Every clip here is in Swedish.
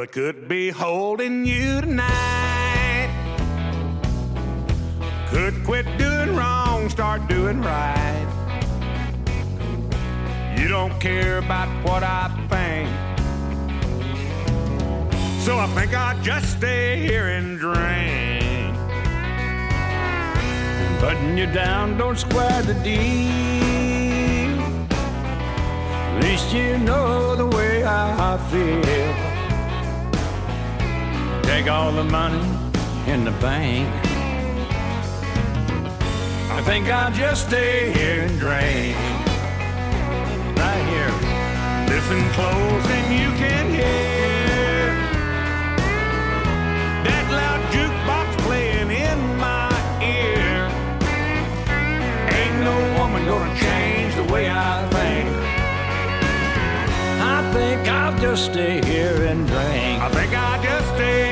I could be holding you tonight. Could quit doing wrong, start doing right. You don't care about what I think. So I think I'll just stay here and drink. Putting you down, don't square the deal. At least you know the way I feel. Take all the money in the bank. I think I'll just stay here and drink. Right here. Listen close and you can hear that loud jukebox playing in my ear. Ain't no woman gonna change the way I think. I think I'll just stay here and drink. I think I'll just stay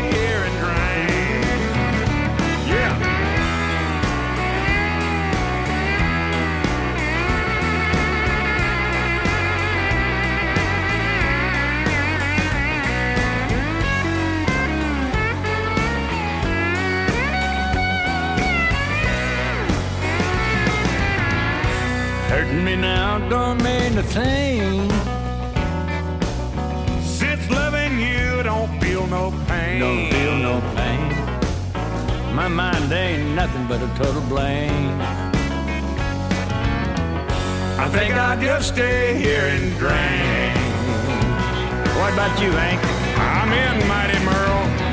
Hurting me now don't mean a thing. Since loving you, don't feel no pain. Don't feel no pain. My mind ain't nothing but a total blame. I think I'll just stay here and drink. What about you, Hank? I'm in, Mighty Merle.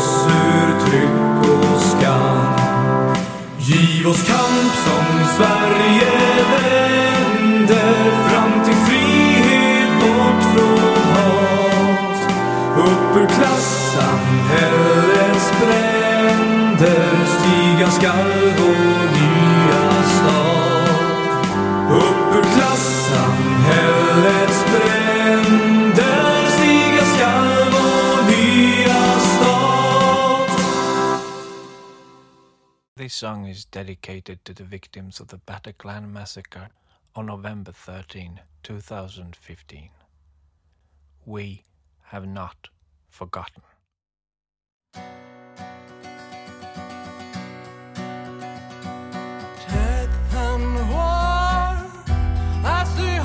oss ur tryck och skam. Giv oss kamp som Sverige vänder fram till frihet bort från hat. Upp ur klassamhällets bränder stiga skall vår song is dedicated to the victims of the Bataclan massacre on November 13, 2015. We have not forgotten. Death and war, that's the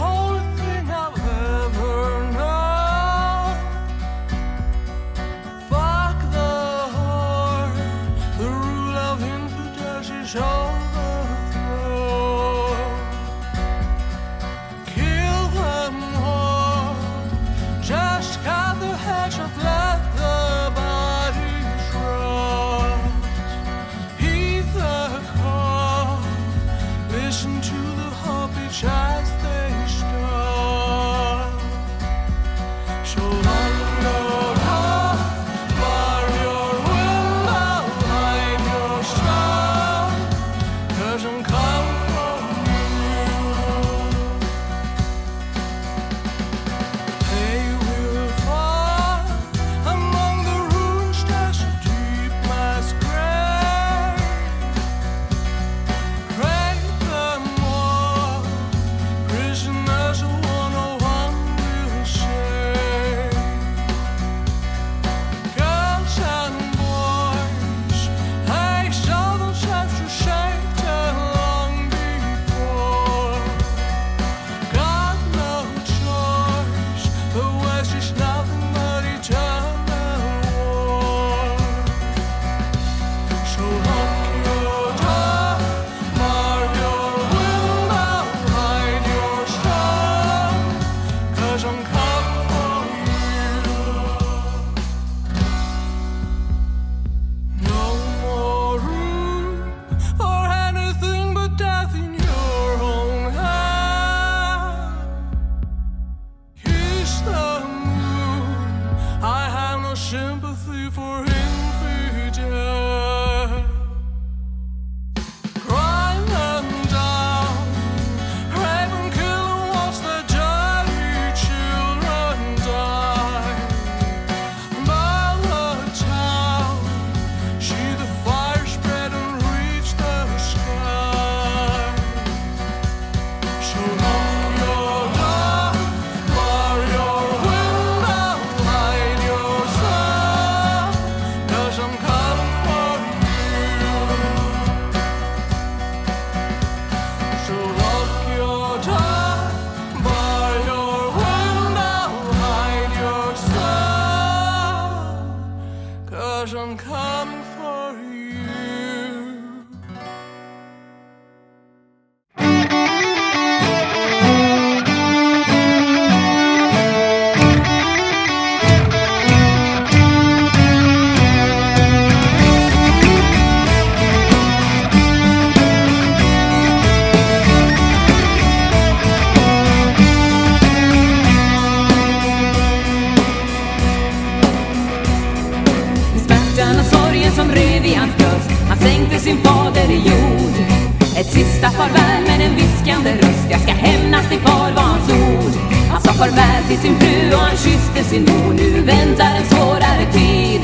med röst Jag ska hämnas din far var hans ord. Han sa farväl till sin fru och han kysste sin mor. Nu väntar en svårare tid.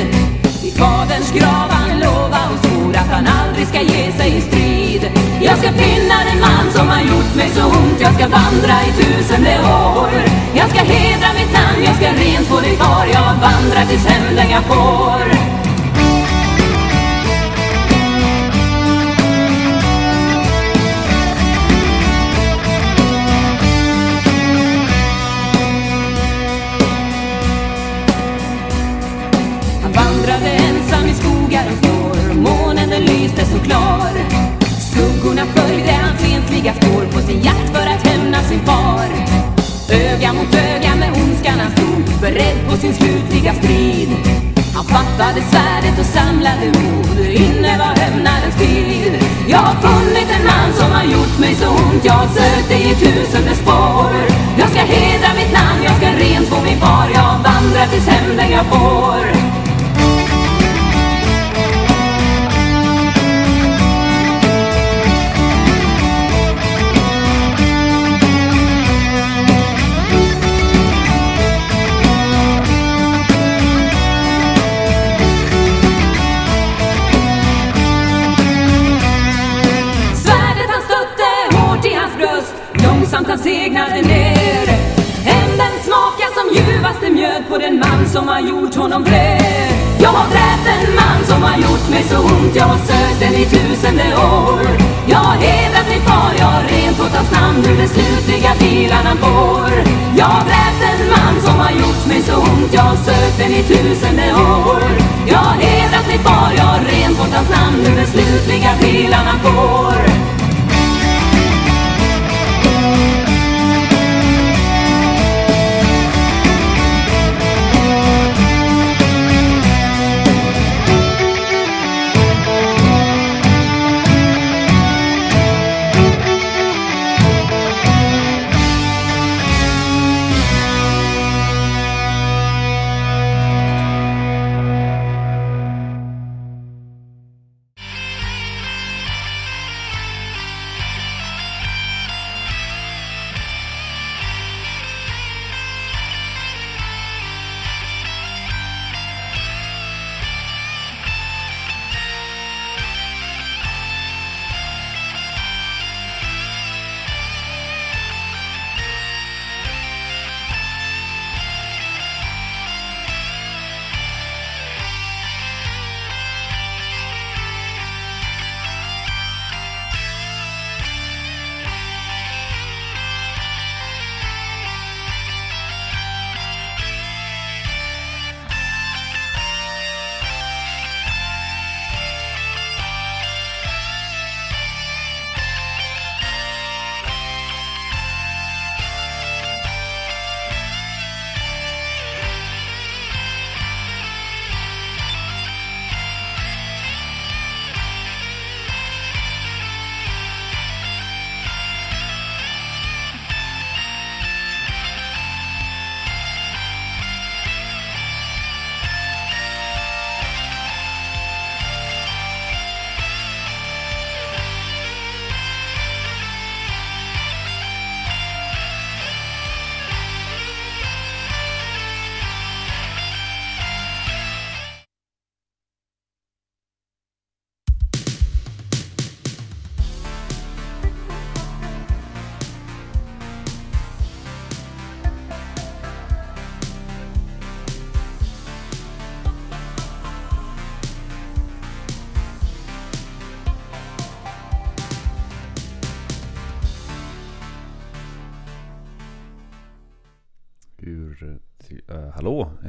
I faderns grav han lova och svor Att han aldrig ska ge sig i strid. Jag ska finna den man som har gjort mig så ont. Jag ska vandra i tusende år. Jag ska hedra mitt namn, jag ska rent få dig kvar. Jag vandrar tills hämnden jag får. Skuggorna följde hans ensliga spår På sin jakt för att hämna sin far. Öga mot öga med ondskan han stod Beredd på sin slutliga strid. Han fattade svärdet och samlade mod. Inne var hämnarens tid Jag har funnit en man som har gjort mig så ont. Jag sökte i tusende spår. Jag ska hedra mitt namn, jag ska rent få min far. Jag vandrar tills hämnden jag får. Segnade ner. Änden smaka som ljuvaste mjöd på den man som har gjort honom vred Jag har dräpt en man som har gjort mig så ont. Jag har sökt den i tusende år. Jag har hedrat min far, jag har rent åt hans namn Ur den slutliga vilan han får Jag har dräpt en man som har gjort mig så ont. Jag har sökt den i tusende år. Jag har hedrat min far, jag har rent åt hans namn Ur den slutliga vilan han får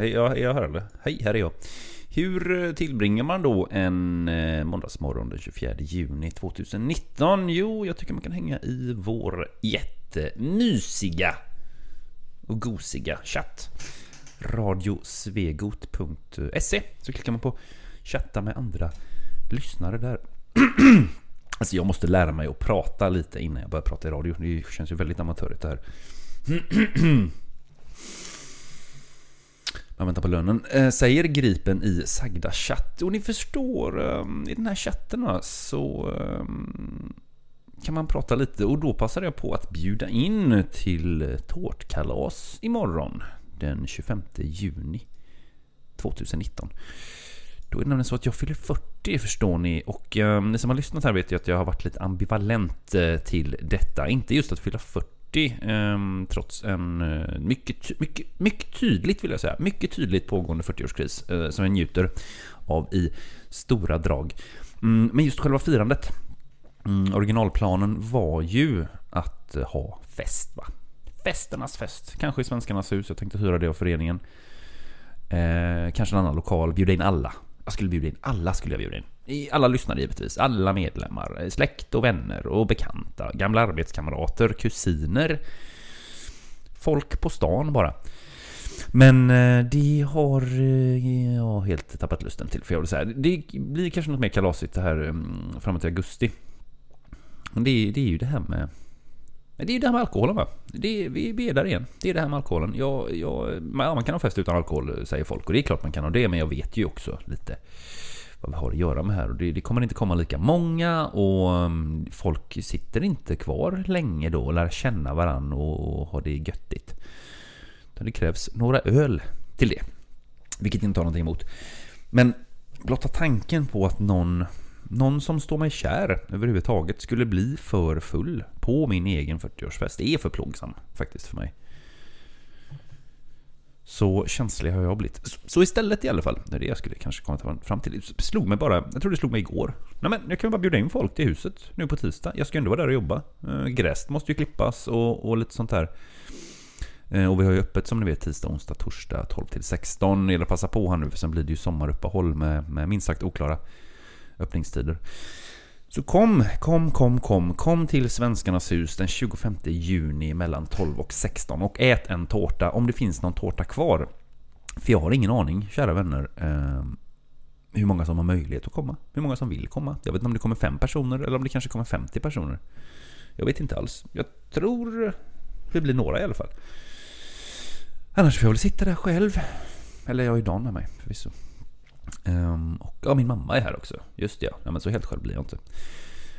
Hej, jag, är jag här eller? Hej, här är jag. Hur eh, tillbringar man då en eh, måndagsmorgon den 24 juni 2019? Jo, jag tycker man kan hänga i vår jättemysiga och gosiga chatt. Radiosvegot.se Så klickar man på chatta med andra lyssnare där. Alltså jag måste lära mig att prata lite innan jag börjar prata i radio. Det känns ju väldigt amatörigt det här. Man väntar på lönen. Eh, säger Gripen i sagda chatt. Och ni förstår, eh, i den här chatten va, så eh, kan man prata lite. Och då passade jag på att bjuda in till tårtkalas imorgon. Den 25 juni 2019. Då är det nämligen så att jag fyller 40 förstår ni och eh, ni som har lyssnat här vet ju att jag har varit lite ambivalent eh, till detta. Inte just att fylla 40 40 ehm, trots en eh, mycket, mycket, mycket tydligt vill jag säga, mycket tydligt pågående 40-årskris eh, som jag njuter av i stora drag. Mm, men just själva firandet. Mm, originalplanen var ju att eh, ha fest va. Festernas fest, kanske i Svenskarnas hus. Jag tänkte hyra det av föreningen. Kanske en annan lokal, bjuda in alla. Jag skulle bjuda in alla, skulle jag bjuda in. Alla lyssnare givetvis, alla medlemmar, eh, släkt och vänner och bekanta, gamla arbetskamrater, kusiner. Folk på stan bara. Men eh, det har eh, jag helt tappat lusten till, för jag vill säga. Det blir kanske något mer kalasigt det här mm, framåt i augusti. Men det, är- det är ju det här med det är ju det här med alkoholen va? Det vi, vi är där igen. Det är det här med alkoholen. Jag, jag, man, man kan ha fest utan alkohol säger folk. Och det är klart man kan ha det. Men jag vet ju också lite vad vi har att göra med här. Och det, det kommer inte komma lika många. Och mm, folk sitter inte kvar länge då och lär känna varandra och, och ha det göttigt. Utan det krävs några öl till det. Vilket inte har någonting emot. Men blotta tanken på att någon, någon som står mig kär överhuvudtaget skulle bli för full på min egen 40-årsfest är för plågsam faktiskt för mig. Så känslig har jag blivit. Så- istället i alla fall, det är det jag skulle kanske komma fram till. Det slog mig bara, jag tror det slog mig igår. Nej men jag kan bara bjuda in folk till huset nu på tisdag. Jag ska ändå vara där och jobba. Eh, gräset måste ju klippas och, och lite sånt där. Eh, och vi har ju öppet som ni vet tisdag, onsdag, torsdag 12 till 16. Det gäller att passa på här nu för sen blir det ju sommaruppehåll med, med minst sagt oklara öppningstider. Så kom, kom, kom, kom, kom till Svenskarnas hus den 25 juni mellan 12 och 16 och ät en tårta om det finns någon tårta kvar. För jag har ingen aning, kära vänner, eh, hur många som har möjlighet att komma. Hur många som vill komma. Jag vet inte om det kommer fem personer eller om det kanske kommer 50 personer. Jag vet inte alls. Jag tror det blir några i alla fall. Annars får jag väl sitta där själv. Eller jag har ju Dan med mig förvisso. Um, och ja, min mamma är här också. Just det, ja. ja. men så helt själv blir jag inte.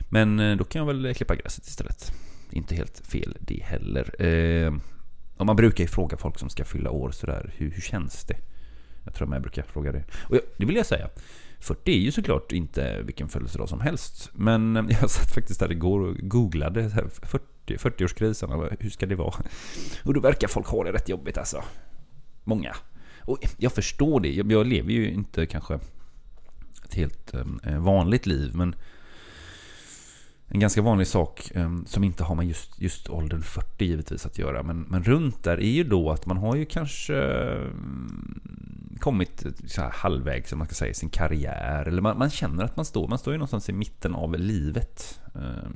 Men eh, då kan jag väl klippa gräset istället. Inte helt fel det heller. Ehm, och man brukar ju fråga folk som ska fylla år sådär. Hur, hur känns det? Jag tror jag brukar fråga det. Och jag, det vill jag säga. 40 är ju såklart inte vilken födelsedag som helst. Men eh, jag satt faktiskt där igår och googlade 40, 40-årskrisen. Hur ska det vara? Och då verkar folk ha det rätt jobbigt alltså. Många. Och jag förstår det. Jag, jag lever ju inte kanske ett helt eh, eh, vanligt liv. Men en ganska vanlig sak eh, som inte har med just, just åldern 40 givetvis att göra. Men, men runt där är ju då att man har ju kanske eh, kommit så här halvvägs, som man ska säga, i sin karriär. Eller man, man känner att man står, man står ju någonstans i mitten av livet. Eh,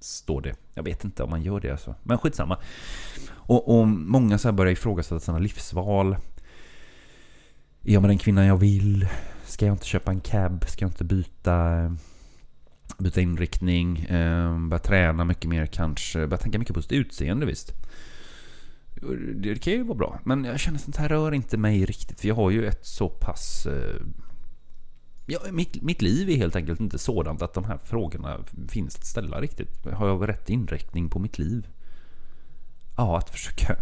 står det. Jag vet inte om man gör det alltså. Men skitsamma. Och, och många så här börjar ifrågasätta sina livsval. Är jag med den kvinnan jag vill? Ska jag inte köpa en cab? Ska jag inte byta, eh, byta inriktning? Eh, börja träna mycket mer kanske? Börja tänka mycket på sitt utseende visst. Det kan ju vara bra. Men jag känner att sånt här rör inte mig riktigt. För jag har ju ett så pass... Eh, ja, mitt, mitt liv är helt enkelt inte sådant att de här frågorna finns att ställa riktigt. Har jag rätt inriktning på mitt liv? Ja, att försöka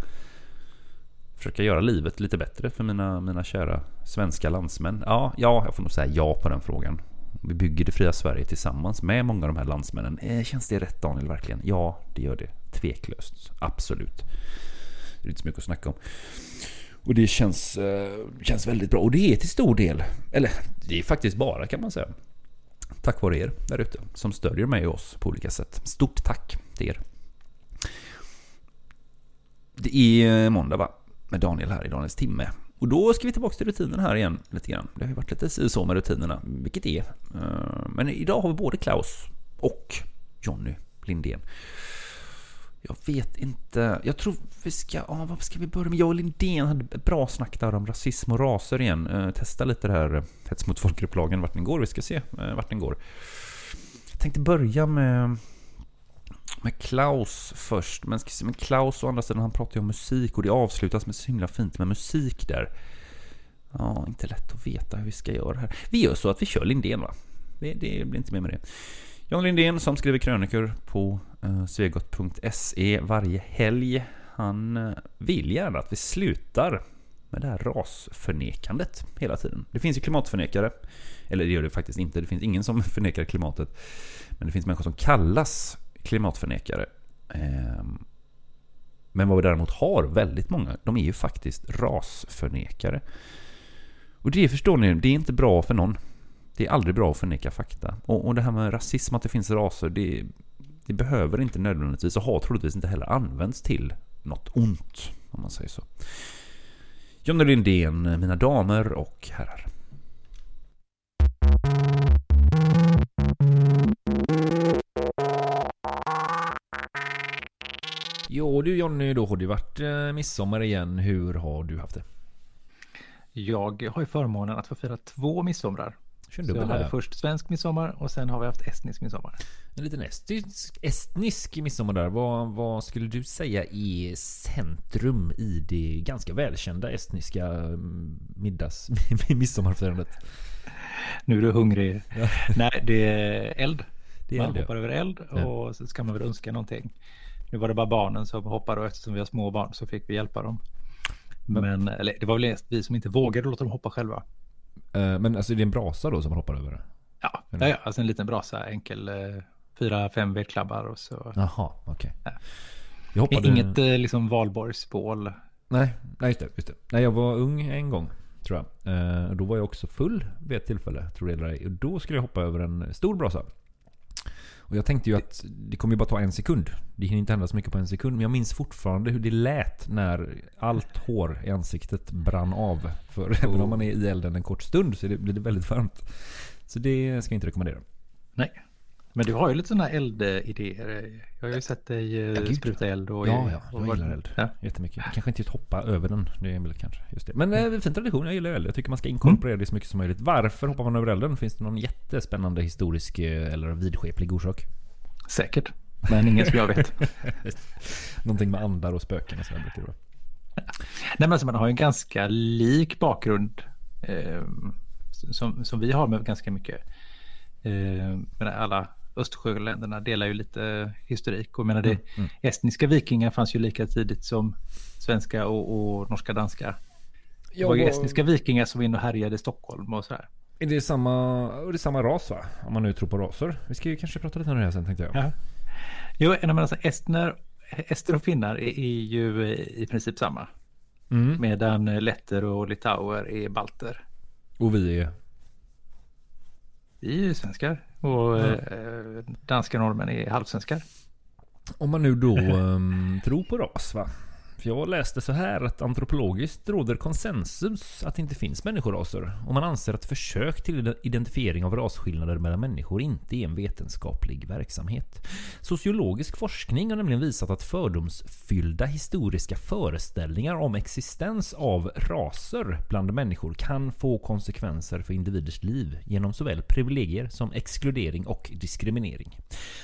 försöka göra livet lite bättre för mina, mina kära svenska landsmän? Ja, ja, jag får nog säga ja på den frågan. Vi bygger det fria Sverige tillsammans med många av de här landsmännen. Eh, känns det rätt Daniel verkligen? Ja, det gör det. Tveklöst. Absolut. Det är inte så mycket att snacka om. Och det känns, eh, känns väldigt bra. Och det är till stor del, eller det är faktiskt bara kan man säga, tack vare er där ute som stödjer mig och oss på olika sätt. Stort tack till er. Det är måndag va? Med Daniel här i Daniels timme. Och då ska vi tillbaka till rutinen här igen lite grann. Det har ju varit lite si och så med rutinerna, vilket är. Eh, men idag har vi både Klaus och Jonny Lindén. Jag vet inte. Jag tror vi ska... Ja, vad ska vi börja med? Jag och Lindén hade ett bra snack där om rasism och raser igen. Eh, testa lite det här hets mot folkgrupplagen, vart den går. Vi ska se eh, vart den går. Jag tänkte börja med med Klaus först. Men, ska se, men Klaus å andra sidan, han pratar ju om musik och det avslutas med så himla fint med musik där. Ja, inte lätt att veta hur vi ska göra här. Vi gör så att vi kör Lindén va? Det, det blir inte mer med det. John Lindén som skriver krönikor på eh, svegot.se varje helg. Han eh, vill gärna att vi slutar med det här rasförnekandet hela tiden. Det finns ju klimatförnekare. Eller det gör det faktiskt inte. Det finns ingen som förnekar klimatet. Men det finns människor som kallas klimatförnekare. Ehm, men vad vi däremot har, väldigt många, de är ju faktiskt rasförnekare. Och det förstår ni, det är inte bra för någon. Det är aldrig bra att förneka fakta. Och, och det här med rasism, att det finns raser, det, det behöver inte nödvändigtvis och har troligtvis inte heller använts till något ont, om man säger så. Johnny Lindén, mina damer och herrar. Jo du Jonny, då har det varit eh, midsommar igen. Hur har du haft det? Jag har ju förmånen att få fira två midsomrar. Kör Så vi där. först svensk midsommar och sen har vi haft estnisk midsommar. En liten estnisk, estnisk midsommar där. Vad, vad skulle du säga är centrum i det ganska välkända estniska mm, middags midsommarfirandet? Nu är du hungrig. Nej, det är eld. Det är man eld, ja. hoppar över eld och så ska man väl önska någonting. Nu var det bara barnen som hoppade och eftersom vi har små barn så fick vi hjälpa dem. Men eller, det var väl vi som inte vågade låta dem hoppa själva. Eh, Men alltså det är en brasa då som man hoppar över? Ja, ja, ja alltså en liten brasa, enkel, eh, fyra, fem vedklabbar och så. Jaha, okej. Ja. Jag hoppade... Inget eh, liksom valborgsbål. Nej, nej just det, just det. Nej, jag var ung en gång, tror jag. Eh, då var jag också full vid ett tillfälle, tror jag eller ej. Då skulle jag hoppa över en stor brasa. Och jag tänkte ju att det kommer ju bara ta en sekund. Det hinner inte hända så mycket på en sekund. Men jag minns fortfarande hur det lät när allt hår i ansiktet brann av. För även om man är i elden en kort stund så blir det väldigt varmt. Så det ska jag inte rekommendera. Nej. Men du har ju lite sådana eldidéer. Jag har ju sett dig eh, gud. spruta eld och... Ja, ja. Jag gillar eld. Ja. Jättemycket. Kanske inte just hoppa över den. Det är väl kanske just det. Men eh, fin tradition. Jag gillar eld. Jag tycker man ska inkorporera det så mycket som möjligt. Varför hoppar man över elden? Finns det någon jättespännande historisk eh, eller vidskeplig orsak? Säkert. Men ingen som jag vet. Någonting med andar och spöken och sådär brukar det vara. Nej, men alltså man har ju en ganska lik bakgrund eh, som, som vi har med ganska mycket. Eh, alla Östersjöländerna delar ju lite historik. Och menar det, estniska vikingar fanns ju lika tidigt som svenska och, och norska danska. Det var ju vad- estniska vikingar som var inne och härjade i Stockholm och så här. Är det samma, och det är samma ras va? Om man nu tror på raser. Vi ska ju kanske prata lite om det här sen tänkte jag. Ja. Jo, men alltså estner, ester och finnar är, är ju i princip samma. Mm. Medan letter och litauer är balter. Och vi är... Vi är ju svenskar och eh, danska norrmän är halvsvenskar. Om man nu då ehm, tror på ras va? För jag läste så här att antropologiskt råder konsensus att det inte finns människoraser. Och man anser att försök till identifiering av rasskillnader mellan människor inte är en vetenskaplig verksamhet. Sociologisk forskning har nämligen visat att fördomsfyllda historiska föreställningar om existens av raser bland människor kan få konsekvenser för individers liv genom såväl privilegier som exkludering och diskriminering.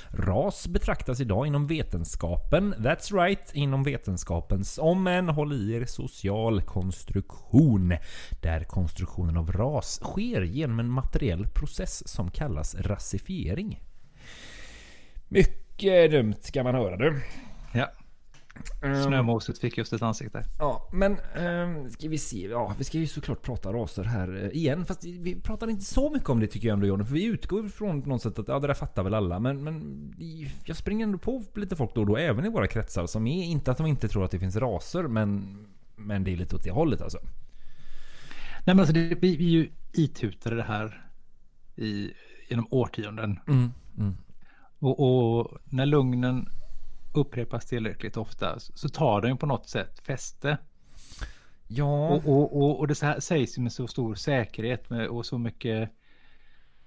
Ras betraktas idag inom vetenskapen, that's right, inom vetenskapens, om än håll i er, social konstruktion. Där konstruktionen av ras sker genom en materiell process som kallas rasifiering. Mycket dumt ska man höra du. Ja. Snömoset fick just ett ansikte. Ja, men ehm, ska vi se. Ja, vi ska ju såklart prata raser här eh, igen. Fast vi pratar inte så mycket om det tycker jag ändå Johnny. För vi utgår från något sätt att ja, det där fattar väl alla. Men, men jag springer ändå på lite folk då och då, även i våra kretsar. Som är inte att de inte tror att det finns raser, men, men det är lite åt det hållet alltså. Nej men alltså det, vi, vi är ju itutade det här i, genom årtionden. Mm, mm. Och, och när lugnen upprepas tillräckligt ofta så tar den på något sätt fäste. Ja, Och, och, och, och det här sägs ju med så stor säkerhet med, och så mycket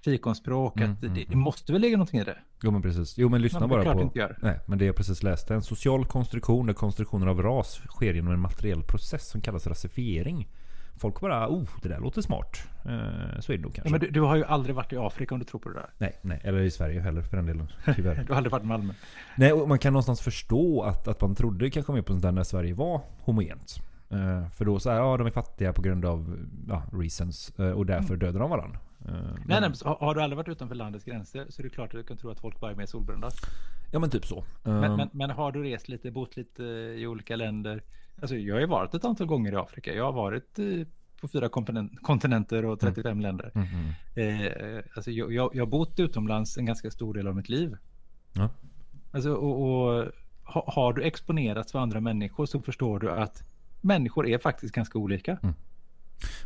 fikonspråk att det, det måste väl ligga någonting i det. jo men precis. Jo men lyssna men bara på... Nej, men det jag precis läste. En social konstruktion där konstruktionen av ras sker genom en materiell process som kallas rasifiering. Folk bara, oh, det där låter smart. Eh, så är det nog kanske. Ja, men du, du har ju aldrig varit i Afrika om du tror på det där. Nej, nej, eller i Sverige heller för den delen. Tyvärr. Du har aldrig varit i Malmö. nej, och man kan någonstans förstå att, att man trodde kanske mer på sånt där när Sverige var homogent. Eh, för då så här, ja de är fattiga på grund av ja, reasons eh, och därför dödar de varandra. Eh, Nej, men- nej, har, har du aldrig varit utanför landets gränser så är det klart att du kan tro att folk bara är mer solbrända. Ja men typ så. Men, men, men har du rest lite, bott lite i olika länder? Alltså jag har ju varit ett antal gånger i Afrika. Jag har varit eh, på fyra kontinenter och 35 länder. mm, mm. Eh, alltså jag, jag, jag har bott utomlands en ganska stor del av mitt liv. Ja. Alltså, och, och ha, har du exponerats för andra människor så förstår du att människor är faktiskt ganska olika.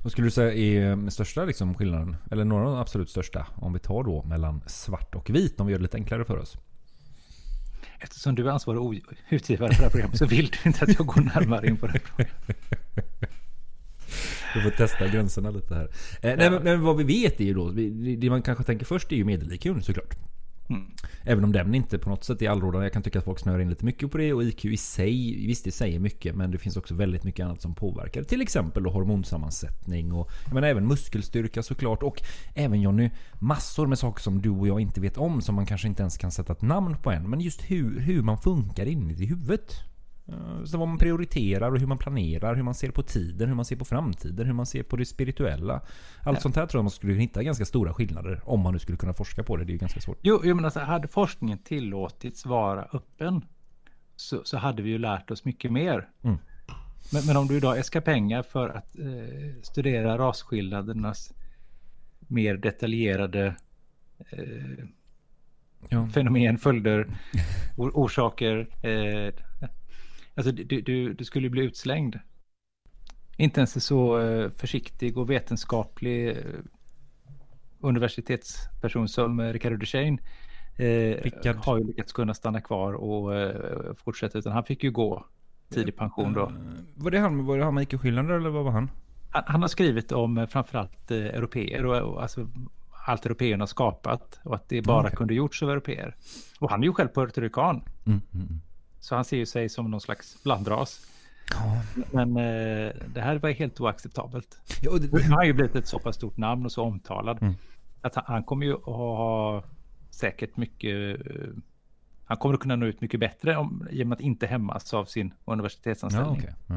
Vad skulle du säga är den största liksom, skillnaden? Eller några av de absolut största? Om vi tar då mellan svart och vit. Om vi gör det lite enklare för oss. Eftersom du är ansvarig utgivare för det här programmet så vill du inte att jag går närmare in på det. Vi får testa gränserna lite här. Eh, nej, men, men vad vi vet är ju då, det man kanske tänker först är ju medellika såklart. Mm. Även om den inte på något sätt är allrådande. Jag kan tycka att folk snöar in lite mycket på det och IQ i sig, visst det säger mycket men det finns också väldigt mycket annat som påverkar. Till exempel hormonsammansättning och jag menar, även muskelstyrka såklart och även Jonny, massor med saker som du och jag inte vet om som man kanske inte ens kan sätta ett namn på än. Men just hur, hur man funkar inuti huvudet. Eh, Så vad man prioriterar och hur man planerar, hur man ser på tiden, hur man ser på framtiden, hur man ser på det spirituella. Allt sånt här tror jag man skulle hitta ganska stora skillnader om man nu skulle kunna forska på det. Det är ju ganska svårt. Jo, jag menar så hade forskningen tillåtits vara öppen så, så hade vi ju lärt oss mycket mer. Mm. Men, men om du idag äskar pengar för att eh, studera rasskillnadernas mer detaljerade eh, Ja. fenomen, följder, or, orsaker. Eh, alltså du, du, du skulle bli utslängd. Inte ens en så eh, försiktig och vetenskaplig eh, universitetsperson som eh, Ricardo Duchesne eh, har ju lyckats kunna stanna kvar och eh, fortsätta. Utan han fick ju gå tidig pension då. Var det han, var det han med IQ-skillnader eller vad var han? Han, han har skrivit om framförallt eh, europeer och, och alltså allt europeerna skapat och att det bara Okej. kunde gjorts av europeer. Och han är ju själv puertorican. Mm, mm, mm. Så han ser ju sig som någon slags blandras. Ja. Men eh, det här var helt oacceptabelt. Ja, Nu det, har han ju blivit ett så pass stort namn och så omtalad. Mm. Att han, han kommer ju att ha säkert mycket... eh, Han kommer att kunna nå ut mycket bättre om, genom att inte hämmas av sin ja, universitetsanställning. okej. ja.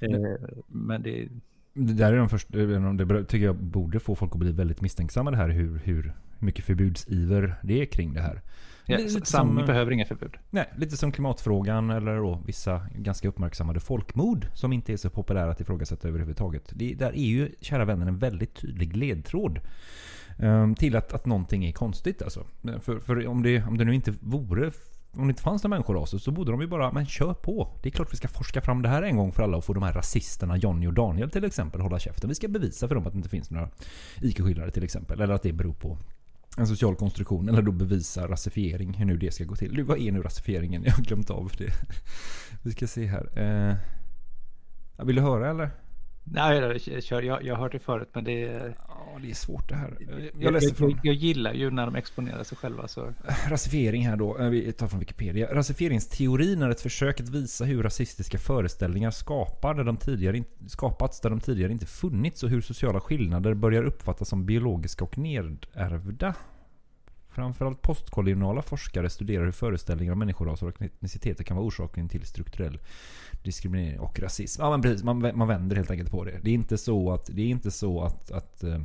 eh, men det... Det där är de första, det tycker jag borde få folk att bli väldigt misstänksamma det här hur, hur mycket förbudsiver det är kring det här. Ja, sanning som- behöver inga förbud. Nej, lite som klimatfrågan eller då vissa ganska uppmärksammade folkmord som inte är så populära att ifrågasätta överhuvudtaget. Det där är ju, kära vänner, en väldigt tydlig ledtråd. ehm, till att, att någonting är konstigt alltså. För, för om, det, om det nu inte vore om det inte fanns några människoraser så borde de ju bara, men kör på. Det är klart vi ska forska fram det här en gång för alla och få de här rasisterna, Johnny och Daniel till exempel, hålla käften. Vi ska bevisa för dem att det inte finns några IQ-skillnader till exempel. Eller att det beror på en social konstruktion eller då bevisa rasifiering, hur nu det ska gå till. Du, vad är nu rasifieringen? Jag har glömt av det. Vi ska se här. Eh, vill du höra eller? Nej, jag, kör, jag, jag har hört det förut, men det är... Ja, det är svårt det här. Jag Jag, läser jag, från jag, jag gillar ju när de exponerar sig själva. Så. rasifiering här då. Eh, Vi tar från Wikipedia. Rasifieringsteorin är ett försök att visa hur rasistiska föreställningar skapar där de tidigare in, skapats där de tidigare inte funnits och hur sociala skillnader börjar uppfattas som biologiska och nedärvda. Framförallt postkoloniala forskare studerar hur föreställningar om människoraser och etniciteter kan vara orsaken till strukturell diskriminering och rasism. Ja, men precis, man, man vänder helt enkelt på det. Det är inte så att, det är inte så att, att eh,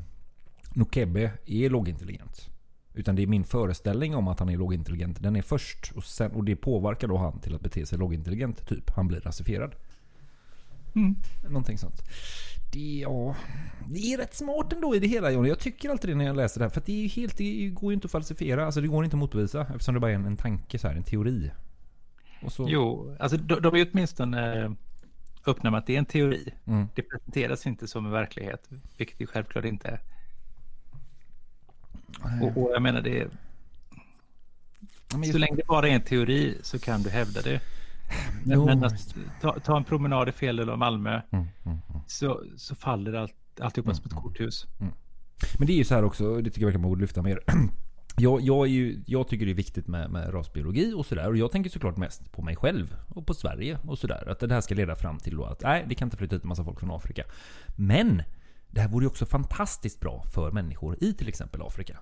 Nokebe är lågintelligent. Utan det är min föreställning om att han är lågintelligent. Den är först. Och, sen, och det påverkar då han till att bete sig lågintelligent. Typ. Han blir rasifierad. Mm. Någonting sånt. Det, ja, det är rätt smart ändå i det hela Johnny. Jag tycker alltid det när jag läser det här. För det, är helt, det går ju inte att falsifiera. Alltså det går inte att motbevisa. Eftersom det bara är en, en tanke, så här, en teori. Så, Jo, alltså de, de är åtminstone eh, öppna med att det är en teori. Mm. Det presenteras inte som en verklighet, vilket det självklart inte är. Och, och jag menar det, men så just- länge det bara är en teori så kan du hävda det. Men, men att, ta, ta en promenad i fel del av Malmö Mm, mm, mm. så, så faller allt, alltihopa som ett korthus. Men det är ju så här också, det tycker jag verkar man borde lyfta mer. Jag, jag, är ju, jag tycker det är viktigt med, med rasbiologi och sådär. Och jag tänker såklart mest på mig själv och på Sverige och sådär. Att det här ska leda fram till då att nej, det kan inte flytta hit en massa folk från Afrika. Men det här vore ju också fantastiskt bra för människor i till exempel Afrika.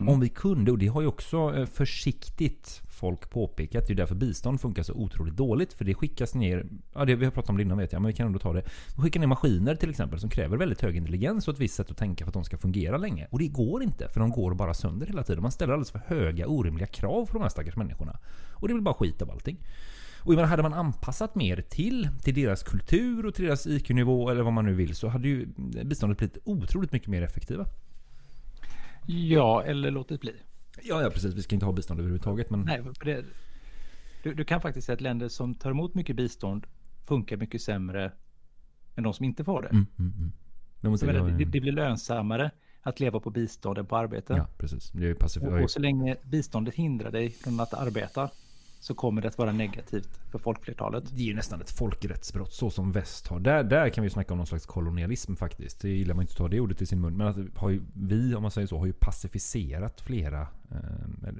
Mm. Om vi kunde, och det har ju också eh, försiktigt folk påpekat, det är ju därför bistånd funkar så otroligt dåligt. För det skickas ner, ja det, vi har pratat om det innan vet jag, men vi kan ändå ta det. Vi skickar ner maskiner till exempel som kräver väldigt hög intelligens och ett visst sätt att tänka för att de ska fungera länge. Och det går inte, för de går bara sönder hela tiden. Man ställer alldeles för höga, orimliga krav på de här stackars människorna. Och det blir bara skit av allting. Och jag menar, hade man anpassat mer till, till deras kultur och till deras IQ-nivå eller vad man nu vill så hade ju biståndet blivit otroligt mycket mer effektiva. Ja, eller låt det bli. Ja, ja precis. Vi ska inte ha bistånd överhuvudtaget. Men... Nej, det, du, du kan faktiskt säga att länder som tar emot mycket bistånd funkar mycket sämre än de som inte får det. Mm, mm, mm. Jag menar, vara- det, det blir lönsammare att leva på bistånd än på arbete. Ja, precis. Det är. Och, och så länge biståndet hindrar dig från att arbeta så kommer det att vara negativt för folkflertalet. Det är ju nästan ett folkrättsbrott så som väst har. Där, där kan vi snacka om någon slags kolonialism faktiskt. Det gillar man inte att ta det ordet i sin mun. Men att har ju, vi, om man säger så, har ju pacificerat flera... Eh,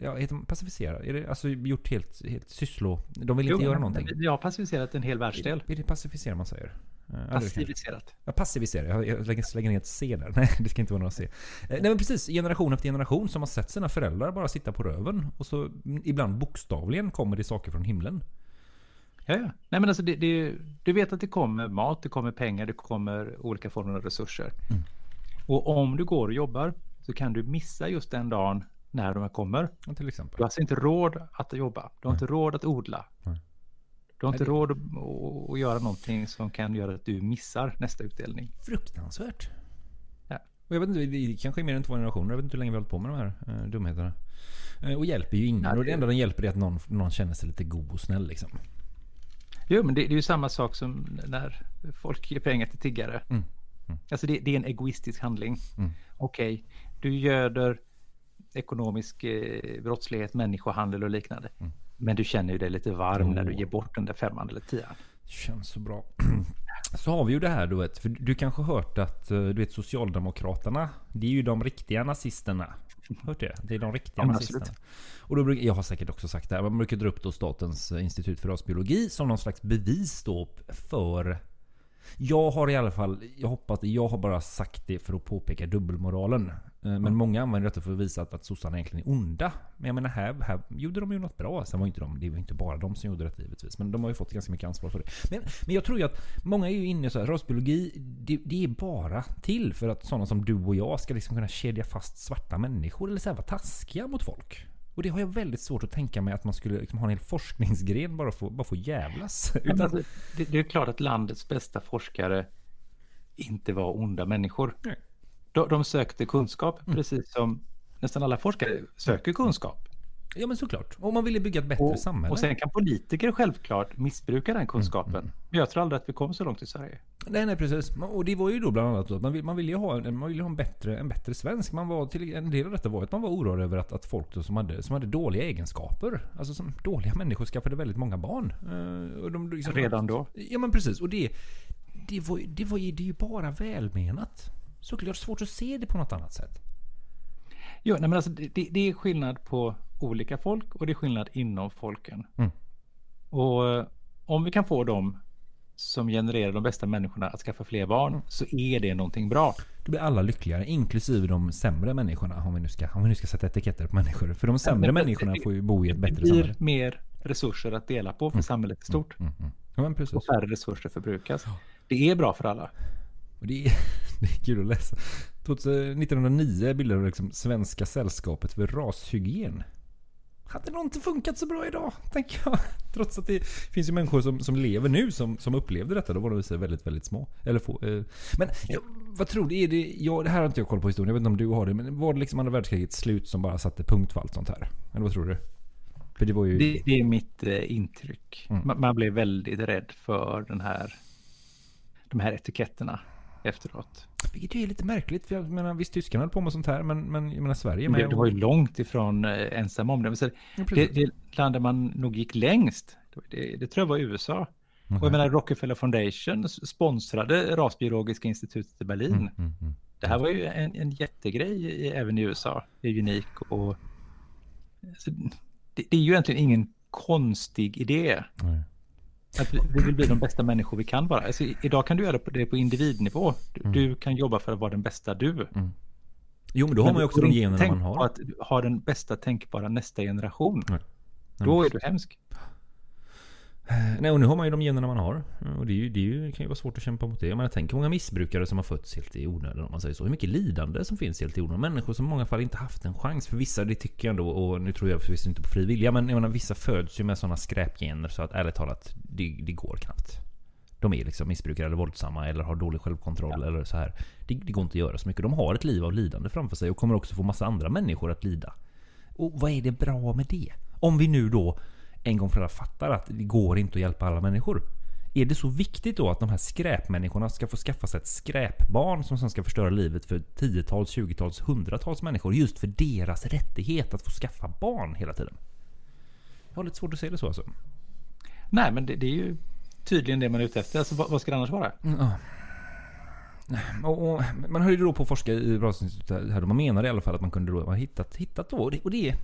ja, heter man pacificera? Är det alltså gjort helt, helt sysslo... De vill inte Jo, göra någonting. Vi har pacificerat en hel världsdel. Är det pacificera man säger? Eh, Passiviserat. Ja, passivisera. Jag, lägger, slänger ner ett C där. Nej, det ska inte vara några C. Eh, Nej men precis, generation efter generation som har sett sina föräldrar bara sitta på röven. Och så ibland bokstavligen kommer det saker från himlen. Ja, ja. Nej, men alltså det, det, du vet att det kommer mat, det kommer pengar, det kommer olika former av resurser. Mm. Och om du går och jobbar så kan du missa just den dagen när de här kommer. Ja, till exempel. Du har alltså inte råd att jobba. Du har inte råd att odla. Nej. Du har inte det- råd att, göra någonting som kan göra att du missar nästa utdelning. Fruktansvärt. Ja. Och jag vet inte, det kanske är mer än två generationer. Jag vet inte hur länge vi har hållit på med de här eh, dumheterna. Eh, och hjälper ju ingen. Ja, och det det- enda den hjälper är att någon, någon känner sig lite god och snäll liksom. Jo, men det, det är ju samma sak som när folk ger pengar till tiggare. Mm. Alltså det, det är en egoistisk handling. Mm. Okej, du göder ekonomisk eh, brottslighet, människohandel och liknande. Mm. Men du känner ju dig lite varm när du ger bort den där femman eller tian. Känns så bra. Så har vi ju det här du vet. För du kanske hört att eh, du vet Socialdemokraterna. Det är ju de riktiga nazisterna. Hört det? Det är de riktiga Ja, nazisterna. absolut. Och då brukar, jag har säkert också sagt det här. Man brukar dra upp då Statens institut för rasbiologi som någon slags bevis då för jag har i alla fall, jag hoppas att jag har bara sagt det för att påpeka dubbelmoralen. Eh, Men många använder detta för att visa att, att sossarna egentligen är onda. Men jag menar här, här gjorde de ju något bra. Sen var inte de, det var inte bara de som gjorde det givetvis. Men de har ju fått ganska mycket ansvar för det. Men, men jag tror ju att många är ju inne så här, rasbiologi, det, det är bara till för att sådana som du och jag ska liksom kunna kedja fast svarta människor. Eller så här, vara taskiga mot folk. Och det har jag väldigt svårt att tänka mig att man skulle liksom ha en hel forskningsgren bara för bara få jävlas. Men Utan, alltså, det, det är klart att landets bästa forskare inte var onda människor. Nej. De, de sökte kunskap, Mm. precis som nästan alla forskare söker kunskap. ja men såklart. Och man ville bygga ett bättre Och, samhälle. och sen kan politiker självklart missbruka den kunskapen. Mm, Men jag tror aldrig att vi kom så långt i Sverige. Nej, nej precis. Och det var ju då bland annat att man, vill, man ville ha, en, man ville ha en, bättre, en bättre svensk. Man var till, en del av detta var att man var orolig över att, att folk som, hade, som hade dåliga egenskaper, alltså som dåliga människor skaffade väldigt många barn. Eh, och de, liksom, Redan då. Ja men precis. Och det, det, var, det, var det är ju bara välmenat. Såklart svårt att se det på något annat sätt. Jo, nej, men alltså, det, det det är skillnad på olika folk och det är skillnad inom folken. Mm. Och eh, om vi kan få dem som genererar de bästa människorna att skaffa fler barn Mm. så är det någonting bra. Då blir alla lyckligare, inklusive de sämre människorna. Om vi nu ska, om vi nu ska sätta etiketter på människor. För de sämre men- människorna får ju bo i ett Det bättre blir samhälle. mer resurser att dela på för samhället i stort. Mm, mm. Ja men precis. Och färre resurser förbrukas. Det är bra för alla. Och det, är, det är kul att läsa. 2000 1909 bildade liksom Svenska sällskapet för rashygien. Hade nog inte funkat så bra idag, tänker jag. Trots att det finns ju människor som, som lever nu som, som upplevde detta. Då var de väldigt, väldigt små. Eller få. Eh. Men ja, vad tror du? Är det, ja, det här har inte jag koll på historien. Jag vet inte om du har det. Men var det liksom andra världskrigets slut som bara satte punkt för allt sånt här? Eller vad tror du? För det var ju... Det, det är mitt eh, intryck. Mm. Man, man blev väldigt rädd för den här, de här etiketterna efteråt. Vilket ju är lite märkligt. För jag menar, visst tyskarna höll på med sånt här. Men, men jag menar Sverige Det, med. det var ju långt ifrån eh, ensam om det. Men så, Ja, det, det land där man nog gick längst, det, det tror jag var USA. Och jag menar Rockefeller Foundation sponsrade Rasbiologiska institutet i Berlin. Mm, mm, mm. Det här var ju en, en jättegrej i, även i USA. Det är unik och... Så, det, det är ju egentligen ingen konstig idé. Nej. Att vi, vi vill bli de bästa människor vi kan vara. Alltså, idag kan du göra det på individnivå. Du, Mm. du kan jobba för att vara den bästa du. Jo men då har man ju också de Men generna man har. att ha den bästa tänkbara nästa generation. Nej. Då är du hemsk. Eh, Nej och nu har man ju de generna man har. Eh, Och det, är ju, det är ju, kan ju vara svårt att kämpa mot det. Jag menar, tänk hur många missbrukare som har fötts helt i onödan om man säger så. Hur mycket lidande som finns helt i onödan. Människor som i många fall inte haft en chans. För vissa, det tycker jag ändå, och nu tror jag förvisso inte på fri vilja. Men jag menar, vissa föds ju med sådana skräpgener så att ärligt talat, det, det går knappt. De är liksom missbrukare eller våldsamma eller har dålig självkontroll eller så här. Det, det går inte att göra så mycket. De har ett liv av lidande framför sig och kommer också få massa andra människor att lida. Och vad är det bra med det? Om vi nu då en gång för alla fattar att det går inte att hjälpa alla människor. Är det så viktigt då att de här skräpmänniskorna ska få skaffa sig ett skräpbarn som sen ska förstöra livet för tiotals, tjugotals, hundratals människor just för deras rättighet att få skaffa barn hela tiden? Jag har lite svårt att se det så alltså. Nej, men det, det är ju tydligen det man är ute efter. Alltså, vad, vad ska det annars vara? Ja. Och, och, man höll ju då på att forska i Brassinstitutet här. och Man menade i alla fall att man kunde då ha hittat, hittat då. Och det, och det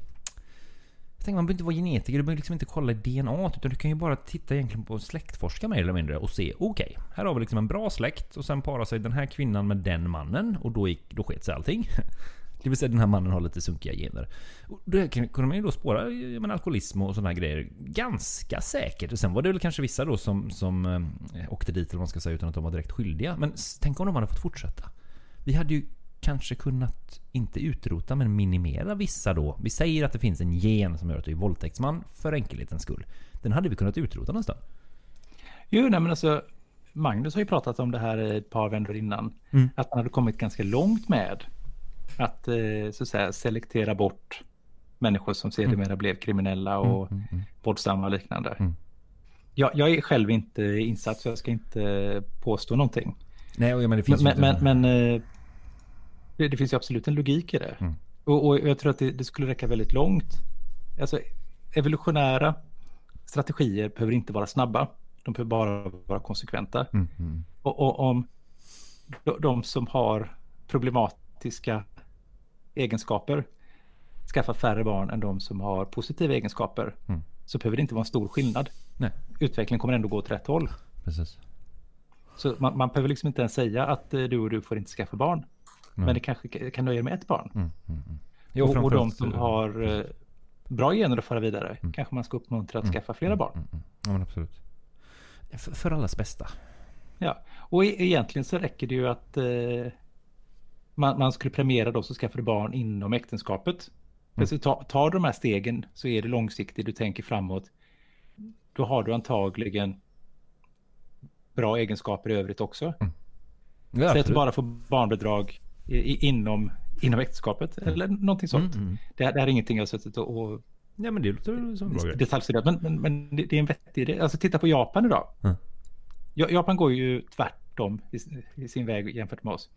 Tänk, man behöver inte vara genetiker, du behöver liksom inte kolla i DNA. Utan du kan ju bara titta egentligen på släktforska mer eller mindre och se. Okej, här har vi liksom en bra släkt och sen parar sig den här kvinnan med den mannen. Och då, gick, då sket sig allting. Det vill säga den här mannen har lite sunkiga gener. Och då kunde man ju då spåra men alkoholism och sådana grejer ganska säkert. Och sen var det väl kanske vissa då som, som eh, åkte dit eller vad man ska säga utan att de var direkt skyldiga. Men tänk om de hade fått fortsätta. Vi hade ju kanske kunnat, inte utrota, men minimera vissa då. Vi säger att det finns en gen som gör att du är våldtäktsman för enkelhetens skull. Den hade vi kunnat utrota nästan. Jo, nej men alltså Magnus har ju pratat om det här ett par vändor innan. Mm. Att man hade kommit ganska långt med att eh, så att säga selektera bort människor som sedermera blev kriminella och Mm, mm, våldsamma och liknande. Mm. Jag, jag är själv inte insatt så jag ska inte påstå någonting. Nej, menar, det finns Men, men, men, eh, det, det finns ju absolut en logik i det. Mm. Och, och jag tror att det, det skulle räcka väldigt långt. Alltså, evolutionära strategier behöver inte vara snabba. De behöver bara vara konsekventa. Mm. Och, och om de, de som har problematiska egenskaper skaffar färre barn än de som har positiva egenskaper Mm. så behöver det inte vara en stor skillnad. Nej, Utvecklingen kommer ändå gå åt rätt håll. precis. Så man, man behöver liksom inte ens säga att eh, du och du får inte skaffa barn. Nej. Men det kanske ka- kan nöja med ett barn. Mm, mm, mm. Jo, och, och de som har eh, bra gener att föra vidare Mm. kanske man ska uppmuntra att skaffa flera barn. Mm, mm. Ja, men absolut. För, för allas bästa. Ja, och e- egentligen så räcker det ju att eh, man, man skulle premiera då så skaffar du barn inom äktenskapet. Mm. Så ta, tar de här stegen så är det långsiktigt, du tänker framåt. Då har du antagligen bra egenskaper i övrigt också. Ja, att absolut. du bara får barnbidrag i, inom, inom äktenskapet eller någonting sånt. Mm, mm. Det, det här är ingenting jag har suttit och, och Ja, men det låter som bra detaljstuderat. Men, men, men det, det är en vettig idé. Alltså titta på Japan idag. Mm. Ja, Japan går ju tvärtom i, i sin väg jämfört med oss.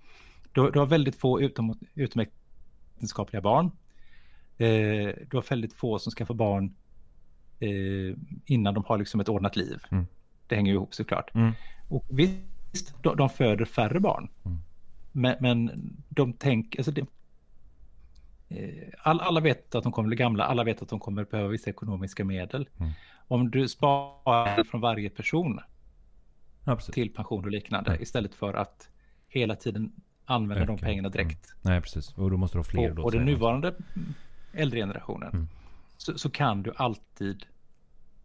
Du, du har väldigt få utom, utomäktenskapliga barn. Eh, du har väldigt få som skaffar barn eh, innan de har liksom ett ordnat liv. Mm. Det hänger ju ihop såklart. Mm. Och visst, de, de föder färre barn. Mm. Men, men de tänker, alltså det, eh, all, alla vet att de kommer bli gamla, alla vet att de kommer behöva vissa ekonomiska medel. Mm. Om du sparar från varje person Ja, till pension och liknande Mm. istället för att hela tiden använda de Öka. pengarna direkt Nej, precis. Och då måste du ha fler på, då. på den nuvarande äldre generationen. Mm. Så, så kan du alltid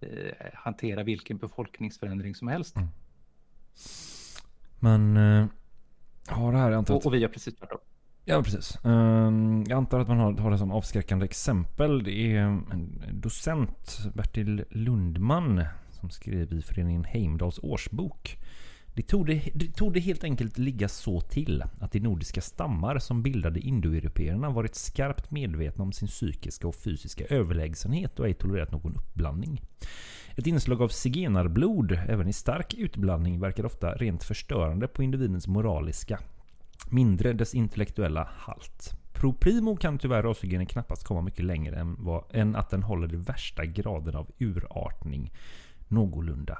eh, hantera vilken befolkningsförändring som helst. Mm. Men... Eh, ja, det här är antar Och, och vi gör precis tvärtom. Ja, precis. Ehm, jag antar att man har, har det som avskräckande exempel. Det är en docent, Bertil Lundman, som skrev i föreningen Heimdals årsbok. Det tog det, det tog det helt enkelt ligga så till att de nordiska stammar som bildade indoeuropeerna varit skarpt medvetna om sin psykiska och fysiska överlägsenhet och ej tolererat någon uppblandning. Ett inslag av zigenarblod, även i stark utblandning, verkar ofta rent förstörande på individens moraliska mindre dess intellektuella halt. Pro primo kan tyvärr rashygienen knappast komma mycket längre än, vad, än att den håller de värsta graden av urartning någorlunda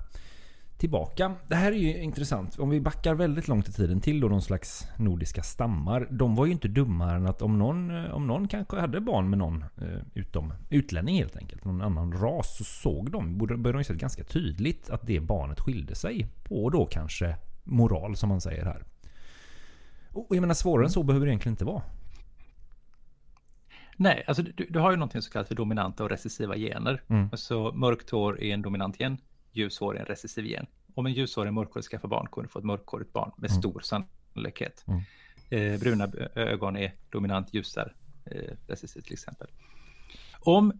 tillbaka. Det här är ju intressant. Om vi backar väldigt långt i tiden till då någon slags nordiska stammar. De var ju inte dummare än att om någon, eh, om någon kanske hade barn med någon eh, utom utlänning helt enkelt, någon annan ras, så såg de, började de se ganska tydligt att det barnet skilde sig på då kanske moral som man säger här. Och jag menar svårare än så behöver det egentligen inte vara. Nej, alltså du, du har ju någonting som kallas för dominanta och recessiva gener. Mm. Alltså mörkt hår är en dominant gen, ljushår är en recessiv gen. Om en ljushårig mörkhårig skaffar barn du få ett mörkhårigt barn med Mm. stor sannolikhet. Mm. Eh, bruna ögon är dominant ljusar, eh, recessivt till exempel. Om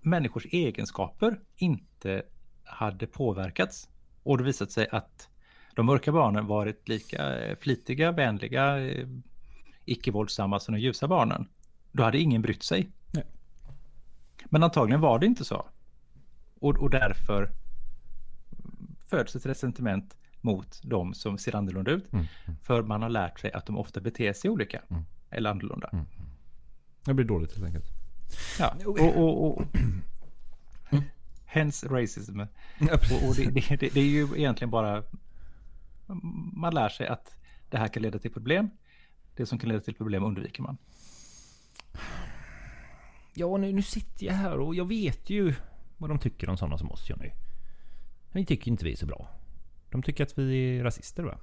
människors egenskaper inte hade påverkats och det visat sig att de mörka barnen varit lika eh, flitiga, vänliga, eh, icke-våldsamma som de ljusa barnen, då hade ingen brytt sig. Nej. Men antagligen var det inte så. Och, och därför föds ett resentiment mot de som ser annorlunda ut. Mm. För man har lärt sig att de ofta beter sig olika. Mm. Eller annorlunda. Det blir dåligt helt enkelt. Ja, och, och, och, Hence racism. Ja, Och, och det, det, det, det är ju egentligen bara... Man lär sig att det här kan leda till problem. Det som kan leda till problem undviker man. Ja, nu, nu sitter jag här och jag vet ju vad de tycker om sådana som oss, Johnny. Men de tycker inte vi är så bra. De tycker att vi är rasister, va?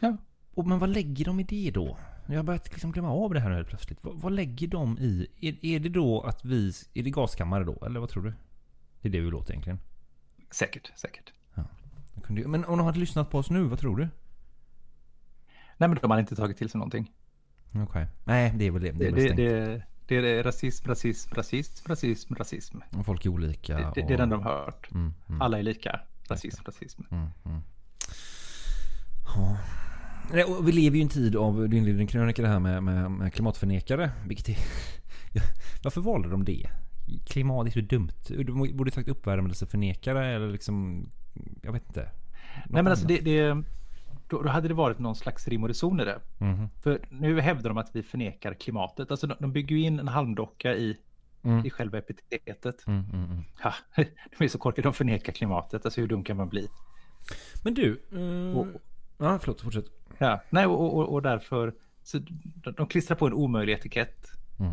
Ja. Och, men vad lägger de i det då? Jag har börjat liksom glömma av det här helt plötsligt. Vad, vad lägger de i? Är, är det då att vi... Är det gaskammare då? Eller vad tror du? Det är det vi låter egentligen. Säkert, säkert. Ju- Men om de hade lyssnat på oss nu, vad tror du? Nej, men de har inte tagit till sig någonting. Okej. Nej, det är väl det. Det är det, det, det är rasism, rasism, rasism, rasism, rasism. Och Folk är olika. Det, det, det är och- den de har hört. Mm, mm, Alla är lika. Rasism, rasism. mm, mm. Ja. Nej, och vi lever ju i en tid av, du inledde din krönika det här med, med, med klimatförnekare. Vilket är... Ja, Varför valde de det? Klimat är så dumt. De borde sagt uppvärmelseförnekare eller liksom... Jag vet inte. Nej, men alltså det, det, då, då hade det varit någon slags rim och reson i det. Mhm. För nu hävdar de att vi förnekar klimatet. Alltså de, de bygger ju in en halmdocka i, Mm. i själva epitetet. Mm, mm, mm. Ha, de är så korkade, de förnekar klimatet. Alltså hur dum kan man bli? Men du... eh, Och- ja, förlåt. Fortsätt. Ja, nej, och, och, och därför... Så de, de klistrar på en omöjlig etikett. Mm.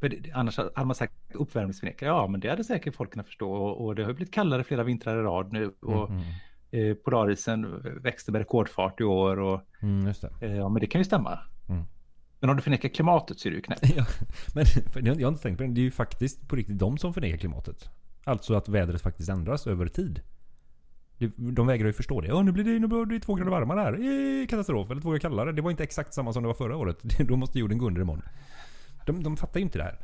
För det, annars hade man sagt uppvärmningsförnekare. Ja, men det hade säkert folk kunnat förstå. Och, och det har blivit kallare flera vintrar i rad nu. Och Mm, eh, polarisen växte med rekordfart i år. Och, mm, just det. eh, ja, men det kan ju stämma. Mm. Men om du förnekar klimatet så är det ju knäppt. Ja, men jag har inte tänkt på det. Det är ju faktiskt på riktigt de som förnekar klimatet. Alltså att vädret faktiskt ändras över tid. De vägrar ju förstå det. Ja, nu blir det, nu blir det två grader varmare här. Eh, Katastrof. Eller två grader kallare. Det var inte exakt samma som det var förra året. Då måste jorden gå under imorgon. De, de fattar ju inte det här.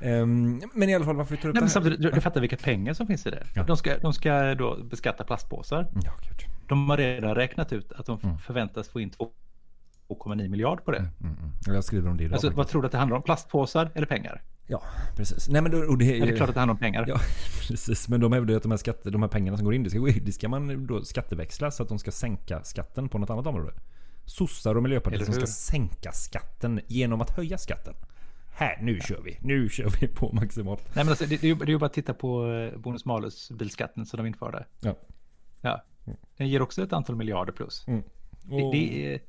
Ehm, men i alla fall varför vi tar upp Nej, det här. samtidigt, du, du fattar vilka pengar som finns i det. Ja. De, ska, de ska då beskatta plastpåsar. Ja. De har redan räknat ut att de Mm. förväntas få in 2,9 miljard på det. Mm, mm. Jag skriver om det idag. Alltså, vad tror du att det handlar om? Plastpåsar eller pengar? Ja, precis. Nej men då, och det är Ja, det är klart att det handlar om pengar. Ja, precis. Men de hävdar ju att de här, skatte, de här pengarna som går in, det ska, det ska man då skatteväxla så att de ska sänka skatten på något annat område. Sossar och Miljöpartiet som ska sänka skatten genom att höja skatten. Här, nu kör vi. Nu kör vi på maximalt. Nej, men alltså, det, det, är ju, bara att titta på eh, bonus malus bilskatten som de införde. Ja. Ja. Den ger också ett antal miljarder plus. Mm. Det, det är,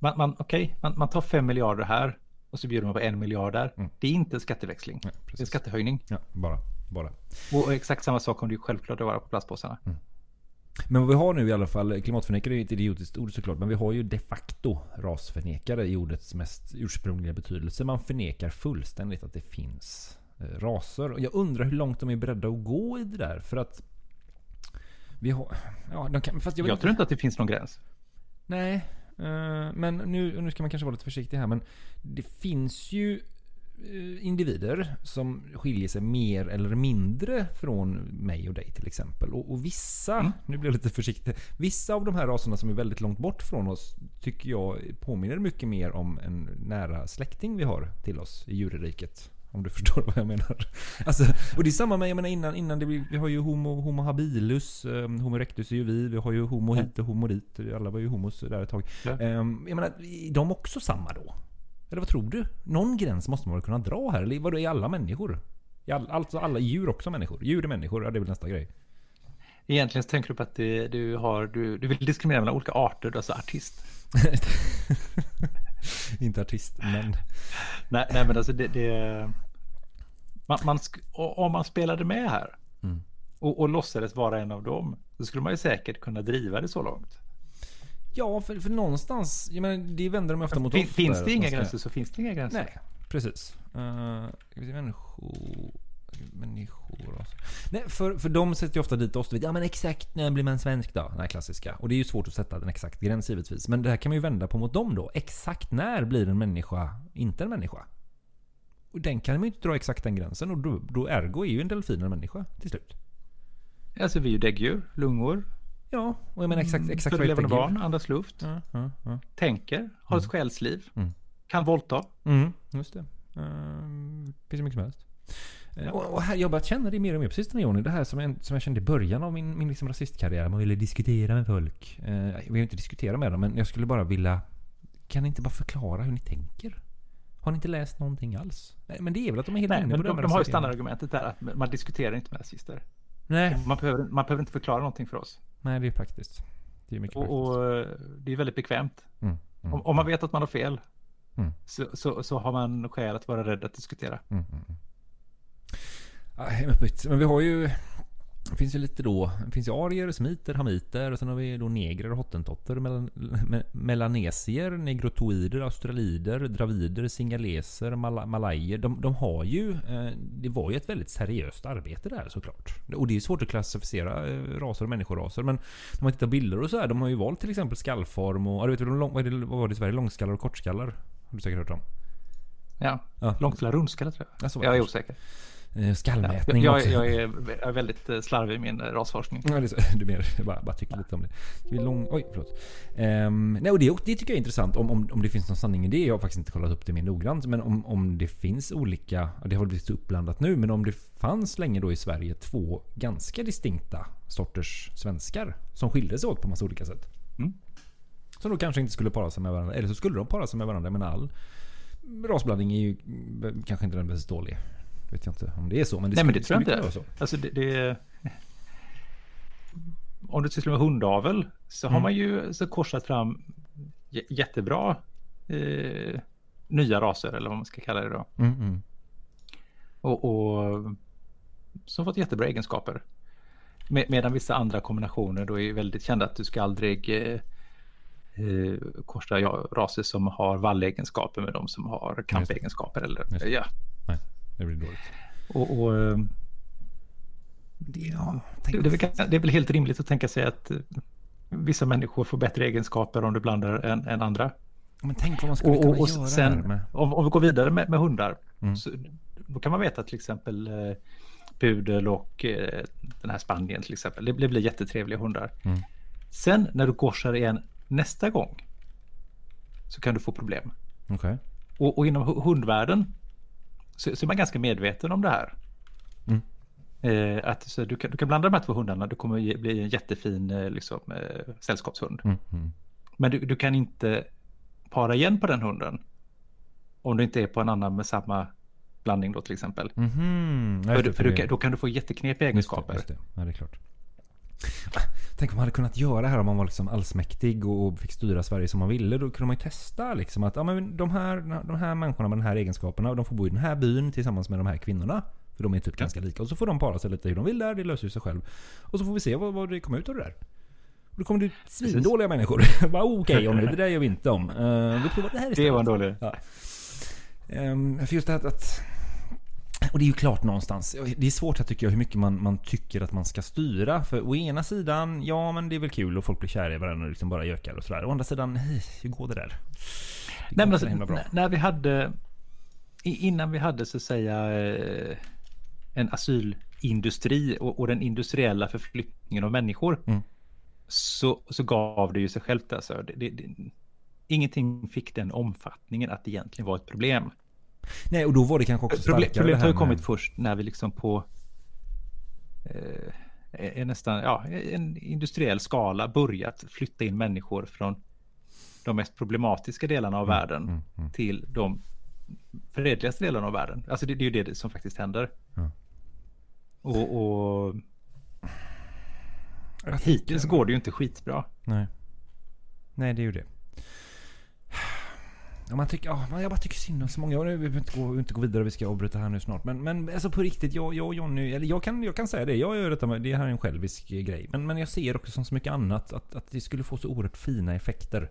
man, man, okej, man, man tar fem miljarder här och så bjuder man på en miljard där. Mm. Det är inte skatteväxling. Nej, det är precis. skattehöjning. Ja, bara. bara. Och exakt samma sak kommer det ju självklart att vara på plastpåsarna. Men vad vi har nu i alla fall, klimatförnekare är ett idiotiskt ord såklart, men vi har ju de facto rasförnekare i ordets mest ursprungliga betydelse. Man förnekar fullständigt att det finns eh, raser. Och jag undrar hur långt de är beredda att gå i det där. För att vi har... Ja, de kan, fast jag, Jag, tror inte att det finns någon gräns. Nej, men nu, nu ska man kanske vara lite försiktig här. Men det finns ju eh, individer som skiljer sig mer eller mindre från mig och dig till exempel. Och, och vissa, nu blir jag lite försiktig. Vissa av de här raserna som är väldigt långt bort från oss tycker jag påminner mycket mer om en nära släkting vi har till oss i djurriket. Om du förstår vad jag menar. Alltså, och det är samma med, jag menar innan, innan det, blir- vi har ju homo, homo habilis, um, homo erectus är ju vi, vi har ju homo hit och homo dit. Alla var ju homos där ett tag. Um, jag menar, är de också samma då? Eller vad tror du? Någon gräns måste man väl kunna dra här? Eller vadå, är alla människor? Är all, alltså alla är djur också människor? Djur är människor, ja det är väl nästa grej. Egentligen så tänker du på att det, du, har, du, du vill diskriminera mellan olika arter, alltså artist. Inte artist, men... Nej, nej men alltså det... det man, man, om man spelade med här Mm. och, och låtsades vara en av dem, så skulle man ju säkert kunna driva det så långt. Ja, för, för någonstans, jag menar, det vänder de ofta mot Fin, oss. finns det inga gränser så finns det inga gränser. Nej, precis. Uh, ska vi se, människor... Människor alltså. Nej, för, för de sätter ju ofta dit oss. vet, Ja men exakt när blir man svensk då? Den här klassiska. Och det är ju svårt att sätta en exakt gräns givetvis. Men det här kan man ju vända på mot dem då. Exakt när blir en människa inte en människa? Och den kan man ju inte dra exakt den gränsen. Och då, då ergo är ju en delfin en människa till slut. Alltså vi är ju däggdjur, lungor, Ja, och jag menar exakt, exakt föder vad är levande barn, andas luft, ja, ja. tänker, har ett själsliv, Mm. kan våldta. Mm, just det. Um, finns hur mycket som helst. Eh, Och, och här, jag har börjat känna det mer och mer på sistone Johnny. Det här som jag, som jag kände i början av min, min liksom rasistkarriär. Man ville diskutera med folk. Eh, jag vill inte diskutera med dem men jag skulle bara vilja... Kan ni inte bara förklara hur ni tänker? Har ni inte läst någonting alls? Nej, men det är väl att de är helt Nej, inne på de, det de har ju standardargumentet där att man diskuterar inte med rasister. Nej. Man behöver, man behöver inte förklara någonting för oss. Nej, det är praktiskt. Det är mycket praktiskt. Och, och eh, det är väldigt bekvämt. Mm, mm, Om, om man vet att man har fel Mm. så, så, så har man skäl att vara rädd att diskutera. Mm, mm, mm. Ja, hemskt. Men vi har ju... Det finns ju lite då... Det finns ju arier, smiter, hamiter och sen har vi då negrer, hottentotter, melan, me, melanesier, negrotoider, australider, dravider, singaleser, mala, malajer. De, de har ju... Eh, det var ju ett väldigt seriöst arbete där såklart. Och det är svårt att klassificera eh, raser och människoraser. Men om man tittar på bilder och så här. De har ju valt till exempel skallform och... Ja, du vet, lång, vad, är det, vad var det i Sverige? Långskallar och kortskallar? Har du säkert hört om. Ja, Ja. långtilla rundskalle tror jag. Ja, så var jag är osäker. Eh, Ja, skallmätning jag, också. jag, är, jag är väldigt eh, slarvig i min eh, rasforskning. Ja, det är så. Du menar, jag bara, bara tycker lite om det. Ska vi lång... Oj, förlåt. Um, nej, och det, det tycker jag är intressant om, om, om det finns någon sanning i det. Jag har faktiskt inte kollat upp det mer noggrant. Men om, om det finns olika, ja, det har blivit uppblandat nu, men om det fanns länge då i Sverige två ganska distinkta sorters svenskar som skilde sig åt på massa olika sätt. Mm. Som då kanske inte skulle para sig med varandra. Eller så skulle de para sig med varandra. Men all rasblandning är ju kanske inte nödvändigtvis dålig. Vet jag inte om det är så. Men det Nej, men det tror jag inte. vara så. Alltså det, det, om du sysslar med hundavel så har Mm. man ju så korsat fram jättebra eh, nya raser eller vad man ska kalla det då. Mm, mm. Och, och som fått jättebra egenskaper. Med, medan vissa andra kombinationer då är väldigt kända att du ska aldrig eh, eh, korsa ja, raser som har vallegenskaper med de som har kampegenskaper. Eller, ja. Nej, det blir dåligt. Och, och eh, det, ja, det, det, är väl, det är väl helt rimligt att tänka sig att eh, vissa människor får bättre egenskaper om du blandar än, än andra. Men tänk vad man skulle Och, kunna och, och göra här sen, med... om, om vi går vidare med, med hundar, Mm. så, då kan man veta till exempel eh, pudel och eh, den här Spanien till exempel, det, det blir jättetrevliga hundar. Mm. Sen när du korsar igen nästa gång så kan du få problem. Okej. Och, och inom hu- hundvärlden så, så är man ganska medveten om det här. Mm. Eh, att så du, kan, du kan blanda de här två hundarna, du kommer bli en jättefin eh, liksom, eh, sällskapshund. Mm, mm. Men du, du kan inte para igen på den hunden. Om du inte är på en annan med samma blandning då till exempel. Mhm. För, du- för du, då kan du få jätteknepiga egenskaper. Just det, just det. Ja, det är klart. Tänk om man hade kunnat göra här om man var liksom allsmäktig och fick styra Sverige som man ville. Då kunde man ju testa liksom att ja, men de, här, de här människorna med de här egenskaperna, de får bo i den här byn tillsammans med de här kvinnorna. För de är typ ganska lika. Och så får de para sig lite hur de vill där, det löser ju sig själv. Och så får vi se vad, vad det kommer ut av det där. Och då kommer det ut svindåliga människor. Okej Johnny, det där gör vi inte om. Uh, vi provar det här istället. Det var en dålig. Ja. Ehm, för just det här att... Och det är ju klart någonstans. Det är svårt här tycker jag hur mycket man, man tycker att man ska styra. För å ena sidan, ja men det är väl kul och folk blir kära i varandra och liksom bara gökar och sådär. Å andra sidan, hej, hur går det där? Det går Nej, inte alltså, så himla bra. när vi hade, innan vi hade så att säga eh, en asylindustri och, och den industriella förflyttningen av människor. Mm. Så, så gav det ju sig självt alltså. Det, det, det, ingenting fick den omfattningen att det egentligen var ett problem. Nej, och då var det kanske också Problem, starkare problemet det har ju kommit med- först när vi liksom på eh, nästan ja, en industriell skala börjat flytta in människor från de mest problematiska delarna av världen mm, mm. till de fredligaste delarna av världen. Alltså det, det är ju det som faktiskt händer. Ja. Och, och hittills går det ju inte skitbra. Nej. Nej, det är ju det. Ja, man tycker, oh, man- jag bara tycker synd om så många. Nu, vi behöver inte gå, inte gå vidare, vi ska avbryta här nu snart. Men, men alltså på riktigt, jag, jag och Jonny, eller jag kan, jag kan säga det. Jag gör detta med, det här är en självisk grej. Men, men jag ser också som så mycket annat att, att det skulle få så oerhört fina effekter.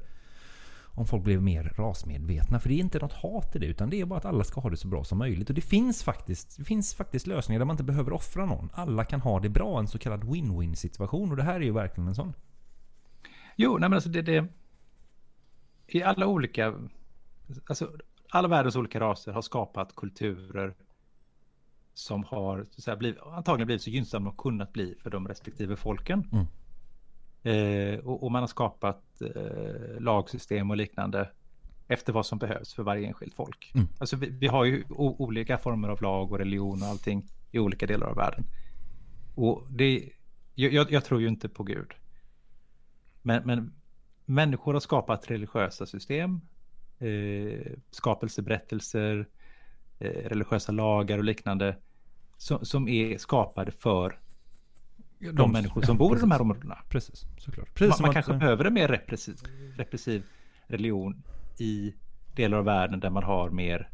Om folk blev mer rasmedvetna. För det är inte något hat i det, utan det är bara att alla ska ha det så bra som möjligt. Och det finns faktiskt, det finns faktiskt lösningar där man inte behöver offra någon. Alla kan ha det bra, en så kallad win-win situation. Och det här är ju verkligen en sån. Jo, nej men alltså det, det i alla olika, alltså alla världens olika raser har skapat kulturer som har så säga, blivit, antagligen blivit så gynnsamma och kunnat bli för de respektive folken. Mm. Eh, och, och man har skapat eh, lagsystem och liknande efter vad som behövs för varje enskilt folk. Mm. Alltså vi, vi har ju olika former av lag och religion och allting i olika delar av världen. Och det, jag, jag tror ju inte på Gud. Men, men människor har skapat religiösa system, eh, skapelseberättelser, eh, religiösa lagar och liknande som, som är skapade för de, De- människor ja, som bor i precis. de här områdena. Precis, såklart. Man, Precis som man att, kanske eh, behöver en mer repressiv, repressiv religion i delar av världen där man har mer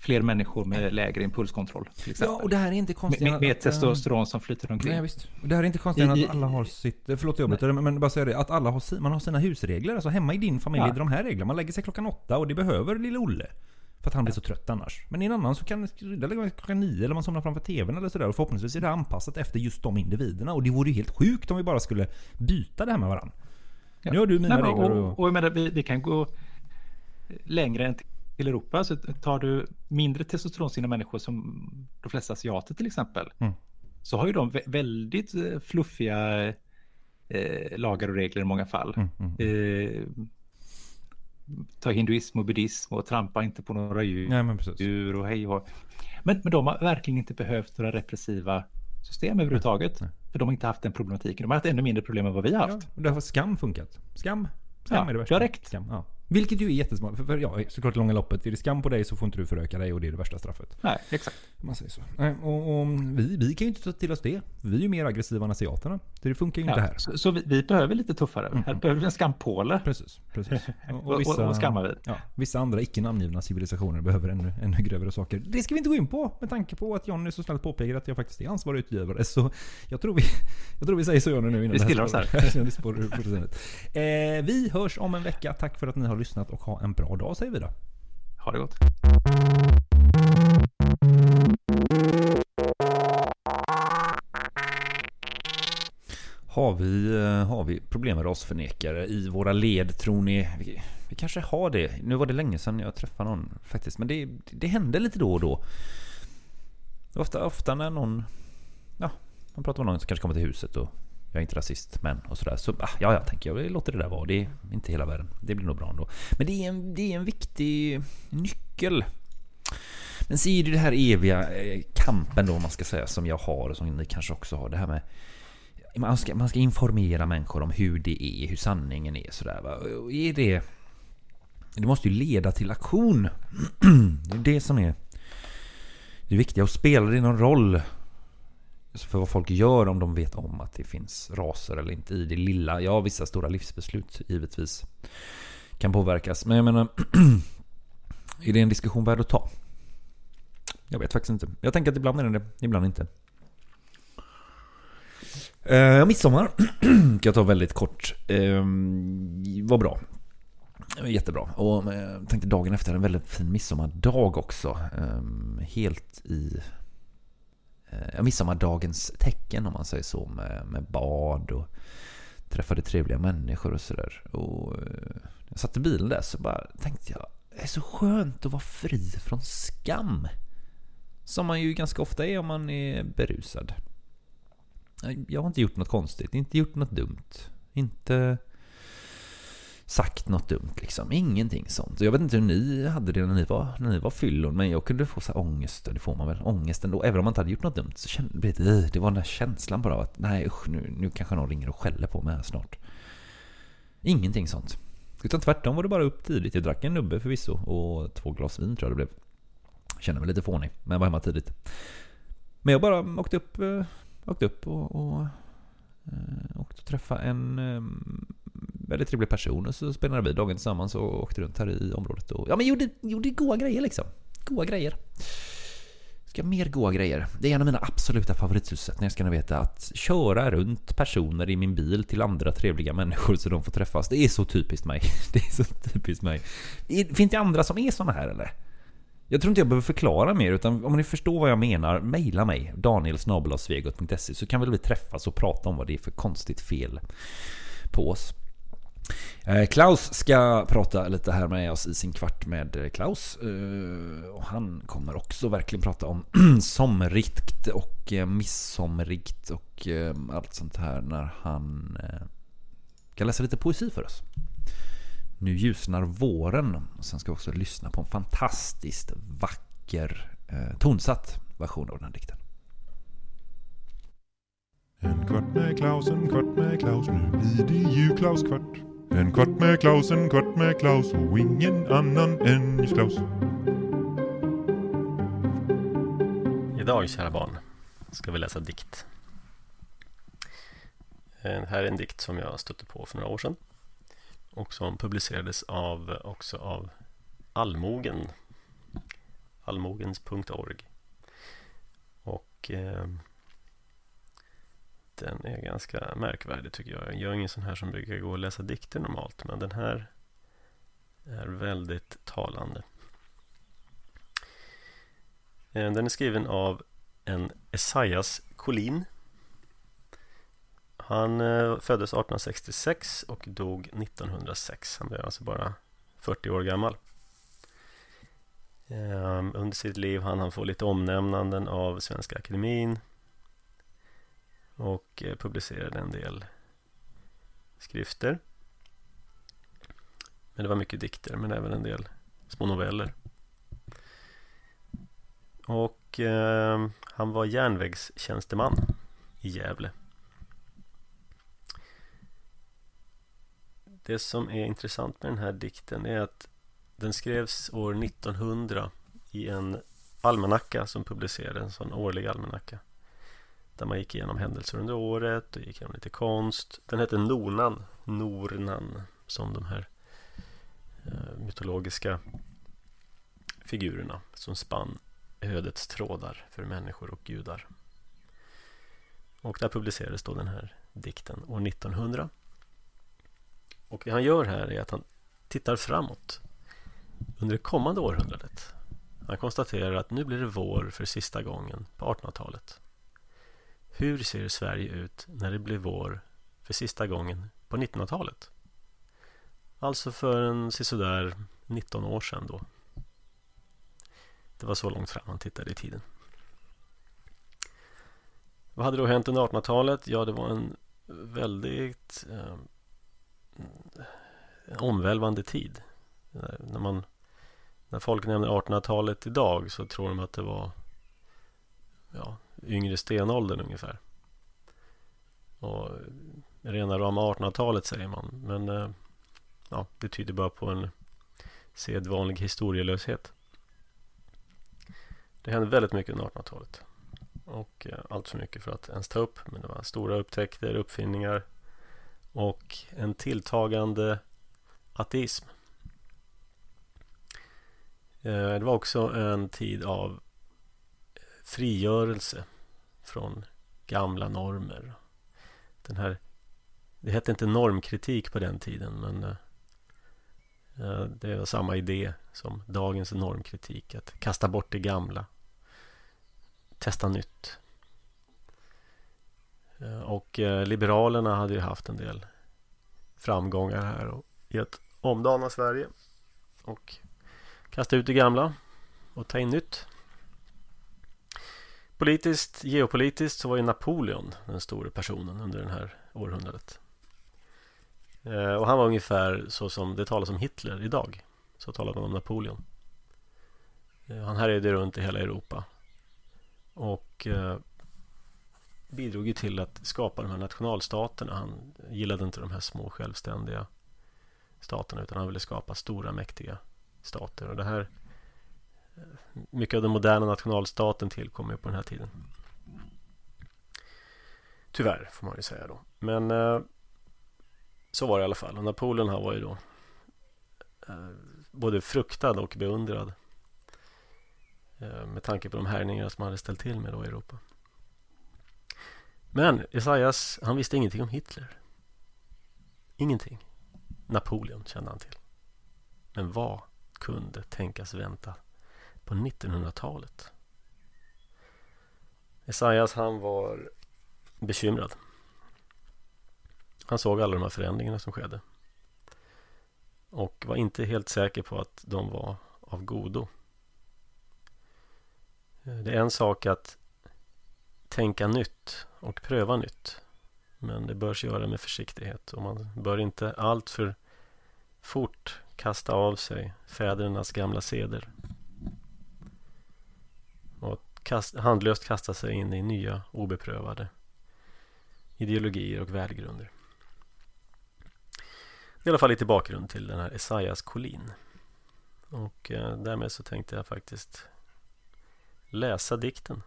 fler människor med lägre impulskontroll. Till exempel. Ja, och det här är inte konstigt. med, med att, eh, testosteron som flyter omkring. Nej, visst. Och det här är inte konstigt I- att alla har sitt... eh, Förlåt jag avbryter, men bara säga det. Att alla har, man har sina husregler. Alltså hemma i din familj Ja. är de här reglerna. Man lägger sig klockan åtta och det behöver lille Olle. För att han blir så trött annars. Men i en annan så kan det lägga klockan nio eller man somnar framför tvn eller sådär. Och förhoppningsvis är det anpassat efter just de individerna. Och det vore ju helt sjukt om vi bara skulle byta det här med varandra. Nu har du mina Nej, regler och, och... och jag menar, vi, vi kan gå längre än till Europa. Så tar du mindre testosteronstinna människor som de flesta asiater till exempel. Mm. Så har ju de vä- väldigt eh, fluffiga eh, lagar och regler i många fall. Mm, mm. Eh, ta hinduism och buddhism och trampa inte på några djur, Nej men djur och hej och men, men de har verkligen inte behövt några repressiva system överhuvudtaget. Nej. För de har inte haft den problematiken. De har haft ännu mindre problem än vad vi har Ja, haft. och där har skam funkat. Skam. Skam Ja, är det värsta. räckt. Skam, ja. Vilket ju är jättesmart. För, för ja, såklart i långa loppet. Är det skam på dig så får inte du föröka dig och det är det värsta straffet. Nej, exakt. Man säger så. Och, och vi, vi kan ju inte ta till oss det. Vi är ju mer aggressiva än asiaterna. Så det funkar ju inte Ja, här. så så vi, vi behöver lite tuffare. Här behöver vi en skampåle. Precis, precis. Och, och, och skammar vi. ja, vissa andra icke namngivna civilisationer behöver ännu, ännu grövre saker. Det ska vi inte gå in på med tanke på att John är så snällt påpekar att jag faktiskt är ansvarig utgivare. Så jag tror vi, jag tror vi säger så Johnny nu innan Vi stillar oss här. fullständigt. eh, Vi hörs om en vecka. Tack för att ni har lyssnat och ha en bra dag säger vi då. Ha det gott. Har vi, eh, har vi problem med rasförnekare i våra led tror ni? Vi, vi kanske har det. Nu var det länge sedan jag träffade någon faktiskt. Men det, det händer lite då och då. Ofta, ofta när någon... Ja, man pratar med någon som kanske kommer till huset och jag är inte rasist men och sådär. Så ah, ja, jag tänker jag låter det där vara. Det är inte hela världen. Det blir nog bra ändå. Men det är en, det är en viktig nyckel. Men så är det det här eviga eh, kampen då om man ska säga som jag har och som ni kanske också har. Det här med man ska, man ska informera människor om hur det är, hur sanningen är sådär va. Och är det... Det måste ju leda till aktion. Det är det som är det viktiga. Och spelar det någon roll för vad folk gör om de vet om att det finns raser eller inte i det lilla? Ja, vissa stora livsbeslut givetvis kan påverkas. Men jag menar, är det en diskussion värd att ta? Jag vet faktiskt inte. Jag tänker att ibland är det det, ibland inte. Eh, midsommar kan jag ta väldigt kort. Eh, var bra. Jättebra. Och eh, tänkte dagen efter en väldigt fin midsommardag också. Eh, helt i eh, midsommardagens tecken om man säger så. Med, med bad och träffade trevliga människor och sådär. Och eh, jag satt i bilen där så bara tänkte jag. Det är så skönt att vara fri från skam. Som man ju ganska ofta är om man är berusad. Jag har inte gjort något konstigt, inte gjort något dumt. Inte sagt något dumt liksom. Ingenting sånt. Jag vet inte hur ni hade det när ni var, när ni var fyllon, men jag kunde få så här ångest. Det får man väl. Ångest ändå. Även om man inte hade gjort något dumt så kände det, det var den där känslan bara av att nej usch, nu, nu kanske någon ringer och skäller på mig här snart. Ingenting sånt. Utan tvärtom var det bara upp tidigt. Jag drack en nubbe förvisso och två glas vin tror jag det blev. Kände mig lite fånig, men jag var hemma tidigt. Men jag bara åkte upp, eh, åkte upp och, och eh, åkte och träffade en ehm, väldigt trevlig person och så spelade vi dagen tillsammans och åkte runt här i området och ja men gjorde, gjorde goa grejer liksom. Goa grejer. Ska mer goa grejer. Det är en av mina absoluta favoritsysselsättningar ska ni veta. Att köra runt personer i min bil till andra trevliga människor så de får träffas. Det är så typiskt mig. Det är så typiskt mig. Finns det andra som är såna här eller? Jag tror inte jag behöver förklara mer, utan om ni förstår vad jag menar, mejla mig, danielsnabel.svegot.se, så kan väl vi träffas och prata om vad det är för konstigt fel på oss. Eh, Klaus ska prata lite här med oss i sin kvart med eh, Klaus. Eh, och han kommer också verkligen prata om somrigt och midsomrigt och allt sånt här när han kan ska läsa lite poesi för oss. Nu ljusnar våren. Och sen ska vi också lyssna på en fantastiskt vacker tonsatt version av den här dikten. En kvart med Klaus, en kvart med Klaus, nu blir det ju Klaus kvart. En kvart med Klaus, en kvart med Klaus och ingen annan än just Klaus. Idag, kära barn, ska vi läsa dikt. Eh, det här är en dikt som jag stötte på för några år sedan. Och som publicerades av, också av Allmogen. Allmogens.org. Och eh, den är ganska märkvärdig tycker jag. Jag är ingen sån här som brukar gå och läsa dikter normalt. Men den här är väldigt talande. Eh, den är skriven av en Esaias Collin. Han eh, föddes 1866 och dog 1906. Han blev alltså bara 40 år gammal. Eh, under sitt liv hann han få lite omnämnanden av Svenska Akademin och eh, publicerade en del skrifter. Men det var mycket dikter, men även en del små noveller. Och eh, han var järnvägstjänsteman i Gävle. Det som är intressant med den här dikten är att den skrevs år 1900 i en almanacka som publicerades, en sån årlig almanacka. Där man gick igenom händelser under året och gick igenom lite konst. Den hette Nornan, Nornan, som de här eh, mytologiska figurerna som spann ödets trådar för människor och gudar. Och där publicerades då den här dikten år 1900. Och det han gör här är att han tittar framåt under det kommande århundradet. Han konstaterar att nu blir det vår för sista gången på 1800-talet. Hur ser Sverige ut när det blir vår för sista gången på 1900-talet? Alltså för en sådär 19 år sedan då. Det var så långt fram han tittade i tiden. Vad hade då hänt under 1800-talet? Ja, det var en väldigt eh, omvälvande tid. När, man, när folk nämner 1800-talet idag så tror de att det var ja, yngre stenåldern ungefär. Och rena rama 1800-talet säger man. Men eh, ja, det tyder bara på en sedvanlig historielöshet. Det hände väldigt mycket under 1800-talet. Och eh, allt för mycket för att ens ta upp. Men det var stora upptäckter, uppfinningar och en tilltagande ateism. Eh, det var också en tid av frigörelse från gamla normer. Den här, det hette inte normkritik på den tiden men eh, eh, det var samma idé som dagens normkritik. Att kasta bort det gamla. Testa nytt. Eh, och Liberalerna hade ju haft en del framgångar här och i att omdana Sverige och kasta ut det gamla och ta in nytt. Politiskt, geopolitiskt så var ju Napoleon den stora personen under det här århundradet. Eh, och han var ungefär så som det talas om Hitler idag. Så talar man om Napoleon. Eh, han härjade runt i hela Europa. Och eh, bidrog ju till att skapa de här nationalstaterna. Han gillade inte de här små självständiga staterna utan han ville skapa stora mäktiga stater. Och det här mycket av den moderna nationalstaten tillkom ju på den här tiden. Tyvärr får man ju säga då. Men eh, så var det i alla fall. Och Napoleon han var ju då eh, både fruktad och beundrad. Eh, med tanke på de härningar som han hade ställt till med då i Europa. Men Esaias, han visste ingenting om Hitler. Ingenting. Napoleon kände han till. Men vad kunde tänkas vänta på 1900-talet? Esaias han var bekymrad. Han såg alla de här förändringarna som skedde. Och var inte helt säker på att de var av godo. Det är en sak att tänka nytt och pröva nytt. Men det bör göra med försiktighet och man bör inte allt för fort kasta av sig fädernas gamla seder kast, handlöst kasta sig in i nya obeprövade ideologier och värdegrunder. Det är i alla fall lite bakgrund till den här Esaias Collin. Och eh, därmed så tänkte jag faktiskt läsa dikten.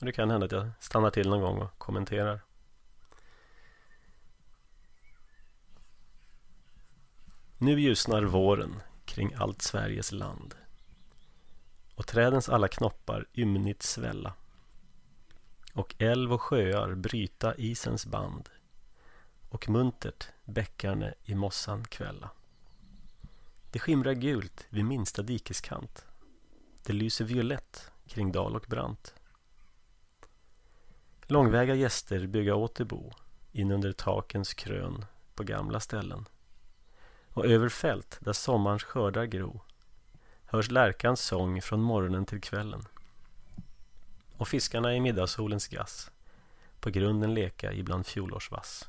Och det kan hända att jag stannar till någon gång och kommenterar. Nu ljusnar våren kring allt Sveriges land och trädens alla knoppar ymnigt svälla och älv och sjöar bryta isens band och muntert bäckarne i mossan kvälla. Det skimrar gult vid minsta dikeskant. Det lyser violett kring dal och brant. Långväga gäster bygga åter bo in under takens krön på gamla ställen. Och över fält där sommarens skördar gro hörs lärkans sång från morgonen till kvällen. Och fiskarna i middagssolens gass på grunden leka ibland fjolårsvass.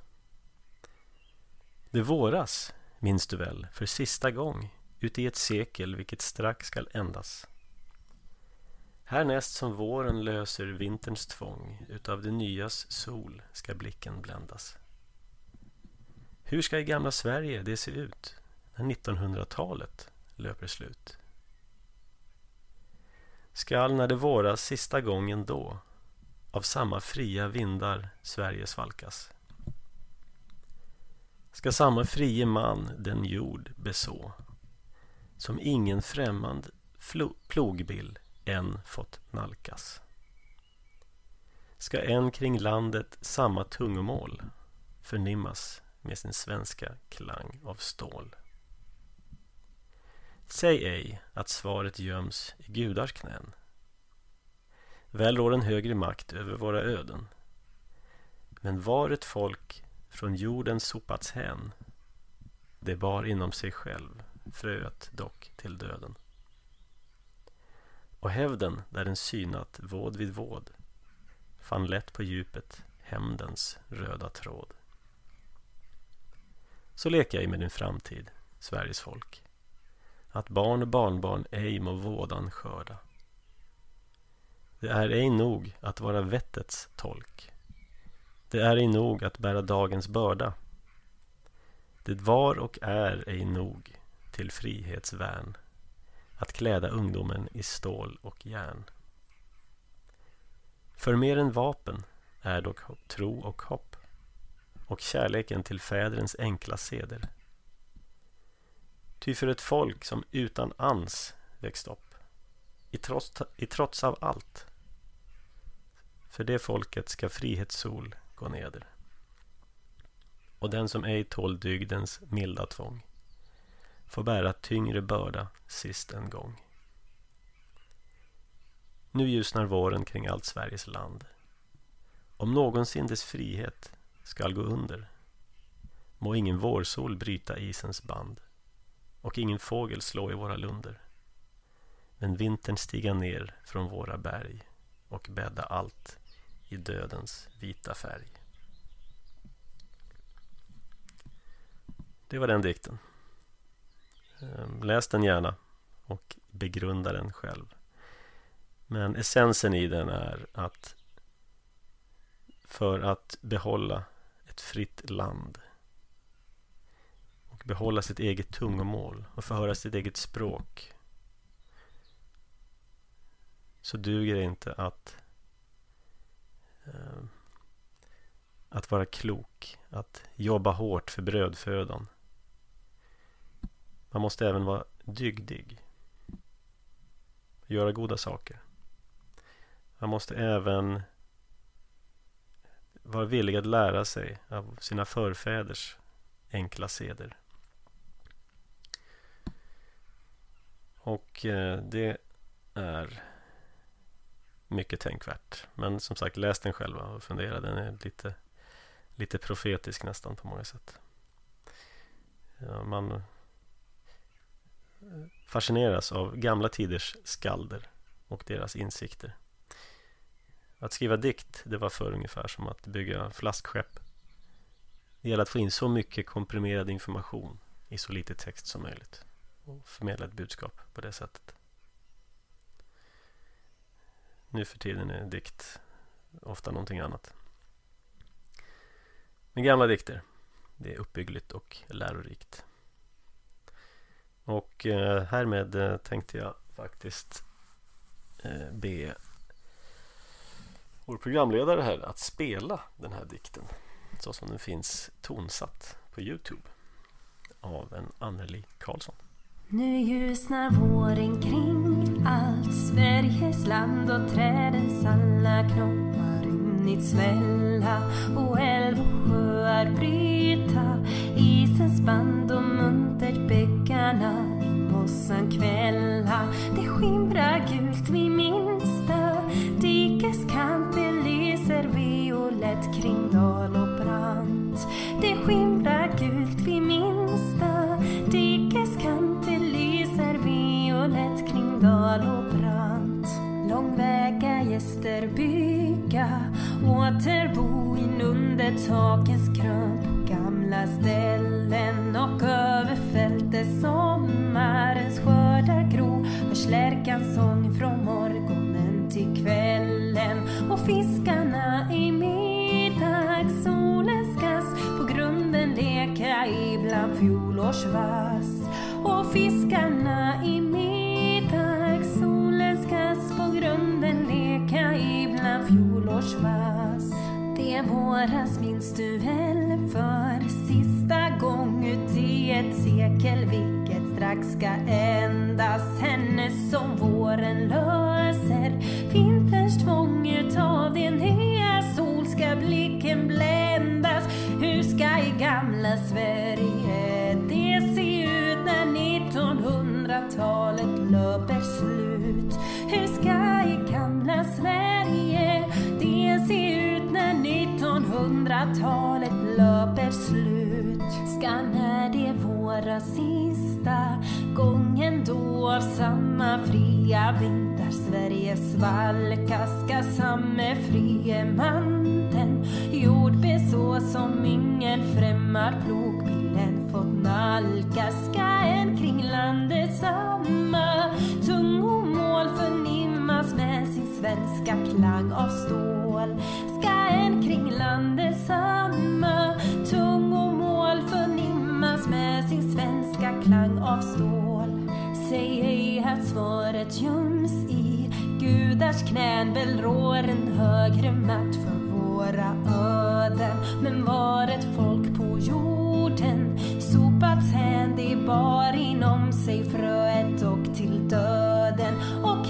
Det våras, minns du väl, för sista gång uti ett sekel vilket strax skall ändas. Härnäst som våren löser vinterns tvång utav det nyas sol ska blicken bländas. Hur ska i gamla Sverige det se ut när 1900-talet löper slut? Skall när det våras sista gången då av samma fria vindar Sverige svalkas? Ska samma frie man den jord beså som ingen främmande plogbill än fått nalkas? Ska en kring landet samma tungomål förnimmas med sin svenska klang av stål? Säg ej att svaret göms i gudars knän. Väl rår en högre makt över våra öden. Men var ett folk från jorden sopats hän, det bar inom sig själv fröet dock till döden. Och hävden där den synat våd vid våd fann lätt på djupet hämndens röda tråd. Så leker jag med din framtid, Sveriges folk att barn och barnbarn ej må vådan skörda. Det är ej nog att vara vettets tolk. Det är ej nog att bära dagens börda. Det var och är ej nog till frihetsvärn att kläda ungdomen i stål och järn. För mer än vapen är dock tro och hopp och kärleken till fädrens enkla seder. Ty för ett folk som utan ans växt upp i trots, i trots av allt för det folket ska frihetssol gå neder och den som ej tål dygdens milda tvång får bära tyngre börda sist en gång. Nu ljusnar våren kring allt Sveriges land. Om någonsin dess frihet skall gå under må ingen vårsol bryta isens band och ingen fågel slå i våra lunder. Men vintern stiga ner från våra berg och bädda allt i dödens vita färg. Det var den dikten. Ehm, läs den gärna och begrunda den själv. Men essensen i den är att för att behålla ett fritt land behålla sitt eget tungomål och förhöra sitt eget språk så duger det inte att eh, att vara klok, att jobba hårt för brödfödan. Man måste även vara dygdig. Göra goda saker. Man måste även vara villig att lära sig av sina förfäders enkla seder. Och eh, det är mycket tänkvärt. Men som sagt, läs den själva och fundera. Den är lite, lite profetisk nästan på många sätt. Man eh, fascineras av gamla tiders skalder och deras insikter. Att skriva dikt, det var för ungefär som att bygga flaskskepp. Det gäller att få in så mycket komprimerad information i så lite text som möjligt och förmedla ett budskap på det sättet. Nu för tiden är dikt ofta någonting annat. Men gamla dikter, det är uppbyggligt och lärorikt. Och eh, härmed eh, tänkte jag faktiskt eh, be vår programledare här att spela den här dikten så som den finns tonsatt på Youtube av en Anneli Karlsson. Nu ljusnar våren kring. Allt Sveriges land och trädens alla knoppar runnit svälla. Och älv och sjöar bryta. Isens band och muntert bäckarna i mossan kvälla. Långväga gäster bygga återbo in under takens krön på gamla ställen och över fältet sommarens skördar gro hörs lärkans sång från morgonen till kvällen. Och fiskarna i middagssolens skass på grunden leka ibland fjolårsvass. Och fiskarna i fjolårsvass det våras minns du väl? För sista gång uti ett sekel vilket strax ska ändas. Henne som våren löser vinterns tvång utav det nya. Sol ska blicken bländas. Hur ska i gamla Sverige det se ut när 1900-talet 1900-talet löper slut. Ska när det våra sista gången då av samma fria vindar Sverige svalkas ska samme frie manten jord beså som ingen främmar plogbillen fått nalkas ska en kring landet samma. Tungomål förnimmas med sin svenska klang av stål ska samma. Tungomål förnimmas med sin svenska klang av stål. Säg ej att svaret göms i gudars knän. Väl rår en högre makt för våra öden. Men var ett folk på jorden sopats hän det bar inom sig fröet och till döden. Och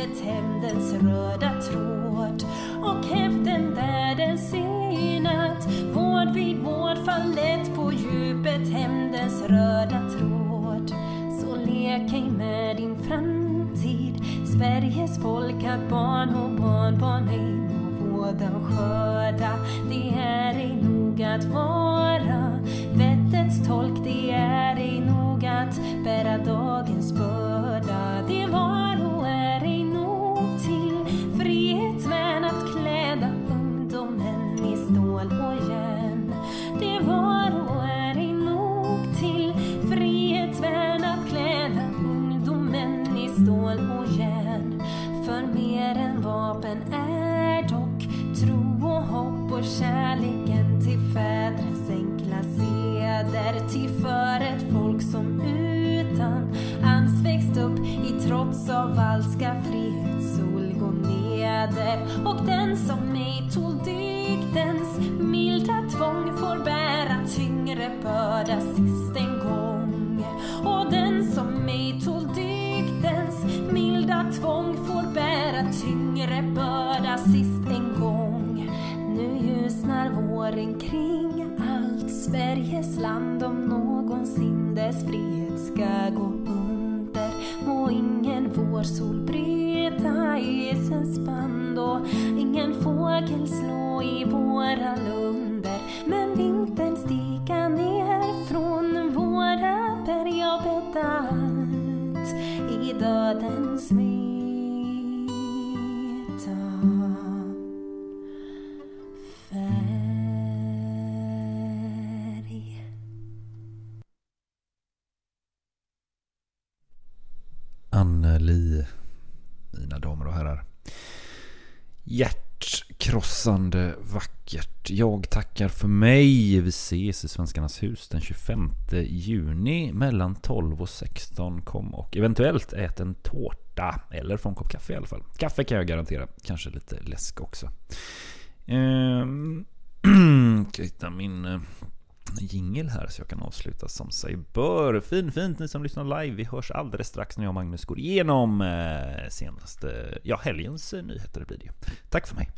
djupet hämndens röda tråd och häften där den senat Vård vid vård fallet på djupet hämndens röda tråd. Så lek ej med din framtid. Sveriges folk att barn och barnbarn ej må vådan skörda. Det är ej nog att vara vettets tolk. Det är ej nog att bära dagens börda. Det var frihetsvärn att kläda ungdomen i stål och järn. Det var och är ej nog till frihetsvärn att kläda ungdomen i stål och järn. För mer än vapen är dock tro och hopp och kärleken till fädrens enkla seder. Till för ett folk som utan ans växt upp i trots av allt frihet kläder. Och den som ej tål dygdens milda tvång får bära tyngre börda sist en gång. Och den som ej tål dygdens milda tvång får bära tyngre börda sist en gång. Nu ljusnar våren kring allt Sveriges land. Om någonsin dess frihet ska gå under. Må ingen vårsol bryta isens band och ingen fågel slå i våra lunder men vintern stiga ner från våra berg. Och bädda allt i dödens veta. Färg. Anneli, mina damer och herrar. Hjärtkrossande vackert. Jag tackar för mig. Vi ses i Svenskarnas hus den 25 juni mellan 12 och 16. Kom och eventuellt ät en tårta. Eller få en kopp kaffe i alla fall. Kaffe kan jag garantera. Kanske lite läsk också. Ehm, hitta min eh, jingel här så jag kan avsluta som sig bör. Fin, fint ni som lyssnar live. Vi hörs alldeles strax när jag och Magnus går igenom eh, senaste, ja helgens eh, nyheter blir det. Tack för mig.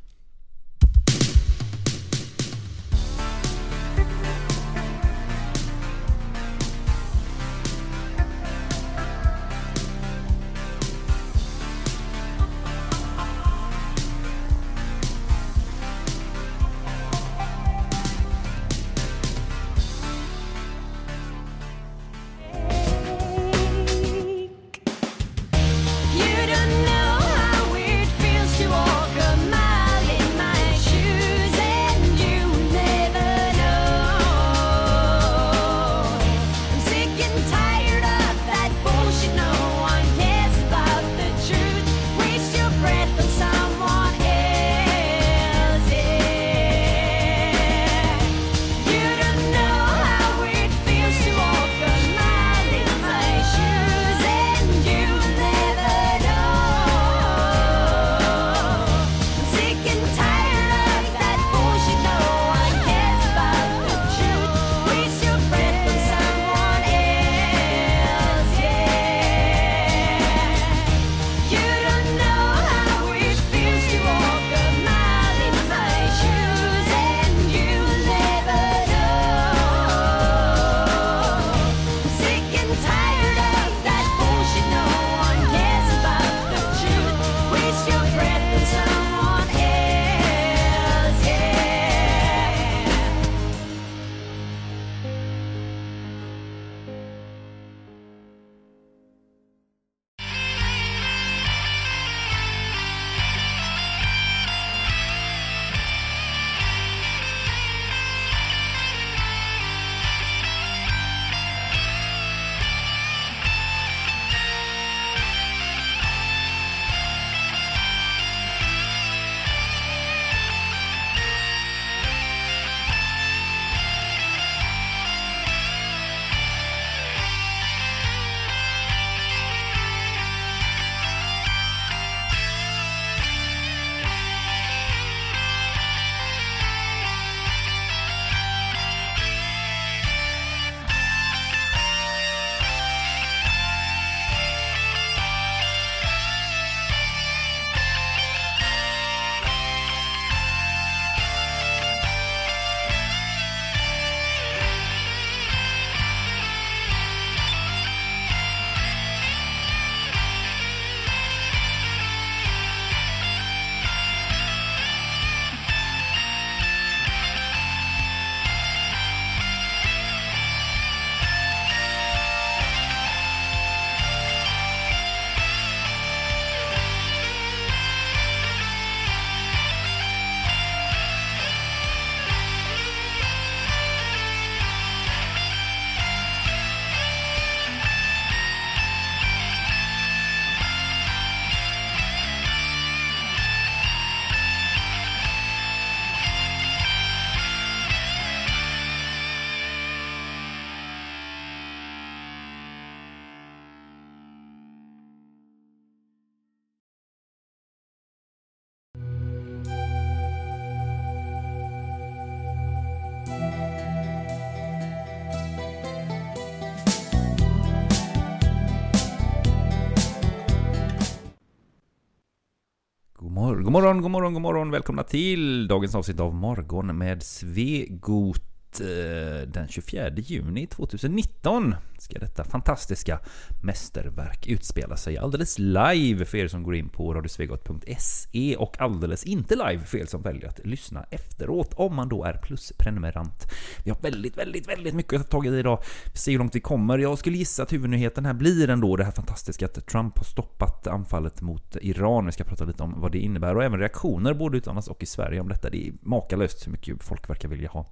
God morgon, god morgon, god morgon. Välkomna till dagens avsnitt av Morgon med Svegot. Eh, den 24 juni 2019 ska detta fantastiska mästerverk utspela sig alldeles live för er som går in på radiosvegot.se och alldeles inte live för er som väljer att lyssna efteråt om man då är plusprenumerant. Vi har väldigt, väldigt, väldigt mycket att ta tag i idag. Vi ser hur långt vi kommer. Jag skulle gissa att huvudnyheten här blir ändå det här fantastiska att Trump har stoppat anfallet mot Iran. Vi ska prata lite om vad det innebär och även reaktioner både utomlands och i Sverige om detta. Det är makalöst hur mycket folk verkar vilja ha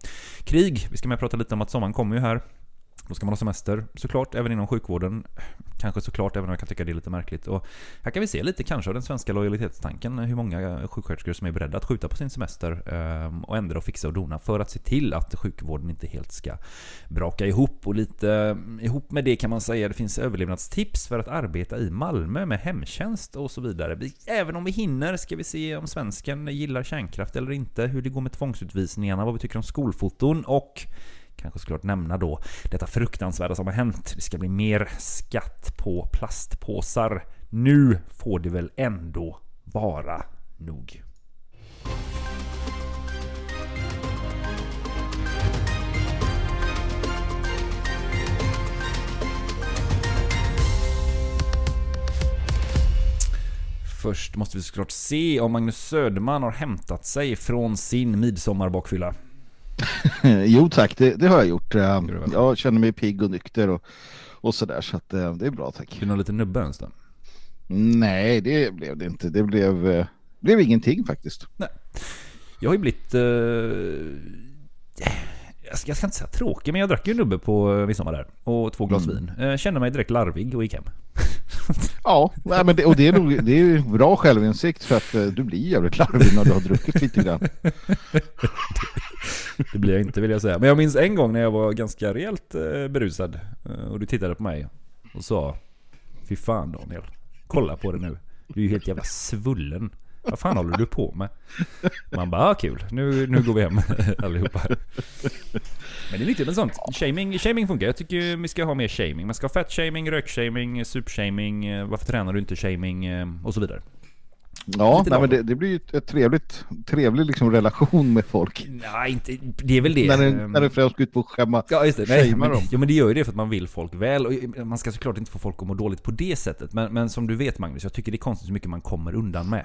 krig. Vi ska med prata lite om att sommaren kommer ju här. Då ska man ha semester, såklart, även inom sjukvården. Kanske såklart, även om jag kan tycka det är lite märkligt. Och här kan vi se lite kanske av den svenska lojalitetstanken. Hur många sjuksköterskor som är beredda att skjuta på sin semester ehm, och ändra och fixa och dona för att se till att sjukvården inte helt ska braka ihop. Och lite eh, ihop med det kan man säga det finns överlevnadstips för att arbeta i Malmö med hemtjänst och så vidare. Även om vi hinner ska vi se om svensken gillar kärnkraft eller inte, hur det går med tvångsutvisningarna, vad vi tycker om skolfoton och kanske såklart nämna då detta fruktansvärda som har hänt. Det ska bli mer skatt på plastpåsar. Nu får det väl ändå vara nog. Först måste vi såklart se om Magnus Söderman har hämtat sig från sin midsommarbakfylla. jo tack, det, det har jag gjort. Eh, Jag känner mig pigg och nykter och, och sådär så att eh, det är bra tack. Blir någon liten nubbe ens då? Nej, det blev det inte. Det blev, eh, blev ingenting faktiskt. Nej. Jag har ju blivit... Eh, jag, ska, jag ska inte säga tråkig, men jag drack ju en nubbe på eh, midsommar där. Och två glas Mm. vin. Eh, kände mig direkt larvig och gick hem. Ja, nej, men det, och det är, nog, det är ju bra självinsikt för att du blir jävligt larvig när du har druckit lite grann. Det blir jag inte vill jag säga. Men jag minns en gång när jag var ganska rejält eh, berusad. Eh, och du tittade på mig och sa Fy fan Daniel. Kolla på det nu. Du är ju helt jävla svullen. Vad fan håller du på med? Man bara, ah, kul. Nu, nu går vi hem allihopa. Men det är nyttigt med sånt. Shaming, shaming funkar. Jag tycker vi ska ha mer shaming. Man ska ha fett-shaming, rök-shaming, sup-shaming, eh, varför tränar du inte shaming och så vidare. Ja, nej, men det, det blir ju ett- trevligt, trevlig liksom relation med folk. Nej, inte, det är väl det. När du, Ehm, när du främst går ut på att skämma, Ja just det, nej, men, dem. ja, men det gör ju det för att man vill folk väl. Och man ska såklart inte få folk att må dåligt på det sättet. Men, men som du vet Magnus, jag tycker det är konstigt hur mycket man kommer undan med.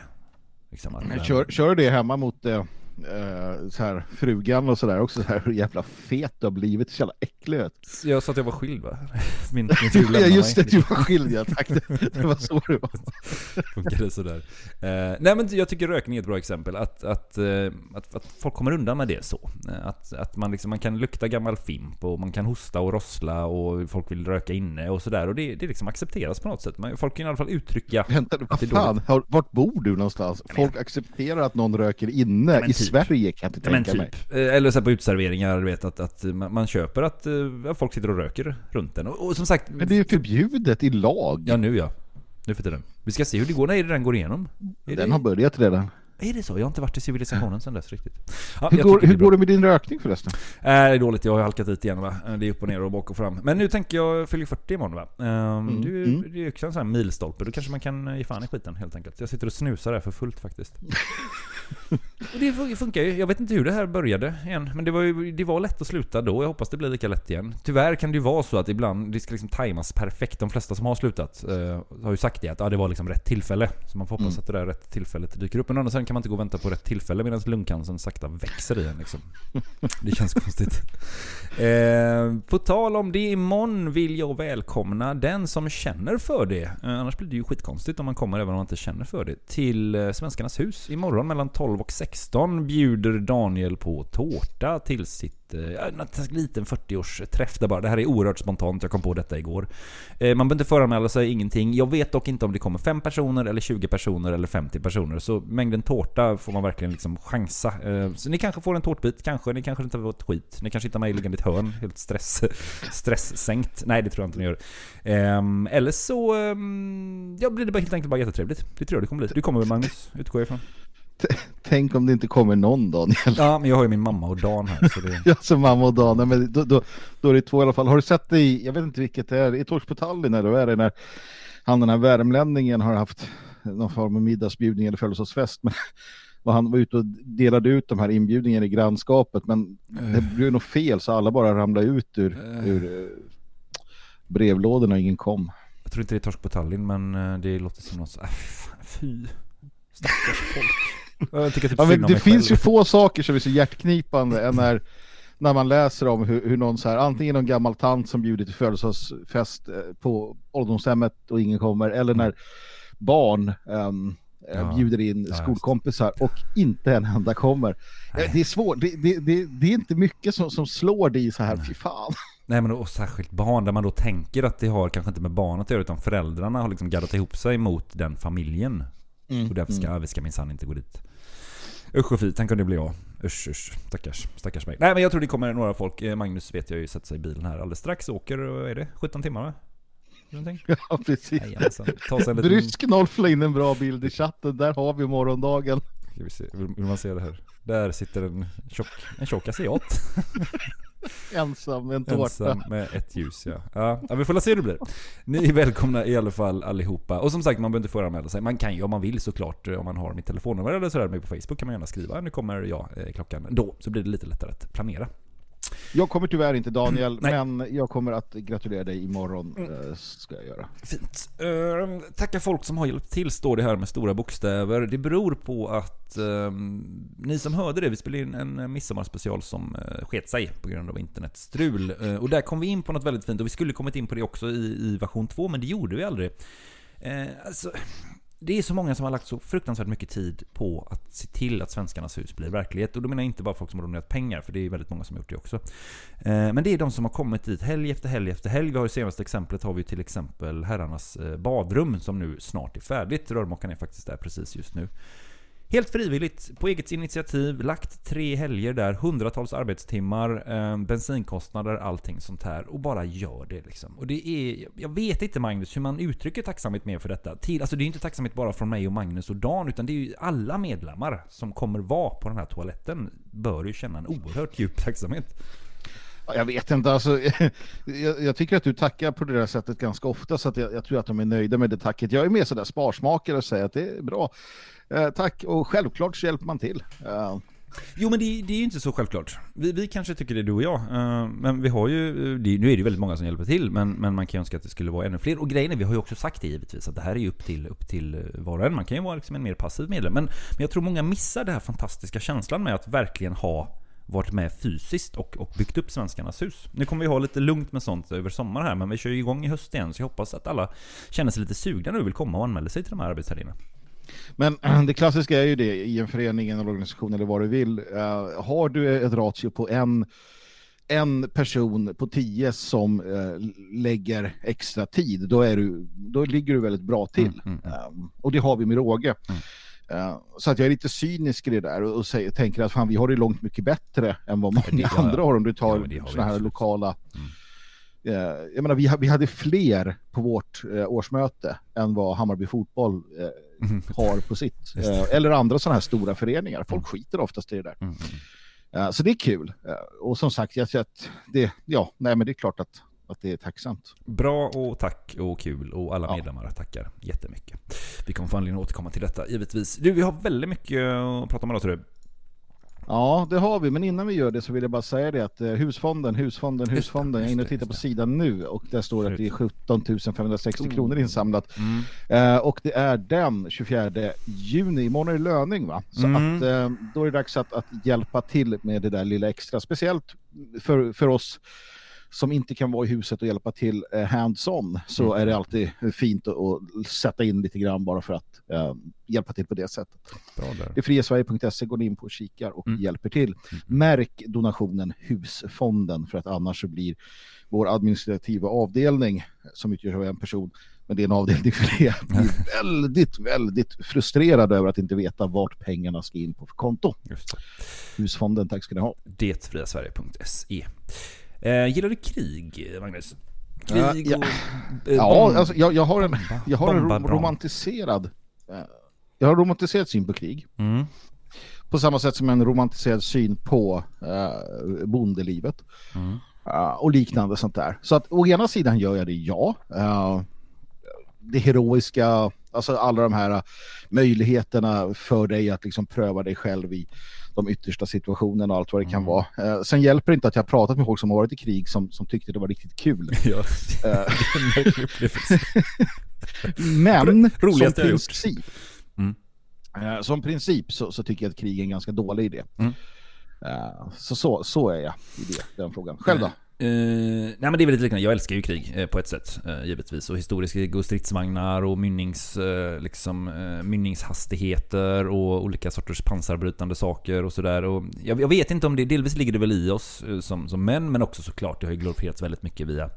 Liksom att, Men eh, kör, kör det hemma mot eh, eh, så här, frugan och sådär också så här hur jävla fet du har blivit, så jävla äcklig. Jag sa att jag var skild va? Min, min Ja just det, du var skild ja, tack. Det, det var så det var. Funkar det sådär? Eh, nej men jag tycker rökning är ett bra exempel. Att, att, eh, att, att folk kommer undan med det så. Eh, Att, att man, liksom, man kan lukta gammal fimp och man kan hosta och rossla och folk vill röka inne och sådär. Och det, det liksom accepteras på något sätt. Man, folk kan i alla fall uttrycka Vänta, vad fan, har, vart bor du någonstans? Folk accepterar att någon röker inne i typ. Sverige kan jag inte Ja, men tänka mig. typ. Eh, Eller så på utserveringar, du vet att, att man köper att eh, folk sitter och röker runt den. Och, och som sagt... Men det är ju förbjudet i lag. Ja nu ja. Nu för tiden. Vi ska se hur det går när den går igenom. Är Den det, har börjat redan. Är det så? Jag har inte varit i civilisationen sedan dess riktigt. Ja, Hur, går, hur det går det med din rökning förresten? Äh, det är dåligt, jag har halkat dit igen va. Det är upp och ner och bak och fram. Men nu tänker jag fylla 40 imorgon va. Um, det, är ju- det är ju också en sån här milstolpe. Då kanske man kan ge fan i skiten helt enkelt. Jag sitter och snusar här för fullt faktiskt. och det fun- funkar ju. Jag vet inte hur det här började igen. Men det var, ju, det var lätt att sluta då. Jag hoppas det blir lika lätt igen. Tyvärr kan det ju vara så att ibland, det ska liksom tajmas perfekt. De flesta som har slutat eh, har ju sagt det att ja, det var liksom rätt tillfälle. Så man får hoppas Mm. att det där rätt tillfället dyker upp. Men andra sidan kan man inte gå och vänta på rätt tillfälle medan lungcancern sakta växer i en liksom. Det känns konstigt. Eh, på tal om det, imorgon vill jag välkomna den som känner för det. Eh, annars blir det ju skitkonstigt om man kommer även om man inte känner för det. Till eh, Svenskarnas hus. Imorgon mellan 12 och 16 bjuder Daniel på tårta till sitt eh, en liten 40-årsträff där bara. Det här är oerhört spontant, jag kom på detta igår. Eh, man behöver inte föranmäla sig, ingenting. Jag vet dock inte om det kommer 5 personer, eller 20 personer, eller 50 personer. Så mängden tårta får man verkligen liksom chansa. Eh, så ni kanske får en tårtbit, kanske. Ni kanske inte får ett skit. Ni kanske hittar mig liggande i ett hörn, helt stress, stresssänkt. Nej, det tror jag inte ni gör. Eh, eller så ehm, ja, blir det helt enkelt bara jättetrevligt. Det tror jag det kommer bli. Du kommer väl Magnus, utgår jag ifrån? Tänk om det inte kommer någon Daniel. Ja, men jag har ju min mamma och Dan här. Så det... Ja, som mamma och Dan. Men då, då, då är det två i alla fall. Har du sett det i, jag vet inte vilket det är, i Tallinn eller vad är det när han den här värmlänningen har haft någon form av middagsbjudning eller födelsedagsfest. Men och han var ute och delade ut de här inbjudningarna i grannskapet. Men det blev nog fel så alla bara ramlade ut ur, ur eh, brevlådorna och ingen kom. Jag tror inte det är torsk på Tallinn, men eh, det låter som något så... Äh, fy. Stackars folk. Jag tycker typ Ja, men det finns själv. ju få saker som är så hjärtknipande än när, när man läser om hur, hur någon så här, antingen någon gammal tant som bjuder till födelsedagsfest eh, på ålderdomshemmet och ingen kommer, eller när barn, eh, Ja. bjuder in Ja, skolkompisar och inte en enda kommer. Eh, Det är svårt, det, det, det, det är inte mycket som, som slår dig så här, fy fan. Nej men och särskilt barn där man då tänker att det har kanske inte med barnet att göra utan föräldrarna har liksom gaddat ihop sig mot den familjen. Mm, Och därför ska vi ska minsann inte gå dit. Usch och fy, tänk om det blir jag. Usch usch, stackars, stackars mig. Nej men jag tror det kommer några folk. Eh, Magnus vet jag ju sätter sig i bilen här alldeles strax. Åker, vad är det? 17 timmar va? Ja, precis. Jajamensan. Ta sig en liten- Brysk nollfla in en bra bild i chatten, där har vi morgondagen. Ska vi se, vill, vill man se det här? Där sitter en tjock, en tjock asiat. Ensam med en tårta. Ensam med ett ljus ja. ja. Ja vi får se hur det blir. Ni är välkomna i alla fall allihopa. Och som sagt man behöver inte föranmäla sig. Man kan ju om man vill såklart. Om man har mitt telefonnummer eller sådär med på Facebook kan man gärna skriva. Nu kommer jag eh, klockan då. Så blir det lite lättare att planera. Jag kommer tyvärr inte Daniel. Mm. men jag kommer att gratulera dig imorgon. eh, Ska jag göra. Fint. Uh, tacka folk som har hjälpt till, står det här med stora bokstäver. Det beror på att ehm, ni som hörde det, vi spelade in en midsommarspecial som uh, sket sig på grund av internetstrul. Eh, och där kom vi in på något väldigt fint och vi skulle kommit in på det också i, i version 2, men det gjorde vi aldrig. Eh, alltså, det är så många som har lagt så fruktansvärt mycket tid på att se till att Svenskarnas hus blir verklighet. Och då menar jag inte bara folk som har donerat pengar, för det är väldigt många som har gjort det också. Eh, men det är de som har kommit dit helg efter helg efter helg. Vi har ju senaste exemplet har vi till exempel herrarnas eh, badrum som nu snart är färdigt. Rörmokaren är faktiskt där precis just nu. Helt frivilligt, på eget initiativ, lagt tre helger där, hundratals arbetstimmar, eh, bensinkostnader, allting sånt här. Och bara gör det liksom. Och det är, jag vet inte Magnus hur man uttrycker tacksamhet mer för detta. Till, alltså det är inte tacksamhet bara från mig och Magnus och Dan, utan det är ju alla medlemmar som kommer vara på den här toaletten bör ju känna en oerhört djup tacksamhet. Ja, Jag vet inte, alltså, jag, jag tycker att du tackar på det där sättet ganska ofta så att jag, jag tror att de är nöjda med det tacket. Jag är mer sådär sparsmakare och säger att det är bra. Eh, tack, och självklart så hjälper man till. Eh, Jo men det, det är ju inte så självklart. Vi, vi kanske tycker det du och jag. Eh, men vi har ju, eh, det, nu är det ju väldigt många som hjälper till men, men man kan ju önska att det skulle vara ännu fler. Och grejen är, vi har ju också sagt det givetvis, att det här är ju upp till, upp till eh, var och en. Man kan ju vara liksom en mer passiv medlem. Men, men jag tror många missar den här fantastiska känslan med att verkligen ha varit med fysiskt och, och byggt upp Svenskarnas hus. Nu kommer vi ha lite lugnt med sånt över sommaren här men vi kör ju igång i höst igen så jag hoppas att alla känner sig lite sugna nu och vill komma och anmäla sig till de här arbetshelgerna. Men det klassiska är ju det i en förening, en organisation eller vad du vill. Eh, har du ett ratio på en, en person på tio som eh, lägger extra tid, då, är du, då ligger du väldigt bra till. Eh, och det har vi med råge. Eh, så att jag är lite cynisk i det där och, säger, tänker att fan, vi har det långt mycket bättre än vad många ja, andra har om du Ja, tar vi sådana här lokala Eh, jag menar, vi, vi hade fler på vårt eh, årsmöte än vad Hammarby fotboll eh, har på sitt. Mm. Eh, eller andra sådana här stora föreningar. Folk skiter oftast i det där. Eh, så det är kul. Eh, och som sagt, jag att det, ja, nej men det är klart att, att det är tacksamt. Bra och tack och kul och alla medlemmar tackar jättemycket. Vi kommer få anledning att återkomma till detta givetvis. Du, vi har väldigt mycket att prata om idag tror du. Ja, det har vi. Men innan vi gör det så vill jag bara säga det att eh, husfonden, husfonden, husfonden. Jag är inne och tittar på sidan nu och där står det att det är 17 560 kronor insamlat. Eh, och det är den 24 juni. Imorgon är det löning va? Så Mm. att eh, då är det dags att, att hjälpa till med det där lilla extra. Speciellt för, för oss som inte kan vara i huset och hjälpa till eh, hands-on så Mm. är det alltid fint att, sätta in lite grann bara för att eh, hjälpa till på det sättet. Det friasverige.se, går in på och kikar och hjälper till. Märk donationen Husfonden för att annars så blir vår administrativa avdelning som utgörs av en person, men det är en avdelning för det, blir väldigt, väldigt frustrerad över att inte veta vart pengarna ska in på för konto. Husfonden, tack ska ni ha. Detfriasverige.se eh, Gillar du krig, Magnus? Krig Ja, och... ja. eh, Ja, alltså, jag, jag har en, jag har en bomba rom- bra. romantiserad eh, jag har en romantiserad syn på krig. Mm. På samma sätt som en romantiserad syn på eh, bondelivet. Mm. Eh, och liknande sånt där. Så att å ena sidan gör jag det ja. Eh, det heroiska, alltså alla de här eh, möjligheterna för dig att liksom pröva dig själv i de yttersta situationerna och allt vad det kan vara. Eh, sen hjälper det inte att jag har pratat med folk som har varit i krig som, som tyckte det var riktigt kul. Ja, Eh, upplevelse. Men som princip, Mm. eh, som princip så, så tycker jag att krig är en ganska dålig idé. Mm. Så, så, så är jag i det, den frågan. Själv då? Uh, nej men det är väl lite liknande. Jag älskar ju krig eh, på ett sätt eh, givetvis. Och historiska krig och stridsvagnar och mynnings, eh, liksom, eh, mynningshastigheter och olika sorters pansarbrytande saker och sådär. Jag, jag vet inte om det, delvis ligger det väl i oss eh, som, som män men också såklart det har ju glorifierats väldigt mycket via,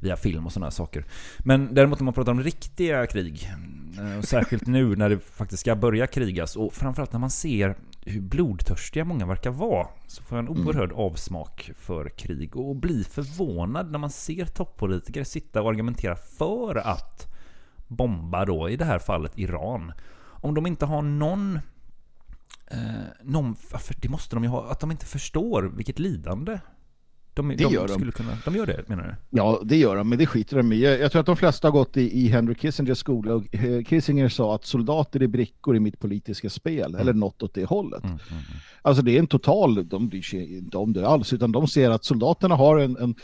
via film och sådana saker. Men däremot när man pratar om riktiga krig, och särskilt nu när det faktiskt ska börja krigas och framförallt när man ser hur blodtörstiga många verkar vara så får jag en oerhörd avsmak för krig och blir förvånad när man ser toppolitiker sitta och argumentera för att bomba då, i det här fallet Iran. Om de inte har någon Eh, någon, för det måste de ju ha, att de inte förstår vilket lidande de, Det de gör de. kunna... De gör det, menar du? Ja, det gör de, men det skiter de i. Jag, jag tror att de flesta har gått i, i Henry Kissingers skola och eh, Kissinger sa att soldater är brickor i mitt politiska spel, eller något åt det hållet. Alltså det är en total, de bryr sig inte om det alls, utan de ser att soldaterna har en, en,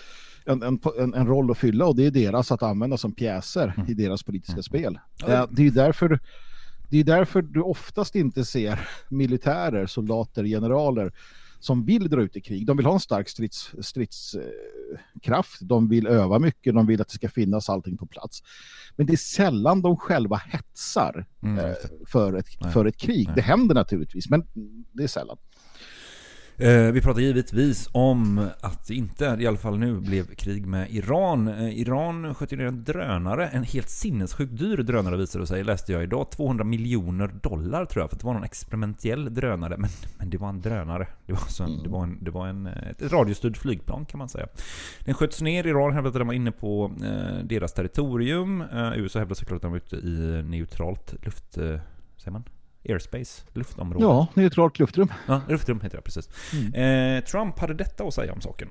en, en, en, roll att fylla och det är deras att använda som pjäser i deras politiska spel. Eh, Det är därför det är därför du oftast inte ser militärer, soldater, generaler som vill dra ut i krig. De vill ha en stark stridskraft, strids, eh, kraft. de vill öva mycket, de vill att det ska finnas allting på plats. Men det är sällan de själva hetsar eh, för, ett, för ett krig. Det händer naturligtvis, men det är sällan. Eh, vi pratar givetvis om att det inte, i alla fall nu, blev krig med Iran. Eh, Iran sköt ner en drönare, en helt sinnessjukt dyr drönare visade det sig, läste jag idag. 200 miljoner dollar tror jag, för att det var någon experimentell drönare. Men, men det var en drönare. Det var, så en, det var, en, det var en, eh, ett radiostyrd flygplan kan man säga. Den sköts ner, Iran hävdade att den var inne på eh, deras territorium. Eh, USA hävdade såklart att den var ute i neutralt luft... Eh, säger man? Airspace, luftområde. Ja, neutralt luftrum. Ja, luftrum heter det precis. Eh, Trump hade detta att säga om saken.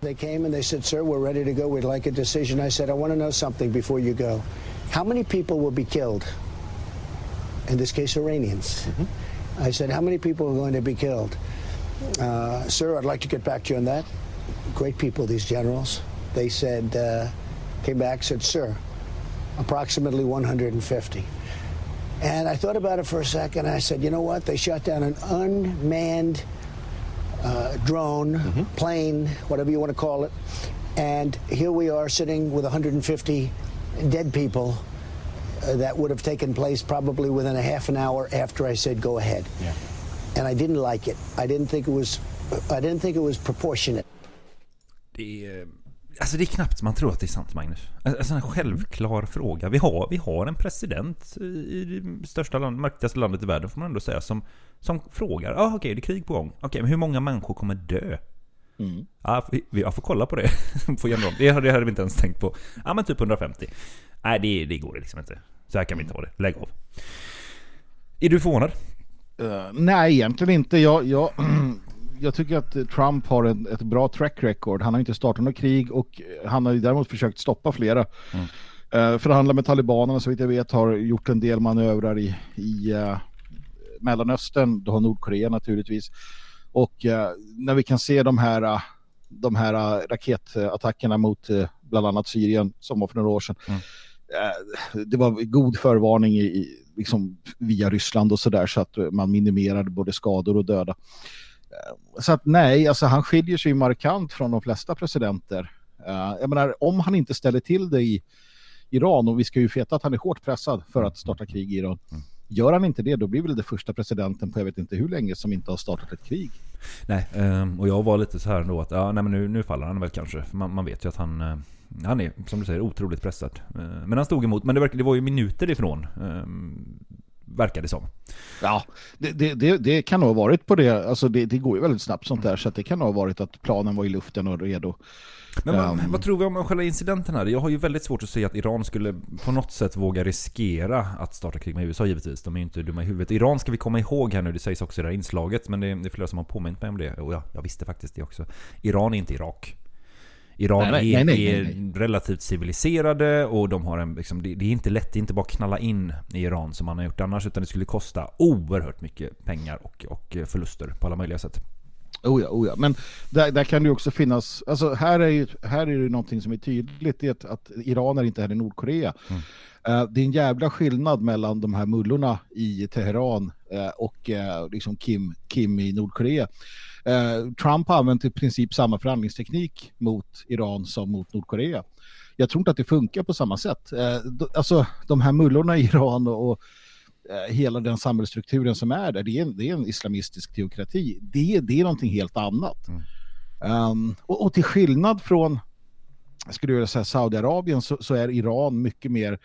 They came and they said, Sir, we're ready to go. We'd like a decision. I said, I want to know something before you go. How many people will be killed? In this case, Iranians. I said, How many people are going to be killed? Uh, sir, I'd like to get back to you on that. Great people, these generals. They said, uh, came back, said, Sir, approximately 150. And I thought about it for a second. And I said, you know what? They shot down an unmanned uh, drone, plane, whatever you want to call it. And here we are sitting with 150 dead people uh, that would have taken place probably within a half an hour after I said go ahead. And I didn't like it. I didn't think it was I didn't think it was proportionate. Det är, alltså det är knappt man tror att det är sant Magnus. Alltså en självklar fråga. Vi har, vi har en president i det största land, mäktigaste landet i världen får man ändå säga som, som frågar. Ah, okej, det är krig på gång. Okej, men hur många människor kommer dö? Ja, vi, vi jag får kolla på det. det, hade- vi inte ens tänkt på. Ja men typ 150. Nej det, det går liksom inte. Så här kan vi inte ha det. Lägg av. Är du förvånad? Eh, nej, egentligen inte. Jag, jag, jag tycker att eh, Trump har en, ett bra track record. Han har inte startat något krig och eh, han har ju däremot försökt stoppa flera. Uh, förhandla med talibanerna så vitt jag vet har gjort en del manövrar i, i eh, Mellanöstern. Du har Nordkorea naturligtvis. Och eh, när vi kan se de här, eh, de här eh, raketattackerna mot eh, bland annat Syrien som var för några år sedan. Eh, det var god förvarning i, liksom via Ryssland och sådär så att eh, man minimerade både skador och döda. Eh, Så att nej, alltså han skiljer sig markant från de flesta presidenter. Eh, Jag menar, om han inte ställer till det i Iran och vi ska ju veta att han är hårt pressad för att starta krig i Iran. Gör han inte det, då blir väl det första presidenten på jag vet inte hur länge som inte har startat ett krig. Nej, ehm, och jag var lite så här ändå att ja, nej, men nu, nu faller han väl kanske. Man, man vet ju att han, eh, han är, som du säger, otroligt pressad. Men han stod emot, men det, verkar, det var ju minuter ifrån. Verkar det som. Ja, det, det, det, det kan nog ha varit på det, alltså det, går ju väldigt snabbt sånt där, så att det kan nog ha varit att planen var i luften och redo. Men vad, Ehm, vad tror vi om själva incidenten här? Jag har ju väldigt svårt att se att Iran skulle på något sätt våga riskera att starta krig med USA givetvis. De är ju inte dumma i huvudet. Iran ska vi komma ihåg här nu, det sägs också i det här inslaget, men det är, det är flera som har påmint mig om det. Och ja, jag visste faktiskt det också. Iran är inte Irak. Iran Nej, nej, är, nej, nej, är relativt civiliserade och de har en, liksom, det, det är inte lätt, det är inte bara att knalla in i Iran som man har gjort annars, utan det skulle kosta oerhört mycket pengar och, och förluster på alla möjliga sätt. Oh ja, oh ja. Men där, där kan det ju också finnas, alltså här är ju här är det någonting som är tydligt, det är att, att Iran är inte heller Nordkorea. Eh, det är en jävla skillnad mellan de här mullorna i Teheran eh, och eh, liksom Kim, Kim i Nordkorea. Eh, Trump har använt i princip samma förhandlingsteknik mot Iran som mot Nordkorea. Jag tror inte att det funkar på samma sätt. Eh, alltså de här mullorna i Iran och, och eh, hela den samhällsstrukturen som är där, det är det är en islamistisk teokrati. Det, det är någonting helt annat. Um, och, och till skillnad från jag skulle vilja säga Saudiarabien så, så är Iran mycket mer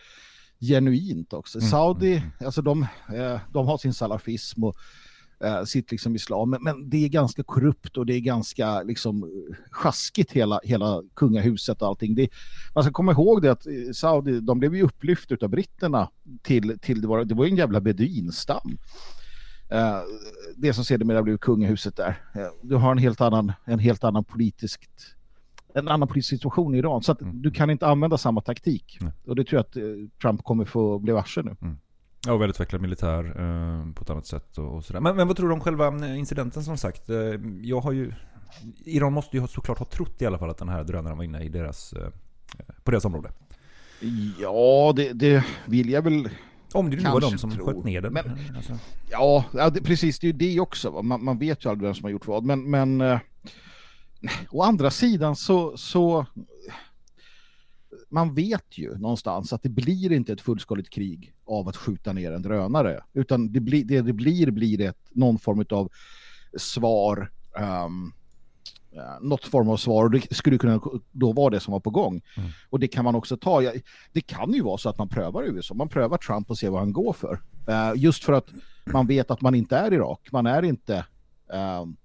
genuint också. Saudi, alltså de, eh, de har sin salafism och eh, sitt liksom islam, men, men det är ganska korrupt och det är ganska liksom sjaskigt hela, hela kungahuset och allting. Det, man ska komma ihåg det att eh, Saudi, de blev ju upplyft av britterna till, till det, var, det var en jävla beduinstam. Eh, det som sedermera blev kungahuset där. Eh, du har en helt annan, en helt annan politiskt en annan politisk situation i Iran. Så att du kan inte använda samma taktik. Och det tror jag att eh, Trump kommer få bli varse nu. Ja, välutvecklad militär eh, på ett annat sätt och, och sådär. Men, men vad tror du om själva eh, incidenten som sagt? Eh, jag har ju... Iran måste ju såklart ha trott i alla fall att den här drönaren var inne i deras, eh, på deras område. Ja, det, det vill jag väl Om det nu var de som tro. sköt ner den. Men, Alltså. ja, det, precis. Det är ju det också. Man, man vet ju aldrig vem som har gjort vad. Men, men eh, å andra sidan så, så man vet ju någonstans att det blir inte ett fullskaligt krig av att skjuta ner en drönare. Utan det, blir, det, det blir blir ett, någon form av svar um, något form av svar och det skulle kunna då vara det som var på gång. Och det kan man också ta. Det kan ju vara så att man prövar USA. Man prövar Trump och ser vad han går för. Eh, just för att man vet att man inte är Irak. Man är inte... ehm,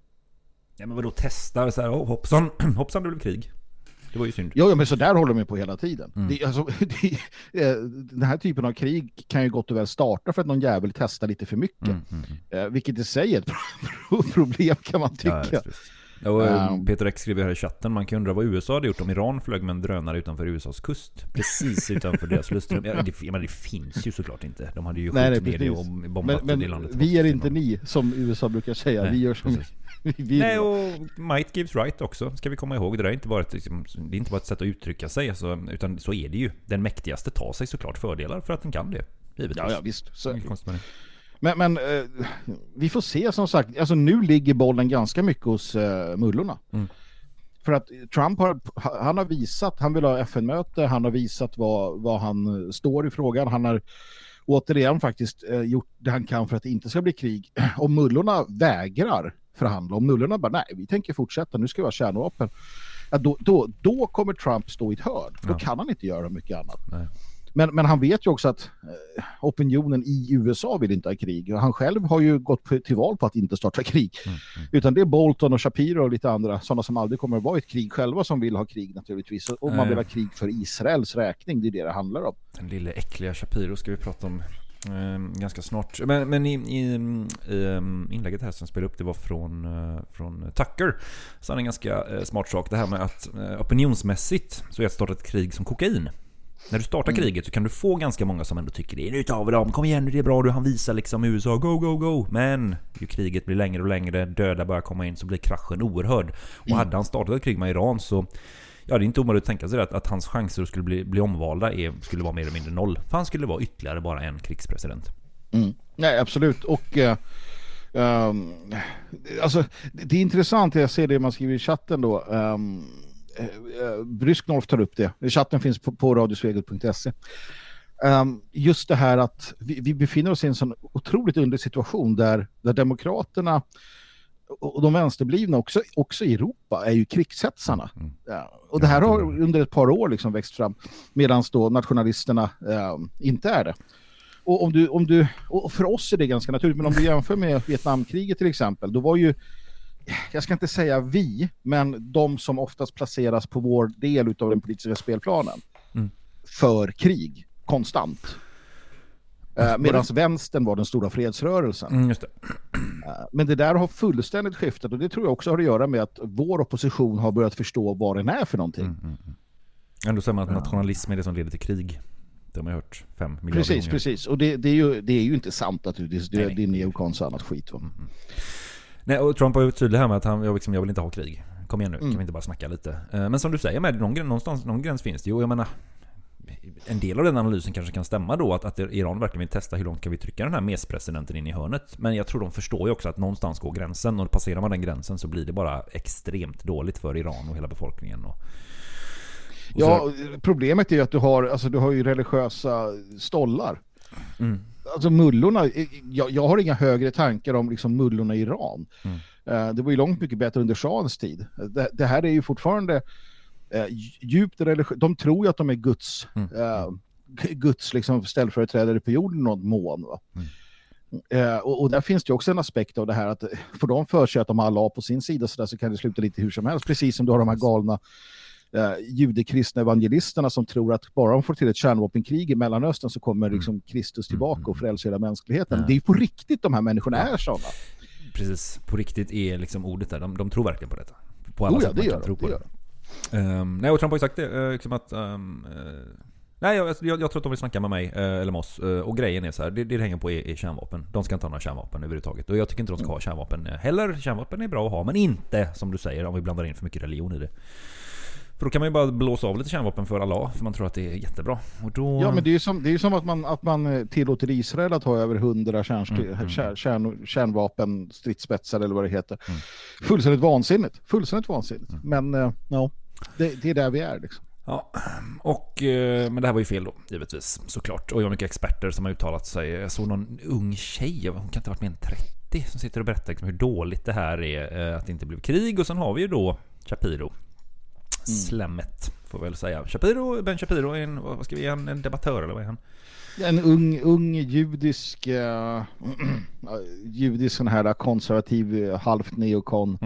Ja, men vadå testa? Så här, oh, hoppsan, hoppsan det blev krig. Det var ju synd. Ja, men så där håller de på hela tiden. Det, alltså, det, eh, den här typen av krig kan ju gott och väl starta för att någon jävel testar lite för mycket. Eh, vilket i sig är ett pro- problem kan man tycka. Ja. Och, eh, Ehm. Peter X skriver här i chatten, man kan undra vad USA hade gjort om Iran flög med en drönare utanför USAs kust. Precis utanför deras luftrum. Ja, det, men det finns ju såklart inte. De hade ju skjutit ner det och bombat men, men landet. vi är inte ni, som USA brukar säga. Nej, vi gör som precis. vi vill. Nej, och might gives right också, ska vi komma ihåg. Det, där är inte bara ett, liksom, det är inte bara ett sätt att uttrycka sig, alltså, utan så är det ju. Den mäktigaste tar sig såklart fördelar för att den kan det. Givetvis. Ja, ja, visst. Så, Men, men eh, vi får se som sagt. Alltså nu ligger bollen ganska mycket hos eh, mullorna. Mm. För att Trump har, han har visat, han vill ha FN-möte, han har visat vad, vad han står i frågan. Han har återigen faktiskt eh, gjort det han kan för att det inte ska bli krig. Om mullorna vägrar förhandla, om mullorna bara nej, vi tänker fortsätta, nu ska vi ha kärnvapen. Ja, då, då, då kommer Trump stå i ett hörn. Då Ja. kan han inte göra mycket annat. Nej. Men, men han vet ju också att eh, opinionen i USA vill inte ha krig. Han själv har ju gått till val på att inte starta krig. Utan det är Bolton och Shapiro och lite andra, sådana som aldrig kommer att vara i ett krig själva som vill ha krig naturligtvis. Och man vill ha krig för Israels räkning, det är det det handlar om. Den lille äckliga Shapiro ska vi prata om eh, ganska snart. Men, men i, i, i eh, inlägget här som spelade upp, det var från, eh, från Tucker. Så han en ganska eh, smart sak. Det här med att eh, opinionsmässigt så är att starta ett krig som kokain. När du startar Mm. kriget så kan du få ganska många som ändå tycker det. Nu tar vi dem, kom igen nu det är bra, du han visar liksom USA, go go go. Men ju kriget blir längre och längre, döda börjar komma in så blir kraschen oerhörd. Och Mm. hade han startat ett krig med Iran så Ja, det är inte omöjligt att tänka sig att, att hans chanser att skulle bli, bli omvalda är, skulle vara mer eller mindre noll. För han skulle vara ytterligare bara en krigspresident. Mm. Nej, absolut. Och eh, ehm, alltså, det, det är intressant, jag ser det man skriver i chatten då. Um, Brysknolf tar upp det. Chatten finns på, på radiosvegot.se. Ehm, just det här att vi, vi befinner oss i en sån otroligt underlig situation där, där Demokraterna och de vänsterblivna också, också i Europa är ju krigshetsarna. Ja, och det här har under ett par år liksom växt fram medan då nationalisterna eh, inte är det. Och, om du, om du, och för oss är det ganska naturligt, men om du jämför med Vietnamkriget till exempel, då var ju, jag ska inte säga vi, men de som oftast placeras på vår del av den politiska spelplanen Mm. för krig, konstant. Eh, Medan vänstern var den stora fredsrörelsen. Mm, det. Eh, Men det där har fullständigt skiftat och det tror jag också har att göra med att vår opposition har börjat förstå vad den är för någonting. Mm, Ändå säger man att nationalism är det som leder till krig. Det har man hört fem miljarder Precis, gånger. precis. Och det, det, är ju, det är ju inte sant naturligtvis. Det, Nej, nej. det är neokons och annat skit. Va? Nej, och Trump har ju varit tydlig här med att han, jag, liksom, jag vill inte ha krig. Kom igen nu, Mm. kan vi inte bara snacka lite? Eh, Men som du säger, med någon, någonstans, någon gräns finns det ju. Jag menar, en del av den analysen kanske kan stämma då att, att Iran verkligen vill testa hur långt kan vi trycka den här MES-presidenten in i hörnet. Men jag tror de förstår ju också att någonstans går gränsen och passerar man den gränsen så blir det bara extremt dåligt för Iran och hela befolkningen. Och, och Ja, problemet är ju att du har, alltså, du har ju religiösa stollar. Mm. Alltså mullorna, jag, jag har inga högre tankar om liksom mullorna i Iran. Mm. Eh, det var ju långt mycket bättre under shahens tid. Det, det här är ju fortfarande eh, djupt religiöst. De tror ju att de är Guds, eh, Guds liksom ställföreträdare på jorden någon mån. Va? Eh, och, och där finns det ju också en aspekt av det här att får de för sig att de har Allah på sin sida så, där, så kan det sluta lite hur som helst. Precis som du har de här galna eh, judekristna evangelisterna som tror att bara de får till ett kärnvapenkrig i Mellanöstern så kommer liksom Kristus tillbaka och frälsa hela mänskligheten. Ja. Det är ju på riktigt de här människorna är sådana. Precis, på riktigt är liksom ordet där. De, de tror verkligen på detta. På alla Oh ja, sätt man kan de, tro på det det. Ehm, nej, och Trump har ju sagt det. eh, liksom att... ehm, eh, nej, jag, jag, jag tror att de vill snacka med mig, eh, eller med oss. eh, och grejen är så här, det, det hänger på är, är kärnvapen. De ska inte ha några kärnvapen överhuvudtaget. Och jag tycker inte de ska ha kärnvapen heller. Kärnvapen är bra att ha, men inte, som du säger, om vi blandar in för mycket religion i det. För då kan man ju bara blåsa av lite kärnvapen för Allah, för man tror att det är jättebra. Och då... Ja, men det är ju som, det är som att, man, att man eh, tillåter Israel att ha över hundra kärnstri- Mm, mm. kär, kärn, kärnvapen, stridsspetsar eller vad det heter. Fullständigt vansinnigt. Fullständigt vansinnigt. Men eh, ja, det, det är där vi är liksom. Ja, och, eh, men det här var ju fel då, givetvis. Såklart. Och det var mycket experter som har uttalat sig. Jag såg någon ung tjej, hon kan inte ha varit mer än 30, som sitter och berättar liksom hur dåligt det här är, att det inte blev krig. Och sen har vi ju då Shapiro. Slemmet, får väl säga. Shapiro, Ben Shapiro är en, vad ska vi ge han, en debattör eller vad är han? En ung, ung judisk, uh, judisk sån här konservativ, eh, halvt neokon.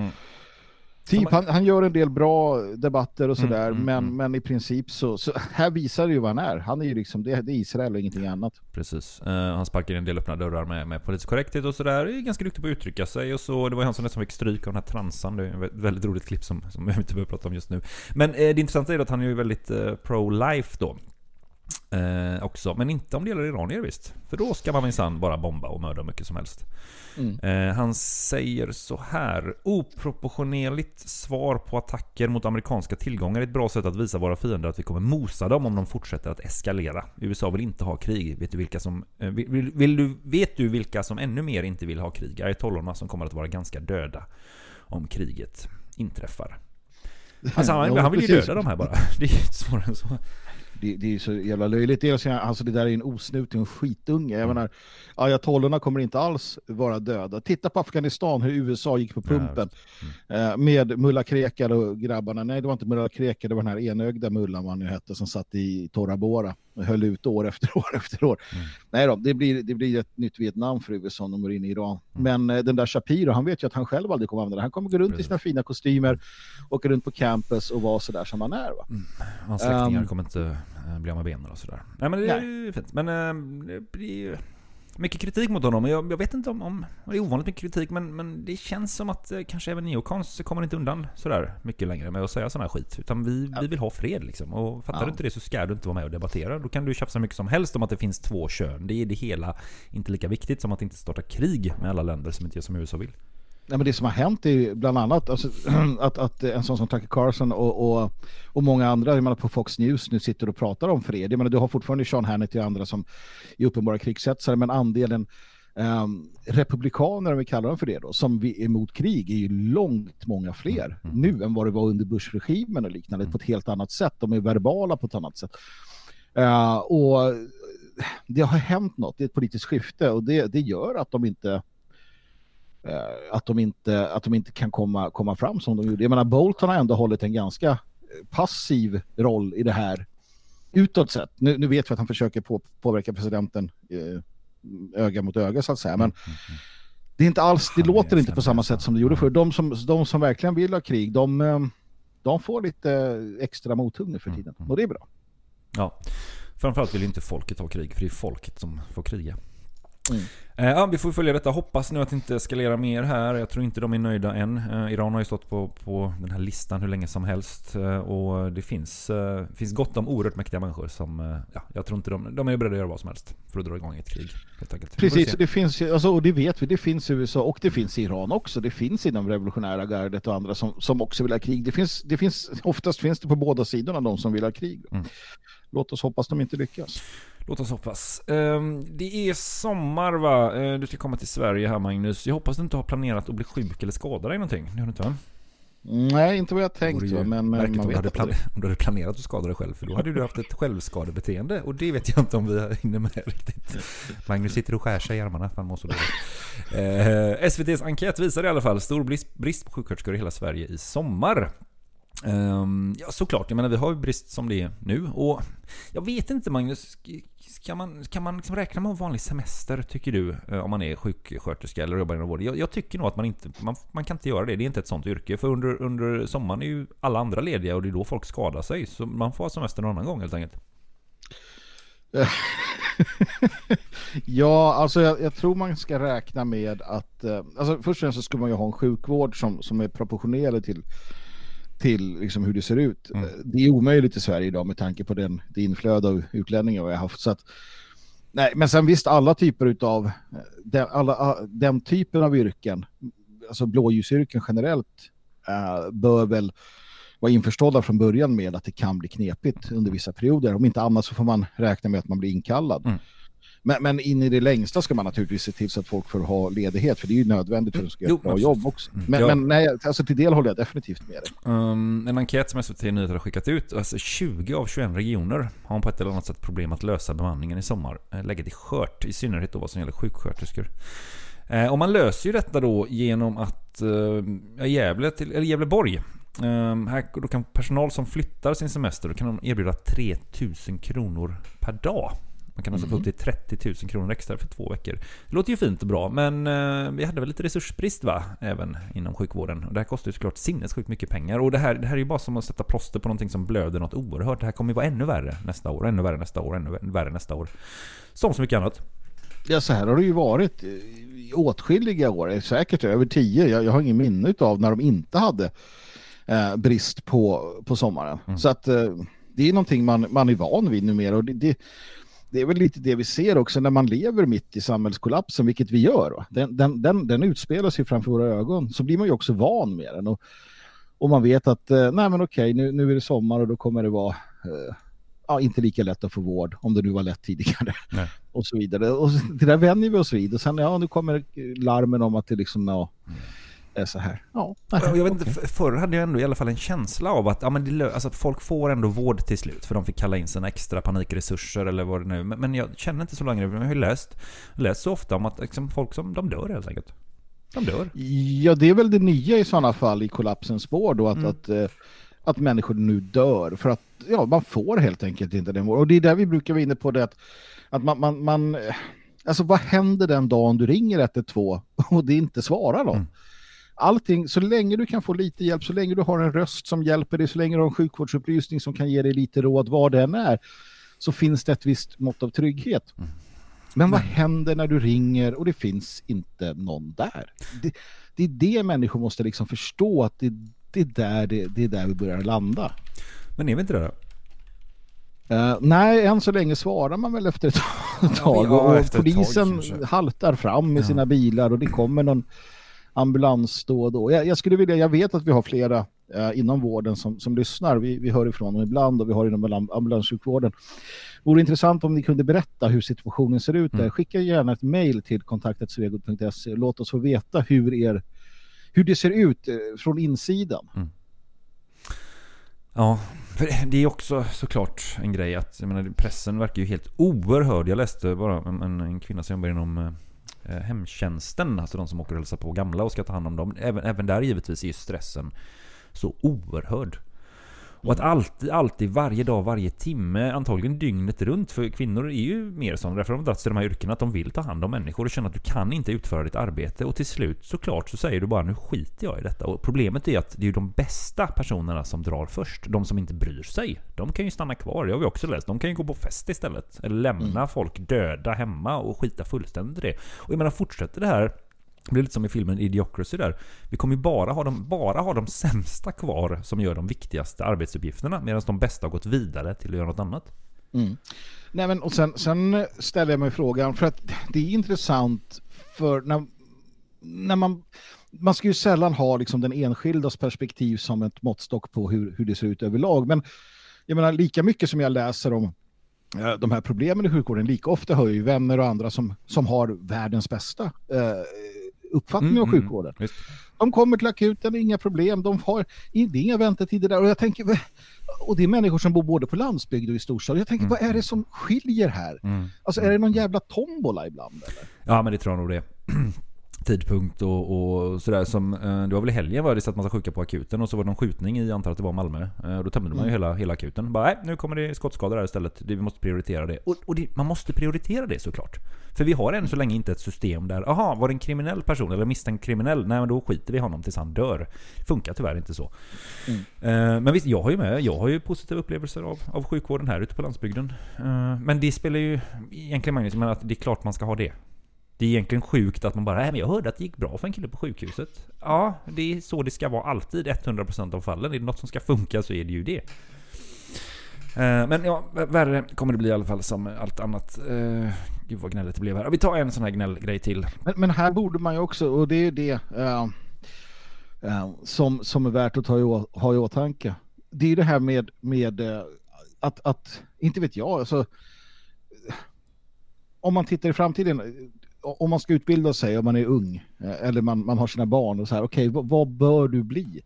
Typ, han, han gör en del bra debatter och sådär, Mm, mm, men, men i princip så, så här visar det ju vad han är. Han är ju liksom, det, det är Israel och ingenting annat. Precis. Eh, han sparkar in en del öppna dörrar med, med politisk korrekthet och sådär. Är ganska duktig på att uttrycka sig. Och så, det var ju han som nästan fick stryk av den här transan. Det är ett väldigt roligt klipp som, som jag inte behöver prata om just nu. Men eh, det intressanta är att han är ju väldigt eh, pro-life då. Eh, också. Men inte om det gäller iranier visst. För då ska man minsann bara bomba och mörda hur mycket som helst. Mm. Eh, han säger så här. Oproportionerligt svar på attacker mot amerikanska tillgångar är ett bra sätt att visa våra fiender att vi kommer mosa dem om de fortsätter att eskalera. USA vill inte ha krig. Vet du vilka som, eh, vill, vill, du, vet du vilka som ännu mer inte vill ha krig? Ayatollorna som kommer att vara ganska döda om kriget inträffar. Alltså han, han vill ju döda de här bara. Det är ju inte svårare än så. Det, det är så jävla löjligt. Så- alltså det där är en osnut, en skitunge. Jag menar, ayatollorna kommer inte alls vara döda. Titta på Afghanistan, hur USA gick på pumpen. Eh, med Mulla Krekar och grabbarna. Nej, det var inte Mulla Krekar, det var den här enögda Mullan, han nu hette, som satt i Tora Bora och höll ut år efter år efter år. Nej då, det blir, det blir ett nytt Vietnam för USA om de går in i Iran. Men eh, den där Shapiro, han vet ju att han själv aldrig kommer använda det. Han kommer gå runt i sina fina kostymer, åka runt på campus och vara sådär som han är. Va? Hans släktingar Ehm, kommer inte eh, bli av med benen och sådär. Nej men det är ju fint. Men eh, det blir ju mycket kritik mot honom. Jag, jag vet inte om, om det är ovanligt mycket kritik men, men det känns som att eh, kanske även neokons kommer inte undan sådär mycket längre med att säga sån här skit. Utan vi, vi vill ha fred liksom. Och fattar Ja. du inte det så ska du inte vara med och debattera. Då kan du tjafsa mycket som helst om att det finns två kön. Det är det hela inte lika viktigt som att inte starta krig med alla länder som inte gör som USA vill. Nej, men det som har hänt är bland annat alltså, att, att en sån som Tucker Carlson och, och, och många andra jag menar, på Fox News nu sitter och pratar om fred. Jag menar, du har fortfarande Sean Hannity och andra som är uppenbara krigshetsare men andelen um, republikaner, om vi kallar dem för det då, som vi är emot krig är ju långt många fler nu än vad det var under Bush-regimen och liknande på ett helt annat sätt. De är verbala på ett annat sätt. Eh, och det har hänt något, det är ett politiskt skifte och det, det gör att de inte att de inte, att de inte kan komma, komma fram som de gjorde. Jag menar, Bolton har ändå hållit en ganska eh, passiv roll i det här utåt sett. Nu, nu vet vi att han försöker på, påverka presidenten eh, öga mot öga så att säga, men det är inte alls, det låter inte på samma sätt som det gjorde för de som, de som verkligen vill ha krig, de, eh, de får lite extra mothugg nu för tiden och det är bra. Ja. Framförallt vill inte folket ha krig, för det är folket som får kriga. Eh, Ja, vi får följa detta. Hoppas nu att det inte eskalerar mer här. Jag tror inte de är nöjda än. Eh, Iran har ju stått på, på den här listan hur länge som helst. Eh, Och det finns, finns gott om oerhört mäktiga människor som... Ja, jag tror inte de... De är beredda att göra vad som helst för att dra igång ett krig. Helt enkelt. Precis, det finns alltså, och det vet vi, det finns i USA och det finns i Iran också. Det finns inom revolutionära gardet och andra som, som också vill ha krig. Det finns, det finns, oftast finns det på båda sidorna de som vill ha krig. Mm. Låt oss hoppas de inte lyckas. Låt oss hoppas. Ehm, Det är sommar va? Eh, Du ska komma till Sverige här Magnus. Jag hoppas du inte har planerat att bli sjuk eller skada dig någonting. Det har du inte va? Nej, inte vad jag tänkt. Ju Men, men man om, du vet aldrig. plan- om du hade planerat att skada dig själv. För då hade du haft ett självskadebeteende. Och det vet jag inte om vi hinner med riktigt. Magnus sitter och skär sig i armarna för han mår så dåligt. Eh, SVTs enkät visar i alla fall stor brist, brist på sjuksköterskor i hela Sverige i sommar. Ehm, ja såklart, jag menar vi har ju brist som det är nu. Och jag vet inte Magnus, kan man, kan man liksom räkna med en vanlig semester tycker du? Eh, om man är sjuksköterska eller jobbar inom vård? Jag, jag tycker nog att man inte, man, man kan inte göra det. Det är inte ett sånt yrke. För under, under sommaren är ju alla andra lediga och det är då folk skadar sig. Så man får ha semester någon annan gång helt enkelt. Ja, alltså jag, jag tror man ska räkna med att, eh, alltså först och främst så ska man ju ha en sjukvård som, som är proportionerlig till, till liksom hur det ser ut. Mm. Eh, Det är omöjligt i Sverige idag med tanke på den, det inflöde av utlänningar vi har haft. Så att, nej, men sen visst, alla typer av den, alla, ah, den typen av yrken, alltså blåljusyrken generellt, eh, bör väl vara införstådda från början med att det kan bli knepigt under vissa perioder. Om inte annat så får man räkna med att man blir inkallad. Mm. Men, men in i det längsta ska man naturligtvis se till så att folk får ha ledighet, för det är ju nödvändigt för att de ska göra Jo, ett bra jobb också. Mm. Men, Ja. men nej, alltså till del håller jag definitivt med dig. Um, en enkät som SVT Nyheter har skickat ut. Alltså 20 av 21 regioner har på ett eller annat sätt problem att lösa bemanningen i sommar. Eh, Läget är skört, i synnerhet då vad som gäller sjuksköterskor. Eh, och man löser ju detta då genom att eh, Gävle till, eller Gävleborg eh, här, då kan personal som flyttar sin semester då kan de erbjuda 3000 kronor per dag. Man kan alltså få upp till 30 000 kronor extra för två veckor. Det låter ju fint och bra, men eh, vi hade väl lite resursbrist va? Även inom sjukvården. Och det här kostar ju såklart sinnessjukt mycket pengar. Och det här, det här är ju bara som att sätta plåster på någonting som blöder något oerhört. Det här kommer ju vara ännu värre nästa år, ännu värre nästa år, ännu värre nästa år. Som så mycket annat. Ja, så här har det ju varit i åtskilliga år, säkert över tio. Jag, jag har ingen minne av när de inte hade eh, brist på, på sommaren. Så att eh, det är någonting man, man är van vid numera. Och det, det, det är väl lite det vi ser också när man lever mitt i samhällskollapsen, vilket vi gör. Va? Den, den, den, den utspelar sig framför våra ögon. Så blir man ju också van med den. Och, och man vet att eh, nej men okej, nu, nu är det sommar och då kommer det vara eh, ja, inte lika lätt att få vård om det nu var lätt tidigare. Nej. Och så vidare. Och det där vänjer vi oss vid. Och sen, ja, nu kommer larmen om att det liksom, ja, är så här. Ja, Jag vet inte, för- förr hade jag ändå i alla fall en känsla av att, ja, men det, alltså att folk får ändå vård till slut. För de fick kalla in sina extra panikresurser eller vad det nu men, men jag känner inte så länge. Jag har ju läst, läst så ofta om att liksom, folk som de dör helt enkelt. De dör. Ja, det är väl det nya i sådana fall i kollapsens spår då, att, Mm. att, eh, att människor nu dör för att ja, man får helt enkelt inte den vård. Och det är där vi brukar vara inne på det att, att man, man, man, alltså vad händer den dagen du ringer 112 och det inte svarar någon? Mm. Allting, så länge du kan få lite hjälp, så länge du har en röst som hjälper dig, så länge du har en sjukvårdsupplysning som kan ge dig lite råd, vad det än är, så finns det ett visst mått av trygghet. Mm. Men vad händer när du ringer och det finns inte någon där? Det, det är det människor måste liksom förstå att det, det, är där, det, det är där vi börjar landa. Men är vi inte det då? Eh, nej, än så länge svarar man väl efter ett tag. ja, och efter ett tag polisen haltar fram med Ja. sina bilar och det kommer någon ambulans då och då. Jag, jag skulle vilja, jag vet att vi har flera eh, inom vården som, som lyssnar. Vi, vi hör ifrån dem ibland och vi har inom ambul- ambulanssjukvården. Vore intressant om ni kunde berätta hur situationen ser ut där. Mm. Skicka gärna ett mejl till kontaktet.svegot.se. Låt oss få veta hur, er, hur det ser ut eh, från insidan. Ja, för det är också såklart en grej att jag menar, pressen verkar ju helt oerhörd. Jag läste bara en, en kvinna som jobbar inom eh, Eh, hemtjänsten, alltså de som åker och hälsar på gamla och ska ta hand om dem. Även, även där givetvis är ju stressen så oerhörd. Och att alltid, alltid, varje dag, varje timme, antagligen dygnet runt. För kvinnor är ju mer sådana, därför har de dragits till de här yrkena, att de vill ta hand om människor och känner att du kan inte utföra ditt arbete. Och till slut såklart så säger du bara nu skiter jag i detta. Och problemet är att det är ju de bästa personerna som drar först. De som inte bryr sig. De kan ju stanna kvar, det har vi också läst. De kan ju gå på fest istället. Eller lämna folk döda hemma och skita fullständigt i det. Och jag menar, fortsätter det här det blir lite som i filmen Idiocracy där. Vi kommer ju bara ha, de, bara ha de sämsta kvar som gör de viktigaste arbetsuppgifterna medan de bästa har gått vidare till att göra något annat. Mm. Nej, men, och sen, sen ställer jag mig frågan, för att det är intressant för när, när man man ska ju sällan ha liksom den enskildas perspektiv som ett måttstock på hur, hur det ser ut överlag. Men jag menar, lika mycket som jag läser om eh, de här problemen i sjukvården, lika ofta hör jag ju vänner och andra som, som har världens bästa eh, uppfattning Mm, om mm, sjukvården. visst. De kommer till akuten, inga problem, de har det är inga väntetider där. Och jag tänker, "Vad- och det är människor som bor både på landsbygd och i storstad. Jag tänker, vad är det som skiljer här? Mm. Alltså är det någon jävla tombola ibland eller? Ja men det tror jag nog det. Tidpunkt och, och sådär som, eh, det var väl i helgen var det satt massa sjuka på akuten och så var det någon skjutning i, jag antar att det var Malmö. Eh, Och då tömde man ju Mm. hela, hela akuten. Bara, nej, nu kommer det skottskador här istället. Vi måste prioritera det. Och, och det, man måste prioritera det såklart. För vi har än så länge inte ett system där, aha, var det en kriminell person eller misstänkt kriminell? Nej men då skiter vi honom tills han dör. Det funkar tyvärr inte så. Mm. Eh, Men visst, jag har ju med, jag har ju positiva upplevelser av, av sjukvården här ute på landsbygden. Eh, Men det spelar ju egentligen Magnus, men att det är klart man ska ha det. Det är egentligen sjukt att man bara, nej men jag hörde att det gick bra för en kille på sjukhuset. Ja, det är så det ska vara alltid, 100% av fallen. Är det något som ska funka så är det ju det. Eh, men ja, värre kommer det bli i alla fall som allt annat. Uh, Gud vad gnälligt det blev här. Vi tar en sån här gnällgrej till. Men, men här borde man ju också, och det är ju det uh, uh, som, som är värt att ta i, ha i åtanke. Det är ju det här med, med att, att, inte vet jag, alltså, om man tittar i framtiden, om man ska utbilda sig, om man är ung, eh, eller man, man har sina barn och så här, okej, vad, vad bör du bli?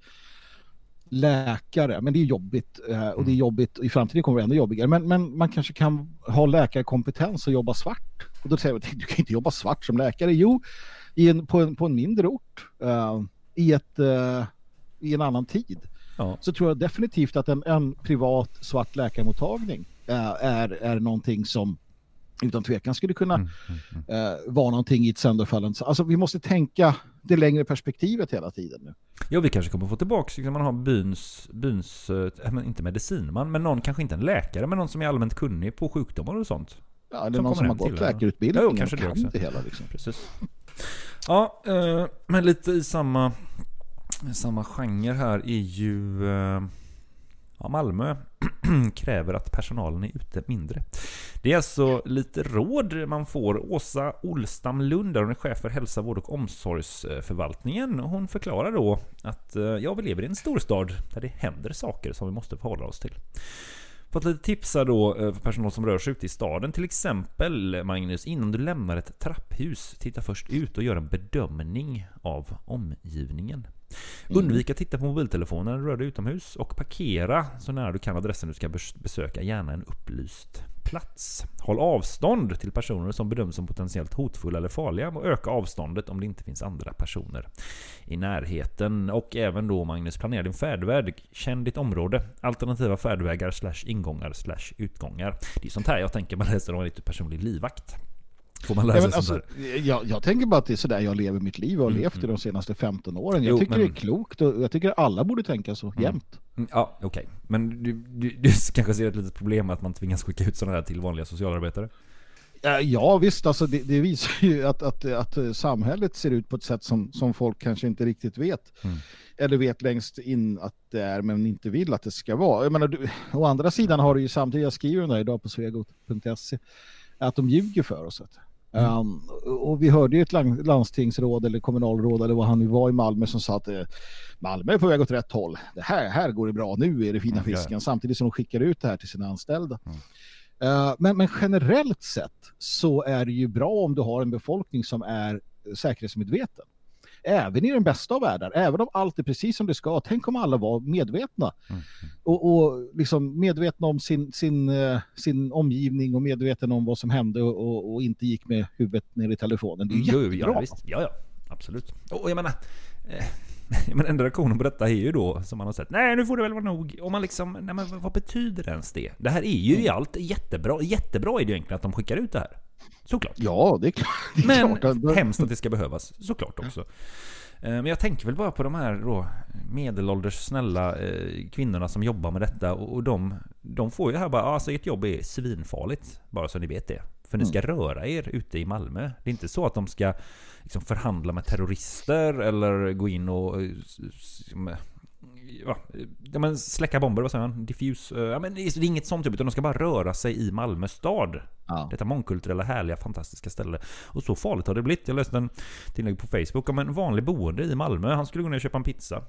Läkare, men det är jobbigt eh, och det är jobbigt, i framtiden kommer det ännu jobbigare, men, men man kanske kan ha läkarkompetens och jobba svart. Och då säger man, du kan inte jobba svart som läkare. Jo, i en, på, en, på en mindre ort, eh, i, ett, eh, i en annan tid, så tror jag definitivt att en, en privat svart läkarmottagning eh, är, är någonting som utan tvekan skulle kunna eh, vara någonting i ett sönderfallande... Alltså vi måste tänka det längre perspektivet hela tiden nu. Ja, vi kanske kommer få tillbaka, liksom, man har byns, byns men inte medicinman, men någon, kanske inte en läkare, men någon som är allmänt kunnig på sjukdomar och sånt. Ja, eller Som någon som har gått läkarutbildningen Ja, och kanske det kan också. det hela. Liksom. Precis. Ja, eh, men lite i samma, samma genre här är ju eh, ja, Malmö kräver att personalen är ute mindre. Det är alltså lite råd man får. Åsa Olstam Lund, hon är chef för hälsa, vård och omsorgsförvaltningen. Hon förklarar då att eh, ja, vi lever i en storstad där det händer saker som vi måste förhålla oss till. Fått lite tips här då eh, för personal som rör sig ute i staden. Till exempel Magnus, innan du lämnar ett trapphus, titta först ut och gör en bedömning av omgivningen. Mm. Undvik att titta på mobiltelefonen när du rör dig utomhus och parkera så nära du kan adressen du ska bes- besöka, gärna en upplyst plats. Håll avstånd till personer som bedöms som potentiellt hotfulla eller farliga och öka avståndet om det inte finns andra personer i närheten. Och även då Magnus, planera din färdväg. Känn ditt område. Alternativa färdvägar slash ingångar slash utgångar. Det är sånt här jag tänker man läser om en lite personlig livvakt. Får man lära Ja, sig alltså, där. jag, jag tänker bara att det är sådär jag lever mitt liv och har Mm, levt i de senaste 15 åren. Jag Jo, tycker men- det är klokt och jag tycker alla borde tänka så jämt. Mm, Ja, okej. Men du, du, du kanske ser ett litet problem med att man tvingas skicka ut sådana här till vanliga socialarbetare? Ja, Ja visst, alltså det, det visar ju att, att, att eh, samhället ser ut på ett sätt som, som folk kanske inte riktigt vet. Mm. Eller vet längst in att det är men inte vill att det ska vara. Jag menar, du, å andra sidan har du ju samtidigt, jag skriver den där idag på svegot.se, att de ljuger för oss. du. Mm. Um, och vi hörde ju ett landstingsråd eller kommunalråd eller vad han nu var i Malmö som sa att eh, Malmö är på väg åt rätt håll. Det här, här går det bra, nu är det fina Mm, fisken. Samtidigt som de skickar ut det här till sina anställda. Eh, men, men generellt sett så är det ju bra om du har en befolkning som är säkerhetsmedveten. Även i den bästa av världar, även om allt är precis som det ska. Tänk om alla var medvetna. Och, och liksom medvetna om sin, sin, eh, sin omgivning och medveten om vad som hände och, och, inte gick med huvudet ner i telefonen. Det är Mm, jo, jättebra. ja, visst. ja, ja, absolut. Och, och jag menar, eh, Men enda reaktionen på detta är ju då, som man har sett, nej nu får det väl vara nog. Och man liksom, nej men vad betyder ens det? Det här är ju i allt jättebra. Jättebra är det ju egentligen att de skickar ut det här. Såklart. Ja, det är klart. Det är Men klart hemskt att det ska behövas, såklart också. Eh, Men jag tänker väl bara på de här då medelålders snälla eh, kvinnorna som jobbar med detta och, de, de får ju här bara, alltså ert jobb är svinfarligt, bara så ni vet det. För ni ska röra er ute i Malmö. Det är inte så att de ska liksom förhandla med terrorister eller gå in och eh, Ja, ja, men släcka bomber, vad säger man? Diffuse? eh, Ja, men det är inget sånt typ, utan de ska bara röra sig i Malmö stad. Detta mångkulturella, härliga, fantastiska ställe. Och så farligt har det blivit. Jag läste en tillägg på Facebook om en vanlig boende i Malmö. Han skulle gå ner och köpa en pizza.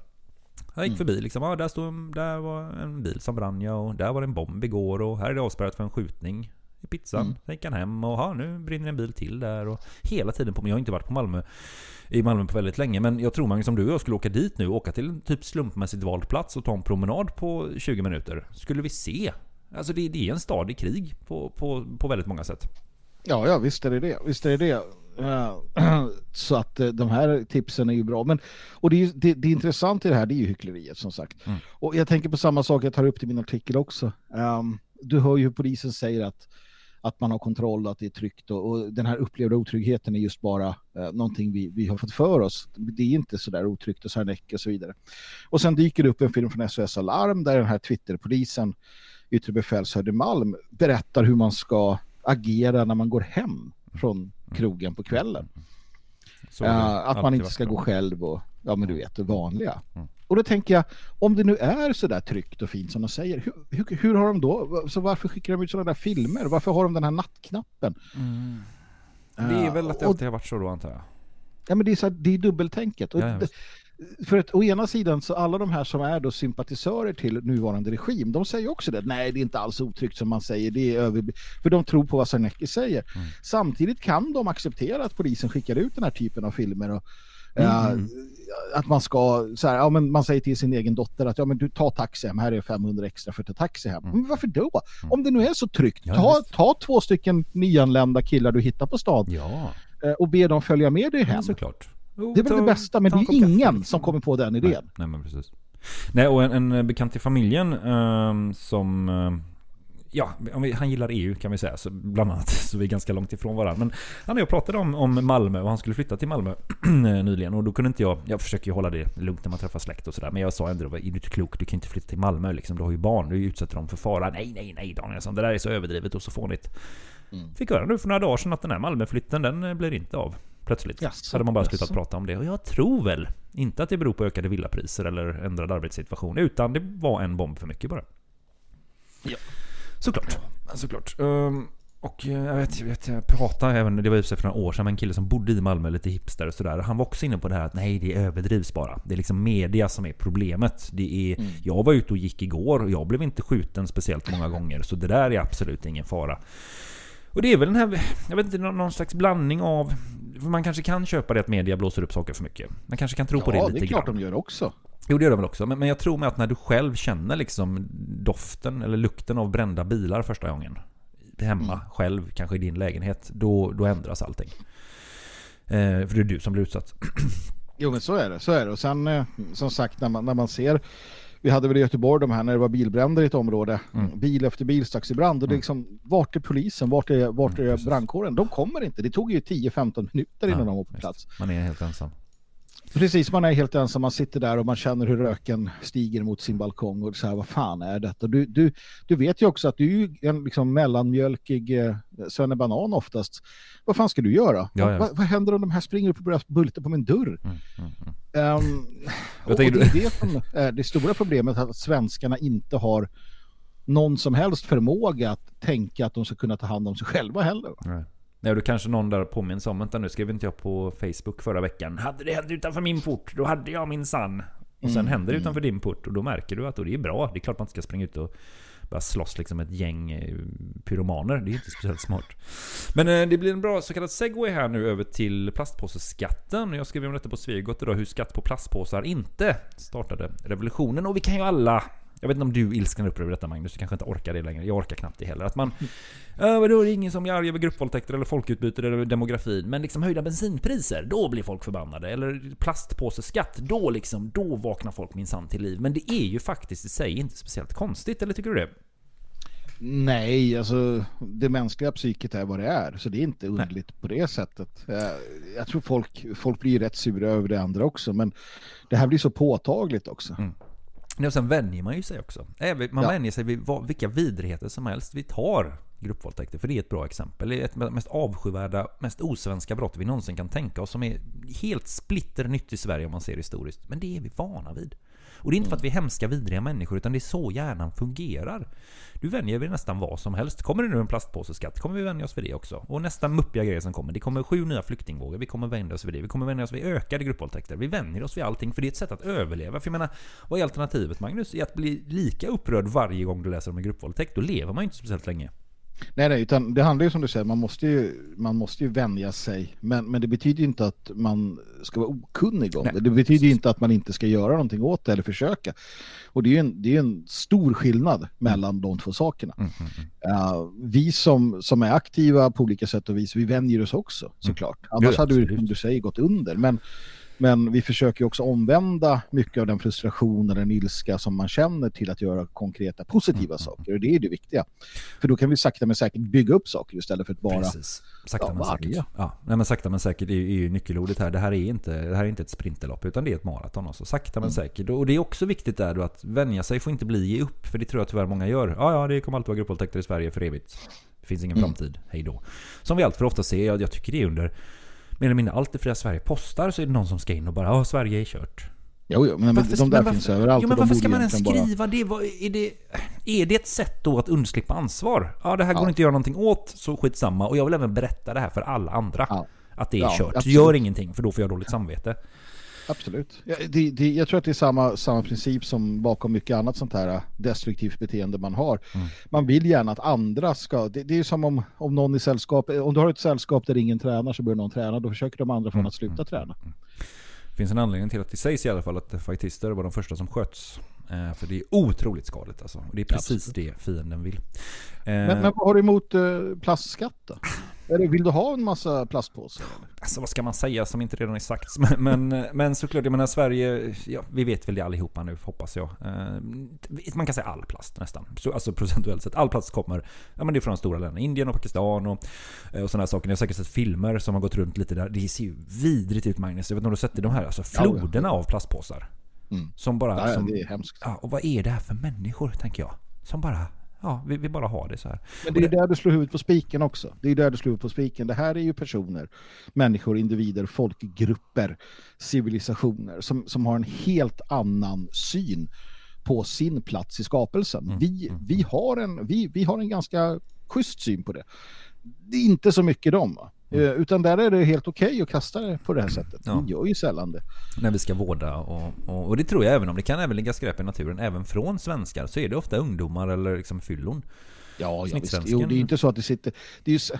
Jag gick förbi liksom, ja, där, stod, där var en bil som brann ja, och där var det en bomb igår och här är det avspärrat för en skjutning i pizzan. Mm. Sen gick han hem och ja, nu brinner en bil till där och hela tiden på mig. Jag har inte varit på Malmö i Malmö på väldigt länge men jag tror man som du och jag skulle åka dit nu, åka till en typ slumpmässigt vald plats och ta en promenad på 20 minuter. Skulle vi se. Alltså det, det är en stad i krig på, på, på väldigt många sätt. Ja, ja, visst är det det. Visst är det det. Eh, Så att eh, de här tipsen är ju bra. Men, och det, är, det, det är intressant i det här, det är ju hyckleriet som sagt. Mm. Och jag tänker på samma sak, jag tar upp i min artikel också. Ehm, du hör ju hur polisen säger att, att man har kontroll, att det är tryggt och, och den här upplevda otryggheten är just bara eh, någonting vi, vi har fått för oss. Det är inte så där otryggt och Sarnecki och så vidare. Och sen dyker det upp en film från SOS Alarm där den här Twitterpolisen, yttre befäl Södermalm, berättar hur man ska agera när man går hem från krogen på kvällen. Så det Eh, att man inte ska gå själv och ja men du vet det vanliga. Mm. Och då tänker jag, om det nu är så där tryggt och fint som de säger, hur, hur, hur har de då, så varför skickar de ut sådana där filmer? Varför har de den här nattknappen? Det är Eh, väl att det alltid har varit så då antar jag. Ja men det är, så här, det är dubbeltänket. Och Ja, ja, det, för att å ena sidan så alla de här som är då sympatisörer till nuvarande regim, de säger också det. Nej, det är inte alls otryggt som man säger. Det är över... För de tror på vad Sarnecki säger. Mm. Samtidigt kan de acceptera att polisen skickar ut den här typen av filmer och Mm. eh, att man ska, så här, ja, men man säger till sin egen dotter att ja, men du tar taxi hem, här är 500 extra för att ta taxi hem. Men varför då? Om det nu är så tryggt, Mm. Ja, ta, visst. ta två stycken nyanlända killar du hittar på stan Ja. eh, och be dem följa med dig hem. såklart. Jo, Det är väl det bästa, men det är kaffe, ingen liksom. som kommer på den idén. Nej, men precis. Nej, och en, en bekant i familjen ehm, som... ja, vi, han gillar EU kan vi säga, så bland annat. Så vi är ganska långt ifrån varandra. Men han och jag pratade om, om Malmö och han skulle flytta till Malmö nyligen. Och då kunde inte jag... Jag försöker ju hålla det lugnt när man träffar släkt och sådär. Men jag sa ändå, är du inte klok? Du kan inte flytta till Malmö liksom. Du har ju barn, du utsätter dem för fara. Nej, nej, nej Danielsson. Det där är så överdrivet och så fånigt. Fick höra nu för några dagar sedan att den här Malmöflytten, den eh, blir inte av. Plötsligt. Jaså, hade man bara slutat jaså. prata om det. Och jag tror väl inte att det beror på ökade villapriser eller ändrad arbetssituation. Utan det var en bomb för mycket bara. Ja. Såklart. Såklart. Ehm, och eh, jag vet, jag vet, jag pratade även, det var ju för några år sedan med en kille som bodde i Malmö, lite hipster och sådär. Han var också inne på det här att nej, det överdrivs bara. Det är liksom media som är problemet. Det är, Mm. Jag var ute och gick igår och jag blev inte skjuten speciellt många gånger. Så det där är absolut ingen fara. Och det är väl den här, jag vet inte, någon slags blandning av... För man kanske kan köpa det att media blåser upp saker för mycket. Man kanske kan tro på det Ja, lite det är klart grann. de gör också. Jo, det gör de väl också. Men, men jag tror med att när du själv känner liksom doften eller lukten av brända bilar första gången. Hemma, Mm. själv, kanske i din lägenhet. Då, då ändras allting. Eh, för det är du som blir utsatt. Jo, men så är det. Så är det. Och sen, eh, som sagt, när man, när man ser vi hade väl i Göteborg de här när det var bilbränder i ett område. Mm. Bil efter bil stacks i brand. Och det är liksom, vart är polisen? Vart är, vart är brandkåren? De kommer inte. Det tog ju 10-15 minuter innan Ja, de var på plats. Man är helt ensam. Precis, man är helt ensam. Man sitter där och man känner hur röken stiger mot sin balkong. Och så här, vad fan är detta? Du, du, du vet ju också att du är en liksom mellanmjölkig eh, svennebanan oftast. Vad fan ska du göra? Ja, ja. Vad, vad händer om de här springer upp och börjar bulta på min dörr? Ehm, och, och tänker det är det som är det stora problemet att svenskarna inte har någon som helst förmåga att tänka att de ska kunna ta hand om sig själva heller. Nej. Nej, då kanske någon där påminns om, vänta nu skrev inte jag på Facebook förra veckan. Hade det hänt utanför min port, då hade jag min sann. Och sen Mm, händer det mm. utanför din port och då märker du att det är bra. Det är klart man inte ska springa ut och bara slåss liksom ett gäng eh, pyromaner. Det är inte speciellt smart. Men eh, det blir en bra så kallad segway här nu över till plastpåseskatten. Jag skrev om detta på Svegot idag, hur skatt på plastpåsar inte startade revolutionen. Och vi kan ju alla Jag vet inte om du ilsknar upp över detta Magnus, du kanske inte orkar det längre. Jag orkar knappt det heller. Att man... Då är det ingen som är arg över gruppvåldtäkter eller folkutbyte eller demografin. Men liksom höjda bensinpriser, då blir folk förbannade. Eller plastpåseskatt, då liksom, då vaknar folk minsann till liv. Men det är ju faktiskt i sig inte speciellt konstigt, eller tycker du det? Nej, alltså det mänskliga psyket är vad det är. Så det är inte underligt på det sättet. Eh, Jag tror folk, folk blir rätt sura över det andra också. Men det här blir så påtagligt också. Ja, och sen vänjer man ju sig också. Man Ja. vänjer sig vid vilka vidrigheter som helst. Vi tar gruppvåldtäkter, för det är ett bra exempel. Det är ett mest avskyvärda, mest osvenska brott vi någonsin kan tänka oss. Som är helt splitter nytt i Sverige om man ser historiskt. Men det är vi vana vid. Och det är inte för att vi är hemska, vidriga människor, utan det är så hjärnan fungerar. Du vänjer vid nästan vad som helst. Kommer det nu en plastpåseskatt kommer vi vänja oss vid det också. Och nästa muppiga grej som kommer, det kommer sju nya flyktingvågor. Vi kommer vänja oss vid det. Vi kommer vänja oss vid ökade gruppvåldtäkter. Vi vänjer oss vid allting, för det är ett sätt att överleva. För jag menar, vad är alternativet Magnus? I att bli lika upprörd varje gång du läser om en gruppvåldtäkt? Då lever man ju inte speciellt länge. Nej, nej, utan det handlar ju som du säger, man måste ju, man måste ju vänja sig. Men, men det betyder inte att man ska vara okunnig om Nej, det. Det betyder ju inte att man inte ska göra någonting åt det eller försöka. Och det är ju en, det är en stor skillnad mellan de två sakerna. Ja, vi som, som är aktiva på olika sätt och vis, vi vänjer oss också såklart. Annars Ja, hade vi, som du säger, gått under. Men, men vi försöker också omvända mycket av den frustration eller den ilska som man känner till att göra konkreta positiva saker. Och det är det viktiga. För då kan vi sakta men säkert bygga upp saker istället för att bara Precis. Sakta ja, men säkert. Ja, nej, men sakta men säkert är, ju nyckelordet här. Det här, är inte, det här är inte ett sprinterlopp utan det är ett maraton. Också. Sakta men säkert. Och det är också viktigt där då att vänja sig får inte bli ge upp. För det tror jag tyvärr många gör. Ja, ja, det kommer alltid vara gruppvåldtäkter i Sverige för evigt. Det finns ingen Mm. framtid. Hej då. Som vi allt för ofta ser. Jag, jag tycker det är under mer eller mindre allt det fria Sverige postar så är det någon som ska in och bara ja, Sverige är kört. Jo, jo, men Varför- de där men finns varför- överallt. Jo, men varför ska man ens egentligen bara- skriva det? Vad- Är det? Är det ett sätt då att undslippa ansvar? Ja, det här går Ja. inte att göra någonting åt, så skitsamma. Och jag vill även berätta det här för alla andra. Att det är Ja, kört. absolut. Gör ingenting, för då får jag dåligt samvete. Absolut. Ja, det, det, jag tror att det är samma, samma princip som bakom mycket annat sånt här äh, destruktivt beteende man har. Mm. Man vill gärna att andra ska... Det, det är som om, om någon i sällskap... Om du har ett sällskap där ingen tränar så börjar någon träna. Då försöker de andra få Mm. att sluta träna. Det finns en anledning till att det sägs i alla fall att fightister var de första som sköts. Eh, för det är otroligt skadligt alltså. Och det är precis det fienden vill. Eh, Men, men vad har du emot eh, plastskatt då? Vill du ha en massa plastpåsar? Eller? Alltså vad ska man säga som inte redan är sagt? Men, men, men såklart, jag menar Sverige, ja, vi vet väl det allihopa nu hoppas jag. Eh, Man kan säga all plast nästan. Så, alltså procentuellt sett. All plast kommer, ja men det är från stora länder. Indien och Pakistan och, eh, och sådana saker. Jag har säkert sett filmer som har gått runt lite där. Det ser ju vidrigt ut Magnus. Jag vet inte om du har sett det, de här alltså floderna av plastpåsar. Mm. Som bara... Ja, som, det är hemskt. Ja, och vad är det här för människor, tänker jag? Som bara, ja, vi, vi bara har det så här. Men det är där du slår huvudet på spiken också. Det är där du slår huvudet på spiken. Det här är ju personer, människor, individer, folkgrupper, civilisationer som, som har en helt annan syn på sin plats i skapelsen. Vi, vi, har en, vi, vi har en ganska schysst syn på det. Det är inte så mycket dem. va? Eh, Utan där är det helt okej att kasta det på det här sättet. Ja. Vi gör ju sällan det. när vi ska vårda och, och, och det tror jag även om det kan även ligga skräp i naturen även från svenskar så är det ofta ungdomar eller liksom fyllon. Ja, ja visst. Jo, det är inte så att det sitter... Det är ju,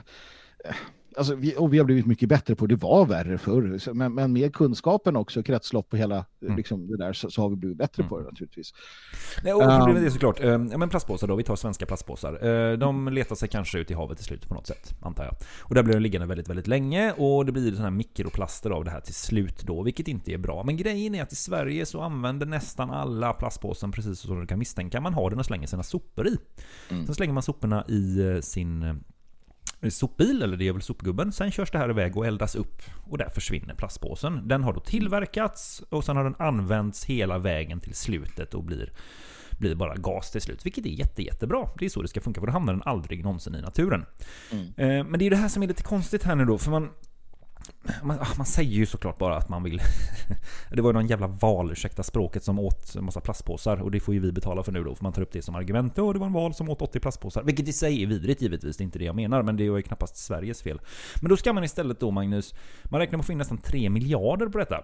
alltså, vi, och vi har blivit mycket bättre på det. Det var värre förr. Så- Men, men med kunskapen också, kretslopp och hela Mm. liksom, det där, så, så har vi blivit bättre på det naturligtvis. Nej, och problemet Um, är såklart, eh, ja, men plastpåsar då, vi tar svenska plastpåsar. Eh, de letar sig kanske ut i havet till slut på något sätt, antar jag. Och där blir de liggande väldigt, väldigt länge och det blir sådana här mikroplaster av det här till slut då, vilket inte är bra. Men grejen är att i Sverige så använder nästan alla plastpåsen precis som du kan misstänka. Man har den och slänger sina sopor i. Sen slänger man soporna i eh, sin eh, sopbil, eller det är väl sopgubben. Sen körs det här iväg och eldas upp och där försvinner plastpåsen. Den har då tillverkats och sen har den använts hela vägen till slutet och blir, blir bara gas till slut. Vilket är jätte, jättebra. Det är så det ska funka för då hamnar den aldrig någonsin i naturen. Eh, Men det är det här som är lite konstigt här nu då, för man man, ah, man säger ju såklart bara att man vill... det var ju någon jävla val, ursäkta språket, som åt en massa plastpåsar. Och det får ju vi betala för nu då, för man tar upp det som argument. Ja, det var en val som åt 80 plastpåsar. Vilket i sig är vidrigt givetvis, det är inte det jag menar. Men det är ju knappast Sveriges fel. Men då ska man istället då, Magnus, man räknar med att få in nästan 3 miljarder på detta.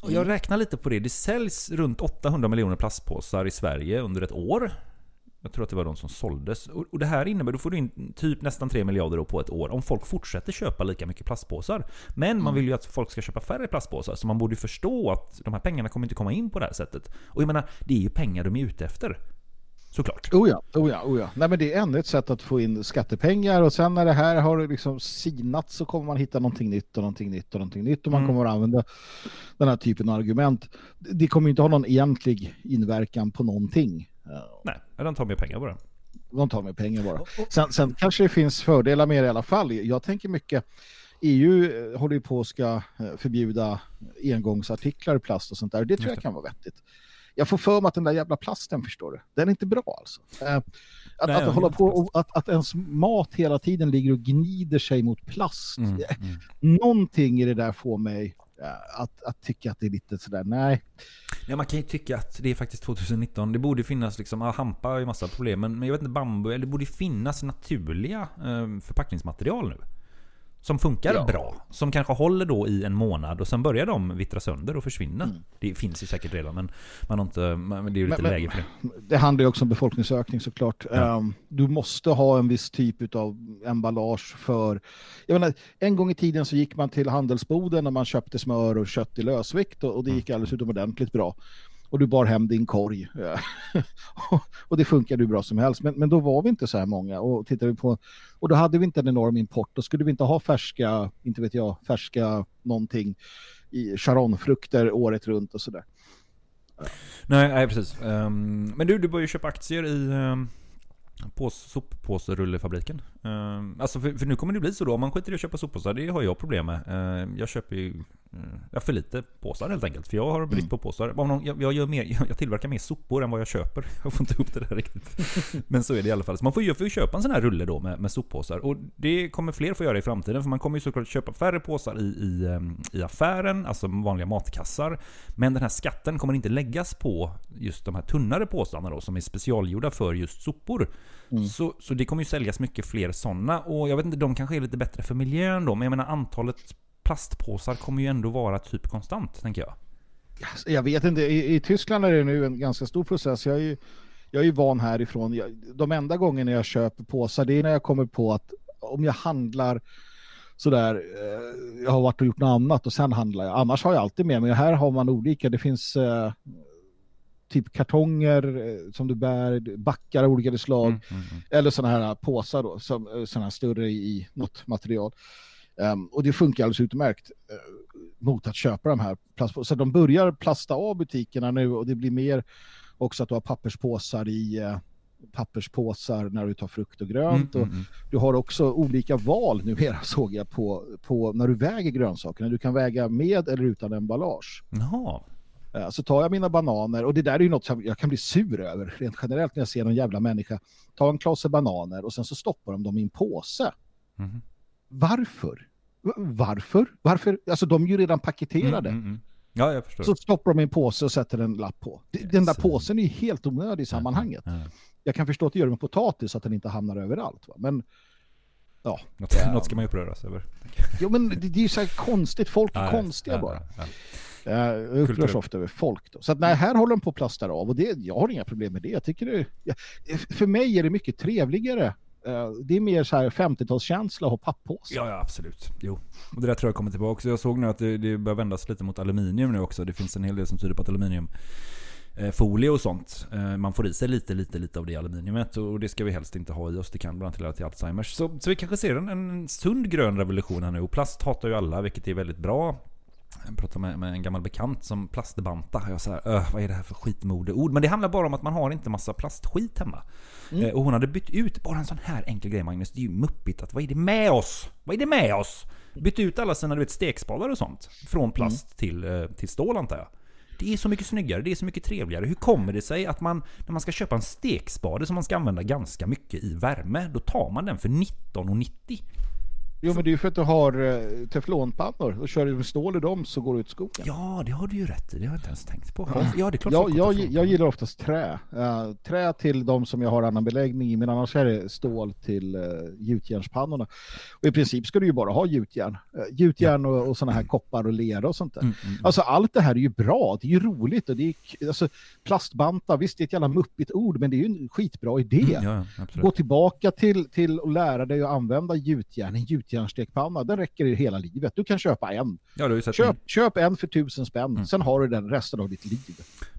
Och jag räknar lite på det. Det säljs runt 800 miljoner plastpåsar i Sverige under ett år. Jag tror att det var de som såldes. Och, och det här innebär, då får du in typ nästan 3 miljarder på ett år om folk fortsätter köpa lika mycket plastpåsar. Men man Mm. vill ju att folk ska köpa färre plastpåsar, så man borde ju förstå att de här pengarna kommer inte komma in på det här sättet. Och jag menar, det är ju pengar de är ute efter. Såklart. Oh ja, oh ja, oh ja. Nej, men det är ännu ett sätt att få in skattepengar och sen när det här har liksom sinat så kommer man hitta någonting nytt och någonting nytt och någonting nytt och man Mm. kommer att använda den här typen av argument. Det kommer inte ha någon egentlig inverkan på någonting. Nej, de tar mer pengar bara. De tar med pengar bara. Sen, sen kanske det finns fördelar med det i alla fall. Jag tänker mycket, EU eh, håller ju på att ska eh, förbjuda engångsartiklar i plast och sånt där. Det tror jag kan vara vettigt. Jag får för mig att den där jävla plasten, förstår du, den är inte bra alltså. Eh, Att, Nej, att hålla på och att, att ens mat hela tiden ligger och gnider sig mot plast. Mm, Eh, Någonting i det där får mig Eh, att, att tycka att det är lite sådär, nej. Ja, man kan ju tycka att det är faktiskt 2019. Det borde finnas liksom, ah, hampa har ju massa problem. Men, men jag vet inte, bambu, eller det borde finnas naturliga eh, förpackningsmaterial nu. Som funkar Ja. bra. Som kanske håller då i en månad och sen börjar de vittra sönder och försvinna. Mm. Det finns ju säkert redan men man har inte, man, det är ju lite Men- läge för det. Det handlar ju också om befolkningsökning såklart. Ja. Ehm, du måste ha en viss typ av emballage för... Jag menar, en gång i tiden så gick man till handelsboden och man köpte smör och kött i lösvikt och, och det gick alldeles utomordentligt bra. Och du bar hem din korg. och det funkade ju bra som helst. Men, men då var vi inte så här många. Och, tittade vi på, och då hade vi inte en enorm import. Då skulle vi inte ha färska, inte vet jag, färska någonting i charonfrukter året runt och sådär. Nej, nej precis. Um, men du, du började ju köpa aktier i um, pås, soppåserullefabriken. Um, alltså för, för nu kommer det bli så då, om man skiter i att köpa soppåsar, det har jag problem med. Ehm, jag köper ju uh, för lite påsar helt enkelt. För jag har brist på påsar. Jag, jag, gör mer, jag tillverkar mer sopor än vad jag köper. Jag får inte ihop det där riktigt. Men så är det i alla fall. Så man får ju får köpa en sån här rulle då med, med soppåsar. Och det kommer fler få göra i framtiden. För man kommer ju såklart köpa färre påsar i, i, ehm, i affären, alltså vanliga matkassar. Men den här skatten kommer inte läggas på just de här tunnare påsarna då, som är specialgjorda för just sopor. Så, så det kommer ju säljas mycket fler sådana. Och jag vet inte, de kanske är lite bättre för miljön då. Men jag menar antalet plastpåsar kommer ju ändå vara typ konstant, tänker jag. Jag vet inte, i, i Tyskland är det nu en ganska stor process. Jag är ju, jag är ju van härifrån. Jag, de enda gångerna jag köper påsar det är när jag kommer på att om jag handlar sådär, eh, jag har varit och gjort något annat och sen handlar jag. Annars har jag alltid med mig. Här har man olika, det finns eh, typ kartonger eh, som du bär, backar av olika slag. Eller sådana här påsar då, som, eh, sådana här större i något material. Ehm, och det funkar alldeles utmärkt eh, mot att köpa de här plastpåsarna. Så de börjar plasta av butikerna nu och det blir mer också att du har papperspåsar i eh, papperspåsar när du tar frukt och grönt. Mm, och mm, mm. Du har också olika val numera såg jag på, på när du väger grönsakerna. Du kan väga med eller utan emballage. Jaha. Eh, Så tar jag mina bananer, och det där är ju något som jag kan bli sur över rent generellt när jag ser någon jävla människa ta en klase bananer och sen så stoppar de dem i en påse. Mhm. Varför? Varför? Varför? Alltså de är ju redan paketerade. Mm, mm, mm. Ja, jag förstår. Så stoppar de i en påse och sätter en lapp på. Den där påsen är ju helt onödig i sammanhanget. Jag kan förstå att det gör med potatis så att den inte hamnar överallt. Va? Men ja. Något, något ska man ju uppröras över. Jo men det, det är ju så här konstigt. Folk är Ja, ja, konstiga ja, bara. Ja, Jag upprörs Kulturellt. ofta över folk. Då. Så att nej, här håller de på att plastar av och det, jag har inga problem med det. Jag tycker det, för mig är det mycket trevligare. Eh, Det är mer så här 50-talskänsla att ha pappåse. Ja, ja, absolut. Jo. Och det där tror jag kommer tillbaka. Jag såg nu att det, det börjar vändas lite mot aluminium nu också. Det finns en hel del som tyder på att aluminium eh, och sånt. eh, Man får i sig lite, lite, lite av det aluminiumet och det ska vi helst inte ha i oss. Det kan bland annat leda till Alzheimers. Så, så vi kanske ser en, en sund grön revolution här nu. Och plast hatar ju alla, vilket är väldigt bra. Jag pratade med, med en gammal bekant som plastbanta. Jag sa öh, vad är det här för skitmodeord? Men det handlar bara om att man har inte massa plastskit hemma. Mm. Eh, och hon hade bytt ut bara en sån här enkel grej Magnus. Det är ju muppigt att vad är det med oss? Vad är det med oss? Bytt ut alla sina du vet, stekspadar och sånt. Från plast till, eh, till stål antar jag. Det är så mycket snyggare, det är så mycket trevligare. Hur kommer det sig att man, när man ska köpa en stekspade som man ska använda ganska mycket i värme, då tar man den för 19,90? Jo, men det är ju för att du har uh, teflonpannor och kör du med stål i dem så går det ut skogen. Ja, det har du ju rätt i. Det har jag inte ens tänkt på. Ja, Ja, det är klart har jag, jag gillar oftast trä. Eh, trä till de som jag har annan beläggning i, men annars är det stål till uh, gjutjärnspannorna. Och i princip ska du ju bara ha gjutjärn. Uh, gjutjärn och, och sådana här koppar och lera och sånt där. Mm, mm, Alltså allt det här är ju bra, det är ju roligt och det är alltså, plastbanta, visst det är ett jävla muppigt ord men det är ju en skitbra idé. Mm, ja, ja. Gå tillbaka till, till att lära dig att använda gjutjärn, en gjutjärnsstekpanna, den räcker i hela livet. Du kan köpa en. Ja, Köp, köp en för tusen spänn, Mm. sen har du den resten av ditt liv.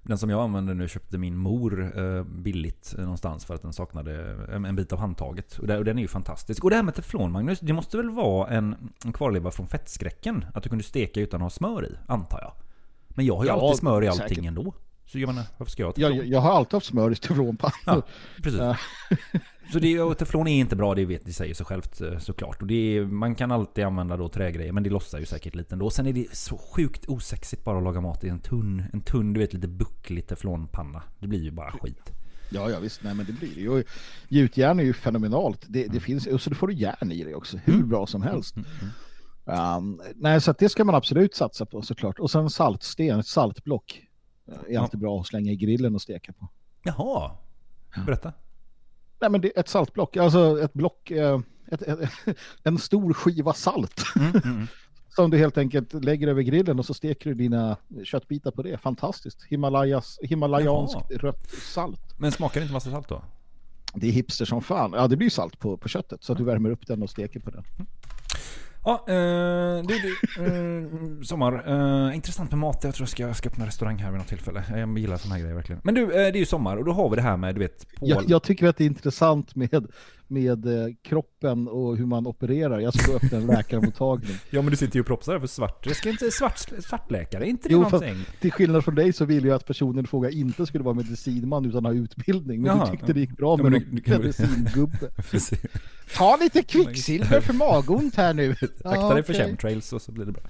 Den som jag använde nu köpte min mor eh, billigt eh, någonstans för att den saknade en, en bit av handtaget. Och den är ju fantastisk. Och det här med teflon Magnus, det måste väl vara en, en kvarleva från fettskräcken? Att du kunde steka utan att ha smör i, antar jag. Men jag har ju Ja, alltid smör i allting säkert. ändå. Så jag menar, varför ska jag ha teflon? jag, jag har alltid haft smör i teflonpannor. Ja, precis. Så det, och teflon är inte bra, det vet det säger sig självt eh, såklart. Och det är, man kan alltid använda då trägrejer, men det lossar ju säkert lite ändå. Sen är det så sjukt osexigt bara att laga mat i en tunn, en tunn du vet lite bucklig teflonpanna. Det blir ju bara skit. Ja, ja visst, nej men det blir det ju. Gjutjärn är ju fenomenalt. Det, Mm. det finns, och så får du järn i det också, hur bra som helst. Um, nej, så det ska man absolut satsa på såklart. Och sen saltsten, ett saltblock. Eh, Är alltid bra att slänga i grillen och steka på. Jaha, berätta. Nej men det är ett saltblock, alltså ett block, eh, ett, ett, en stor skiva salt. Mm, Som du helt enkelt lägger över grillen och så steker du dina köttbitar på det. Fantastiskt. Himalayas, Himalayanskt Jaha. rött salt. Men smakar det inte massa salt då? Det är hipster som fan. Ja, det blir salt på, på köttet så att du värmer upp den och steker på den. Ja, eh, du, du eh, Sommar. Eh, intressant med mat. Jag tror jag ska, jag ska öppna restaurang här vid något tillfälle. Jag gillar såna här grejer verkligen. Men du, eh, det är ju sommar och då har vi det här med, du vet, Paul. Jag, jag tycker att det är intressant med, med eh, kroppen och hur man opererar. Jag ska öppna en läkarmottagning. Ja men du sitter ju och propsar för svart. Jag ska inte svart, svartläkare, är inte det Jo, fast någonting? till skillnad från dig så vill jag att personen i fråga inte skulle vara medicinman utan ha utbildning. Men Jaha, du tyckte det gick bra ja, med men du- du kan- medicingubbe. Ta lite kvicksilver för magont här nu. Akta dig för chemtrails och så blir det bra.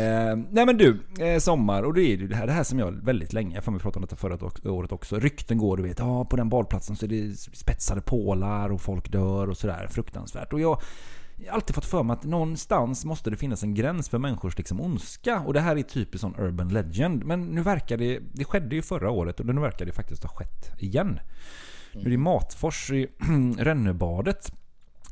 Eh, nej men du, eh, sommar och det är ju det här, det här som jag väldigt länge, jag får mig prata om detta förra året också. Rykten går du vet, ja på den badplatsen så är det spetsade pålar och folk dör och sådär. Fruktansvärt. Och jag har alltid fått för mig att någonstans måste det finnas en gräns för människors liksom ondska. Och det här är typiskt sån urban legend. Men nu verkar det, det skedde ju förra året och nu verkar det faktiskt ha skett igen. Nu är det Matfors i Rännebadet.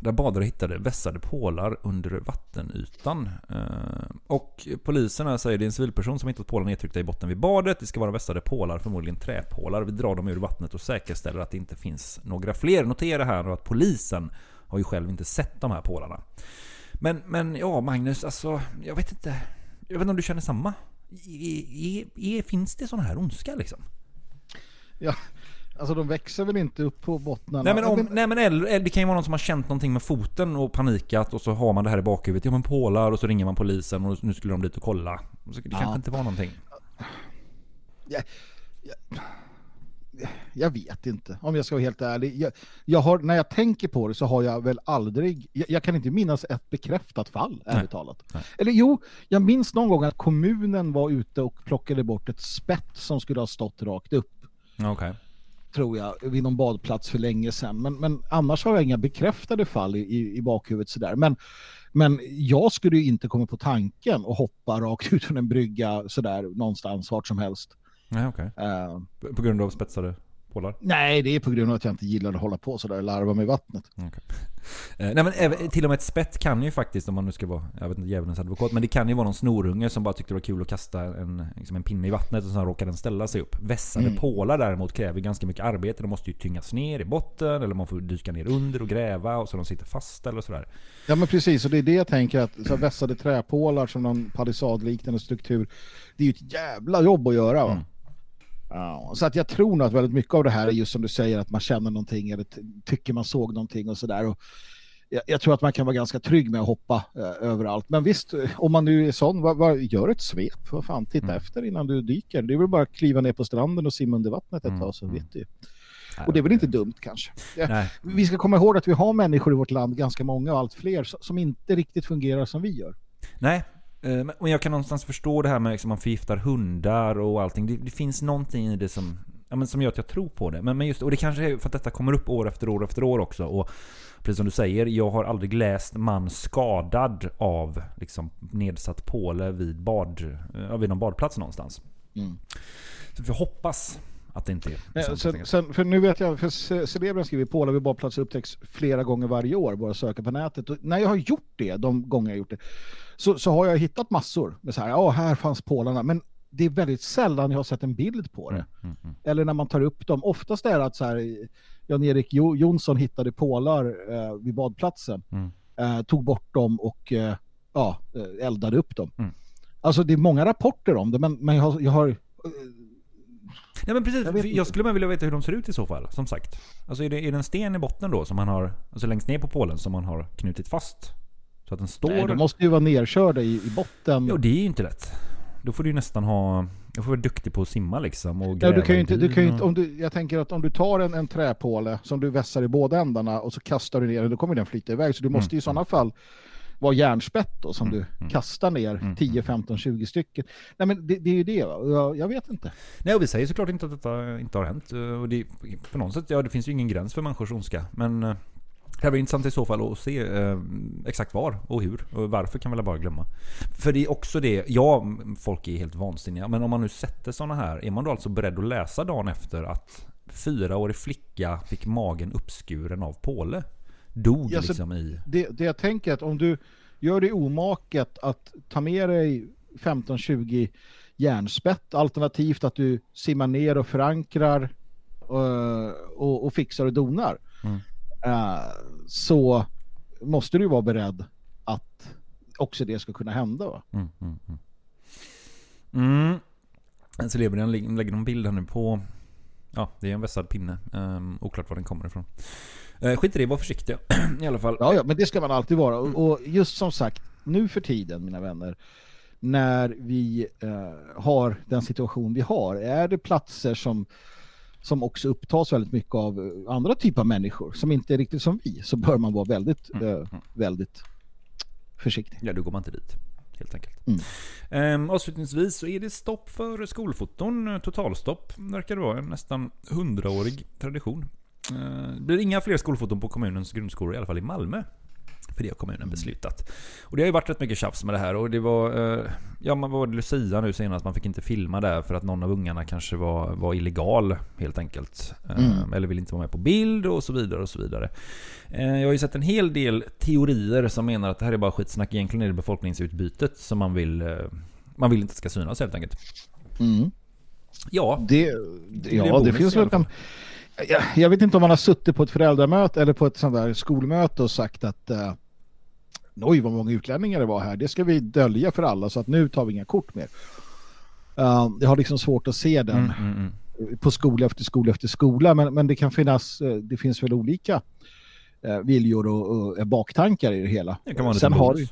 Där badare hittade vässade pålar under vattenytan. Eh, och polisen här säger det är en civilperson som hittat pålar nedtryckta i botten vid badet. Det ska vara vässade pålar, förmodligen träpålar. Vi drar dem ur vattnet och säkerställer att det inte finns några fler. Notera här att polisen har ju själv inte sett de här pålarna. Men, men ja, Magnus, alltså jag vet inte. Jag vet inte om du känner samma? Är, är, är, finns det sån här ondska liksom? Ja, alltså de växer väl inte upp på bottnarna. Nej men, om, nej men eller, det kan ju vara någon som har känt någonting med foten och panikat och så har man det här i bakhuvudet. Ja men pålar och så ringer man polisen och nu skulle de dit och kolla. Så det Ja. kanske inte var någonting. jag, jag, jag vet inte om jag ska vara helt ärlig. Jag, jag har, när jag tänker på det så har jag väl aldrig, jag, kan inte minnas ett bekräftat fall, Nej. ärligt talat. Eller jo, jag minns någon gång att kommunen var ute och plockade bort ett spett som skulle ha stått rakt upp. Okej. Tror jag, vid någon badplats för länge sedan. Men, men annars har jag inga bekräftade fall i, i, i bakhuvudet sådär. Men, men jag skulle ju inte komma på tanken att hoppa rakt ut från en brygga sådär någonstans vart som helst. Nej okej. Eh, På grund av spetsade pålar? Nej, det är på grund av att jag inte gillar att hålla på sådär och larva med vattnet. Eh, nej men även, till och med ett spett kan ju faktiskt, om man nu ska vara, jag vet inte, djävulens advokat, men det kan ju vara någon snorunge som bara tyckte det var kul att kasta en, liksom en pinne i vattnet och sen råkar den ställa sig upp. Vässade Mm. pålar däremot kräver ganska mycket arbete. De måste ju tyngas ner i botten, eller man får dyka ner under och gräva och så de sitter fast eller sådär. Ja men precis, och det är det jag tänker att så vässade träpålar som någon palissadliknande struktur, det är ju ett jävla jobb att göra va? Ja, så att jag tror nog att väldigt mycket av det här är just som du säger att man känner någonting eller tycker man såg någonting och sådär. Jag, jag tror att man kan vara ganska trygg med att hoppa eh, överallt. Men visst, om man nu är sån, vad, vad, gör ett svep. Vad fan, titta efter innan du dyker. Det är väl bara att kliva ner på stranden och simma under vattnet ett tag så vet du. Och det är väl inte dumt kanske. Nej. Vi ska komma ihåg att vi har människor i vårt land, ganska många och allt fler, som inte riktigt fungerar som vi gör. Nej, men men jag kan någonstans förstå det här med liksom man förgiftar hundar och allting. Det, det finns någonting i det som ja, men som gör att jag tror på det. Men, men just, och det kanske är för att detta kommer upp år efter år efter år också. Och precis som du säger, jag har aldrig läst man skadad av liksom, nedsatt påle vid, bad, ja, vid någon badplats någonstans. Mm. Så jag hoppas att det inte är Eh, sånt Sen, sen, för nu vet jag, för Ce- Celebren skriver Påla vid badplatser upptäcks flera gånger varje år, bara söka på nätet. Och när jag har gjort det, de gånger jag har gjort det, så, så har jag hittat massor med så här, ja här fanns pålarna, men det är väldigt sällan jag har sett en bild på det. Mm, Eller när man tar upp dem, oftast är det att så här, Jan-Erik jo, Jonsson hittade pålar eh, vid badplatsen, Mm. eh, tog bort dem och eh, ja, eh, eldade upp dem. Mm. Alltså det är många rapporter om det, men, men jag har, jag har Nej men precis, Jag jag, jag skulle bara vilja veta hur de ser ut i så fall, som sagt. Alltså är det, är det en sten i botten då som man har, alltså längst ner på pålen som man har knutit fast? Så att den står... Nej, de måste ju vara nerkörda i, i botten. Ja, det är ju inte lätt. Då får du ju nästan ha... Du får vara duktig på att simma liksom och Ja, gräva du kan ju inte, du kan ju inte, om du, jag tänker att om du tar en, en träpåle som du vässar i båda ändarna och så kastar du ner den, då kommer den flyta iväg. Så du måste ju i sådana fall vara järnspett då, som du kastar ner 10, 15, 20 stycken. Nej men det, det är ju det, jag, jag vet inte. Nej, och vi säger såklart inte att detta inte har hänt. Eh, Och det, på något sätt, ja det finns ju ingen gräns för människors ondska. Men eh, det blir intressant i så fall att se eh, exakt var och hur. Och varför kan vi bara glömma. För det är också det, ja folk är helt vansinniga. Men om man nu sätter sådana här, är man då alltså beredd att läsa dagen efter att fyraårig flicka fick magen uppskuren av påle? Dog Ja, så liksom i... Det, det jag tänker att om du gör det omaket att ta med dig 15-20 järnspett, alternativt att du simmar ner och förankrar eh, och, och fixar och donar, Mm. eh, så måste du vara beredd att också det ska kunna hända. Va? Mm, mm, mm. Mm. Celebrien lä- lägger någon bild här nu på... Ja, det är en vässad pinne. Um, oklart var den kommer ifrån. Uh, skit i det, var försiktiga i alla fall. Ja, ja, men det ska man alltid vara. Och, och just som sagt, nu för tiden, mina vänner, när vi eh, har den situation vi har, är det platser som, som också upptas väldigt mycket av eh, andra typer av människor som inte är riktigt som vi, så bör man vara väldigt, eh, väldigt försiktig. Ja, då går man inte dit. Helt enkelt. Mm. Ehm, avslutningsvis så är det stopp för skolfoton. Totalstopp verkar det vara. En nästan hundraårig tradition. Eh, Det blir inga fler skolfoton på kommunens grundskolor, i alla fall i Malmö. För det har kommunen beslutat. Och det har ju varit rätt mycket tjafs med det här. Och det var, eh, ja man var det Lucia nu senast, man fick inte filma där för att någon av ungarna kanske var, var illegal helt enkelt. Eh, Mm. Eller ville inte vara med på bild och så vidare och så vidare. Jag har ju sett en hel del teorier som menar att det här är bara skitsnack. Egentligen är det befolkningsutbytet som man vill, man vill inte ska synas helt enkelt. Mm. Ja, det, blir ja, det finns väl. Jag, jag vet inte om man har suttit på ett föräldramöte eller på ett sånt där skolmöte och sagt att eh, oj vad många utlänningar det var här, det ska vi dölja för alla så att nu tar vi inga kort mer. Uh, jag har liksom svårt att se den Mm, mm, mm. på skola efter skola efter skola men, men det kan finnas, eh, det finns väl olika eh, viljor och, och eh, baktankar i det hela. Det kan vara en Sen har du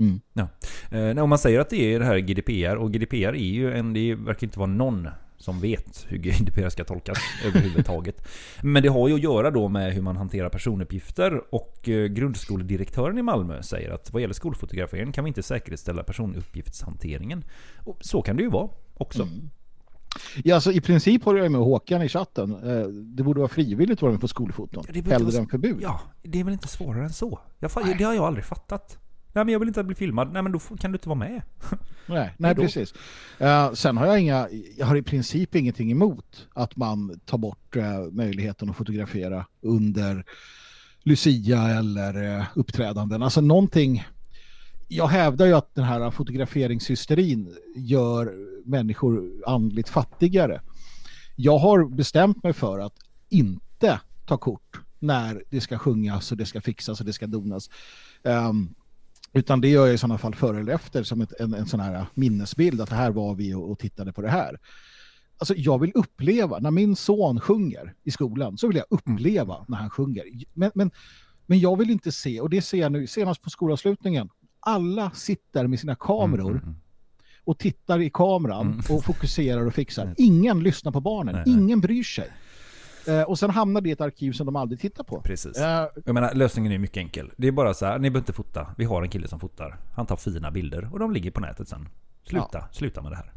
Mm. Ja. Eh, om man säger att det är det här GDPR och GDPR är ju en, det verkar inte vara någon som vet hur GDPR ska tolkas överhuvudtaget. Men det har ju att göra då med hur man hanterar personuppgifter och eh, grundskoledirektören i Malmö säger att vad gäller skolfotografering kan vi inte säkerställa personuppgiftshanteringen. Och så kan det ju vara också. Ja, alltså, I princip håller jag med Håkan i chatten. Eh, Det borde vara frivilligt att vara med på skolfoton. Det Hellre vara- än förbud. Ja, det är väl inte svårare än så. Jag, det har jag aldrig fattat. Nej men jag vill inte bli filmad. Nej men då kan du inte vara med. Nej, nej precis. Eh, sen har jag inga, jag har i princip ingenting emot att man tar bort eh, möjligheten att fotografera under Lucia eller eh, uppträdanden. Alltså någonting, jag hävdar ju att den här fotograferingshysterin gör människor andligt fattigare. Jag har bestämt mig för att inte ta kort när det ska sjungas och det ska fixas och det ska donas. Ehm, utan det gör jag i sådana fall före eller efter som ett, en, en sån här minnesbild att här var vi och, och tittade på det här. Alltså jag vill uppleva, när min son sjunger i skolan så vill jag uppleva när han sjunger. Men, men, men jag vill inte se, och det ser jag nu senast på skolavslutningen, alla sitter med sina kameror och tittar i kameran och fokuserar och fixar. Ingen lyssnar på barnen, Nej, nej. ingen bryr sig. Eh, och sen hamnar det i ett arkiv som de aldrig tittar på. Precis. Eh, Jag menar, lösningen är mycket enkel. Det är bara så här, ni behöver inte fota. Vi har en kille som fotar. Han tar fina bilder och de ligger på nätet sen. Sluta, sluta med det här.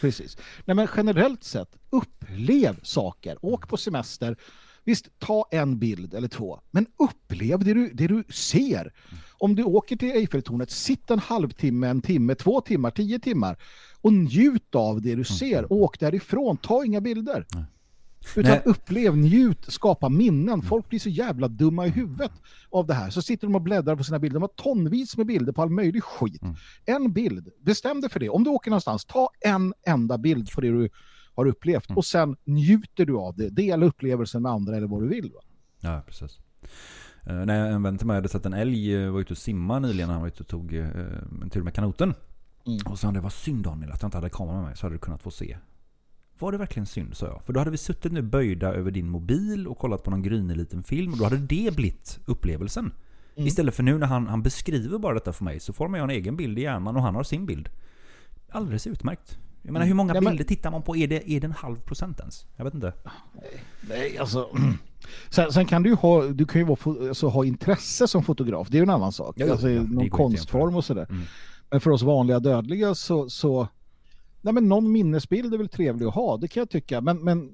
Precis. Nej, men generellt sett, upplev saker. Åk på semester. Visst, ta en bild eller två, men upplev det du, det du ser. Om du åker till Eiffeltornet, sitt en halvtimme, en timme, två timmar, tio timmar och njut av det du ser. Åk därifrån, ta inga bilder. Utan Nej. upplev, njut, skapa minnen. Folk blir så jävla dumma i huvudet av det här. Så sitter de och bläddrar på sina bilder. De har tonvis med bilder på all möjlig skit. En bild, bestäm dig för det. Om du åker någonstans, ta en enda bild på det du har upplevt och sen njuter du av det. Dela upplevelsen med andra eller vad du vill. Va? Ja, precis. Uh, när en vän till mig hade sett en älg eh, var ute och simma nyligen. Han var ute och tog eh, en tur med kanoten. Och sa det var synd Daniel att jag inte hade kamera med mig så hade du kunnat få se. Var det verkligen synd sa jag. För då hade vi suttit nu böjda över din mobil och kollat på någon grynig liten film. Och då hade det blivit upplevelsen. Istället för nu när han, han beskriver bara detta för mig så formar jag en egen bild i hjärnan och han har sin bild. Alldeles utmärkt. Jag menar hur många Nej, men- bilder tittar man på? Är det, är det en halv procent ens? Jag vet inte. Nej, alltså... Sen, sen kan du ju ha, du kan ju vara, alltså, ha intresse som fotograf, det är ju en annan sak. Ja, ja, alltså, ja, någon konstform och sådär. Mm. Men för oss vanliga dödliga så, så... Nej men någon minnesbild är väl trevlig att ha, det kan jag tycka. Men, men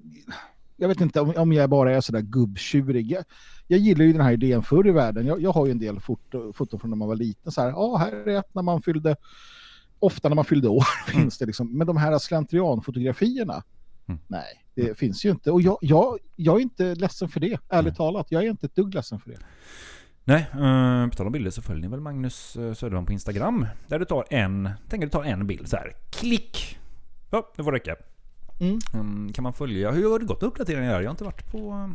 jag vet inte om, om jag bara är sådär gubbtjurig. Jag, jag gillar ju den här idén förr i världen. Jag, jag har ju en del foto, foton från när man var liten. Så här, ja, här är ett när man fyllde... Ofta när man fyllde år finns det liksom. Men de här slentrianfotografierna, nej, det finns ju inte. Och jag, jag, jag är inte ledsen för det, ärligt talat. Jag är inte ett dugg ledsen för det. Nej, uh, på tal om bilder så följer ni väl Magnus uh, Söderholm på Instagram. Där du tar en, tänker du tar en bild så här. Klick! Ja, det får räcka. Mm, kan man följa? Hur har det gått uppdateringar? Jag har inte varit på...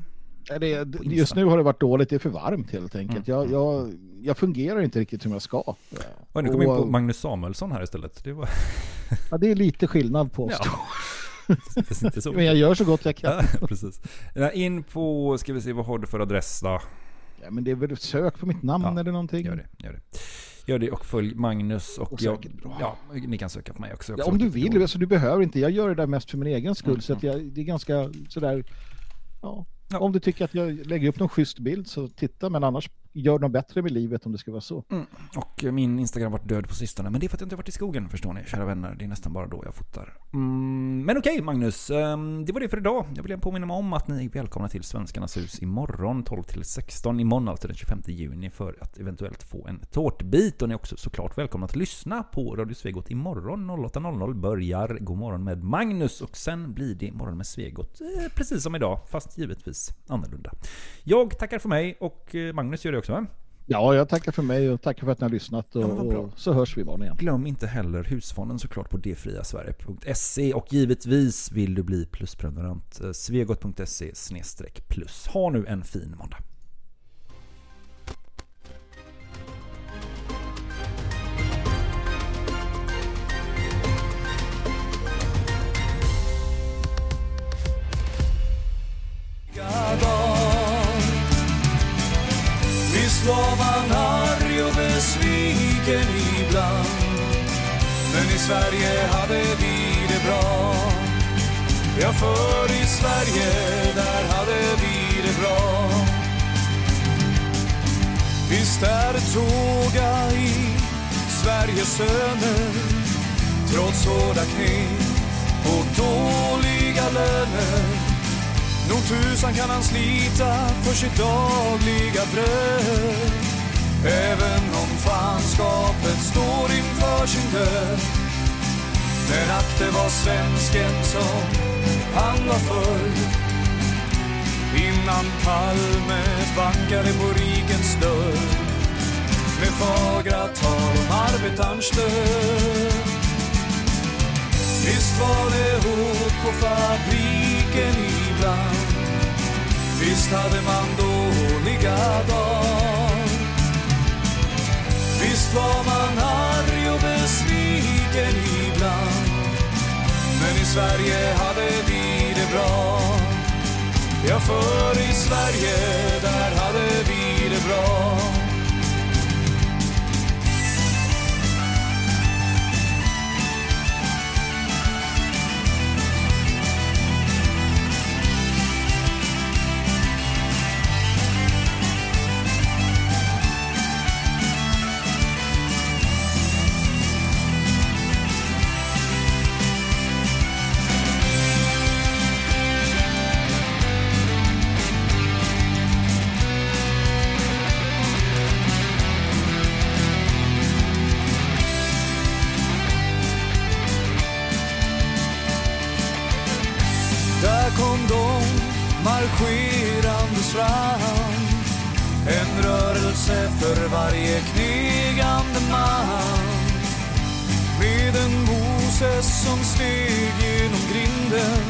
eh, Det, just nu har det varit dåligt, det är för varmt helt enkelt. Jag, jag, jag fungerar inte riktigt som jag ska. Oj, nu kom jag in på Och- Magnus Samuelsson här istället. Det var... Ja, det är lite skillnad på oss Ja. så. Men jag gör så gott jag kan. Ja, precis. Ja, In på, ska vi se, vad har du för adress då? Ja, men det är väl sök på mitt namn eller någonting. Gör det, gör det. Gör det och följ Magnus och, Och jag, bra. ja, ni kan söka på mig också. Ja, om du vill, alltså, du behöver inte. Jag gör det där mest för min egen skull. Mm, Så att jag, det är ganska sådär... Ja. Om du tycker att jag lägger upp någon schysst bild så titta. Men annars gör något bättre med livet om det ska vara så. Mm. Och eh, min Instagram har varit död på sistone. Men det är för att jag inte har varit i skogen förstår ni, kära vänner. Det är nästan bara då jag fotar. Mm, men okej Magnus, ehm, det var det för idag. Jag vill påminna mig om att ni är välkomna till Svenskarnas hus imorgon 12 till 16. Imorgon alltså den 25 juni för att eventuellt få en tårtbit. Och ni är också såklart välkomna att lyssna på Radio Svegot imorgon 08.00 börjar God morgon med Magnus och sen blir det morgon med Svegot eh, precis som idag fast givetvis annorlunda. Jag tackar för mig och eh, Magnus gör det också va? Ja, jag tackar för mig och tackar för att ni har lyssnat. Och, Ja, så hörs vi imorgon igen. Glöm inte heller husfonden såklart på dfriasverige.se och givetvis vill du bli plusprenumerant eh, svegot.se plus. Ha nu en fin måndag. Visst var man arg och besviken ibland. Men i Sverige hade vi det bra. Ja, för i Sverige, där hade vi det bra. Visst är det tåga i Sveriges söner Trots hårda knep och dåliga löner. Nog tusan kan han slita för sitt dagliga bröd. Även om fanskapet står inför sin död. Men ack det var svensken som han var förr Innan Palme bankade på rikens dörr. Med fagra tal om arbetarns död Visst var det hårt på fabriken ibland. Visst hade man dåliga dagar. Visst var man arg och besviken ibland. Men i Sverige hade vi det bra. Ja, för i Sverige, där hade vi det bra. Kom de marscherande fram En rörelse för varje knegande man. Med en Moses som steg genom grinden.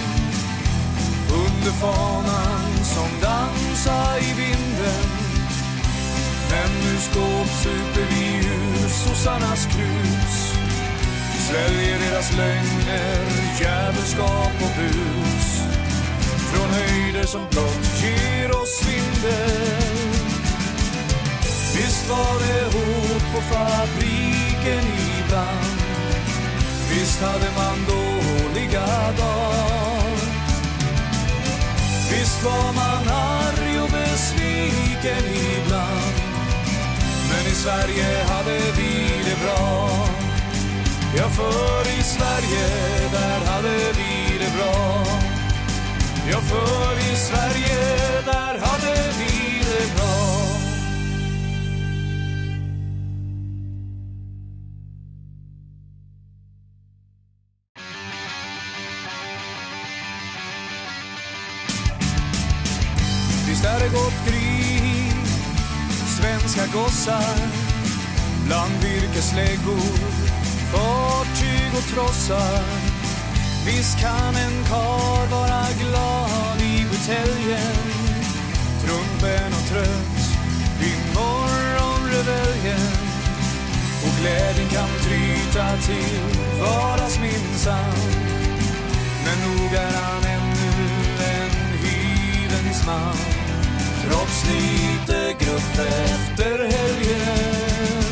Under fanan som dansa i vinden. Men nu skåpsuper vi ur sossarnas krus. Sväljer deras lögner, djävulskap och bus. Från höjder som blott ger oss svindel Visst var det hårt på fabriken ibland. Visst hade man dåliga dagar. Visst var man arg och besviken ibland. Men i Sverige hade vi det bra. Ja, för i Sverige, där hade vi det bra. Ja, för i Sverige, där hade vi det bra Visst är det gott krig, svenska gossar bland virkesläggor, fartyg och trossar. Visst kan en kar vara glad i buteljen, trumpen och trött vid morgonreveljen. Och glädjen kan tryta till vardags minsann. Men nog är han ännu en hyvens man Trots lite gruff efter helgen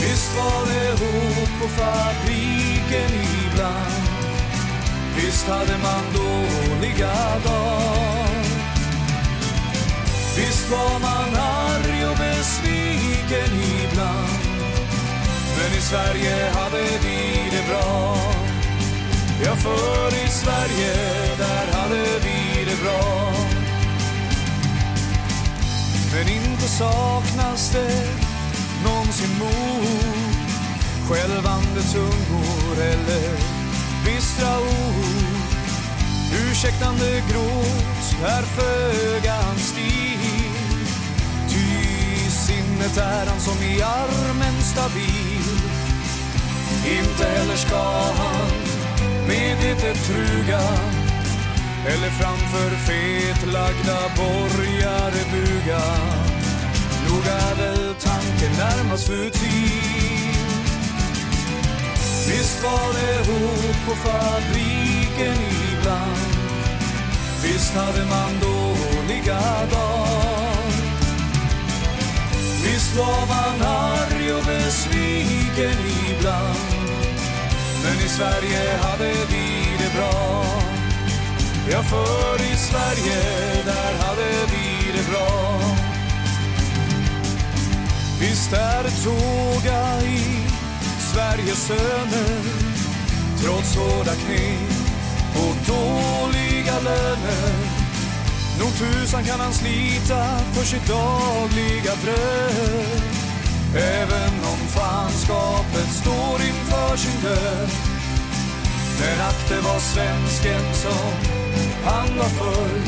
Visst var det hot på fabriken ibland Visst hade man dåliga dagar. Visst var man arg och besviken ibland. Men i Sverige hade vi det bra. Ja, för i Sverige, där hade vi det bra. Men inte saknas det någonsin mod. Skälvande tungor eller bistra ord Ursäktande gråt är föga hans stil Ty sinnet är han som i armen stabil Inte heller ska han medvetet truga eller framför fetlagda borgare buga. Nog är väl tanken närmast futil. Visst var det hot på fabriken ibland. Visst hade man dåliga dagar. Visst var man arg och besviken ibland. Men i Sverige hade vi det bra Ja, för i Sverige, där hade vi det bra Visst är det tåga i Sveriges söner Trots hårda knep och dåliga löner. Nog tusan kan han slita för sitt dagliga bröd. Även om fanskapet står inför sin död. Men att det var svensken som han var förr.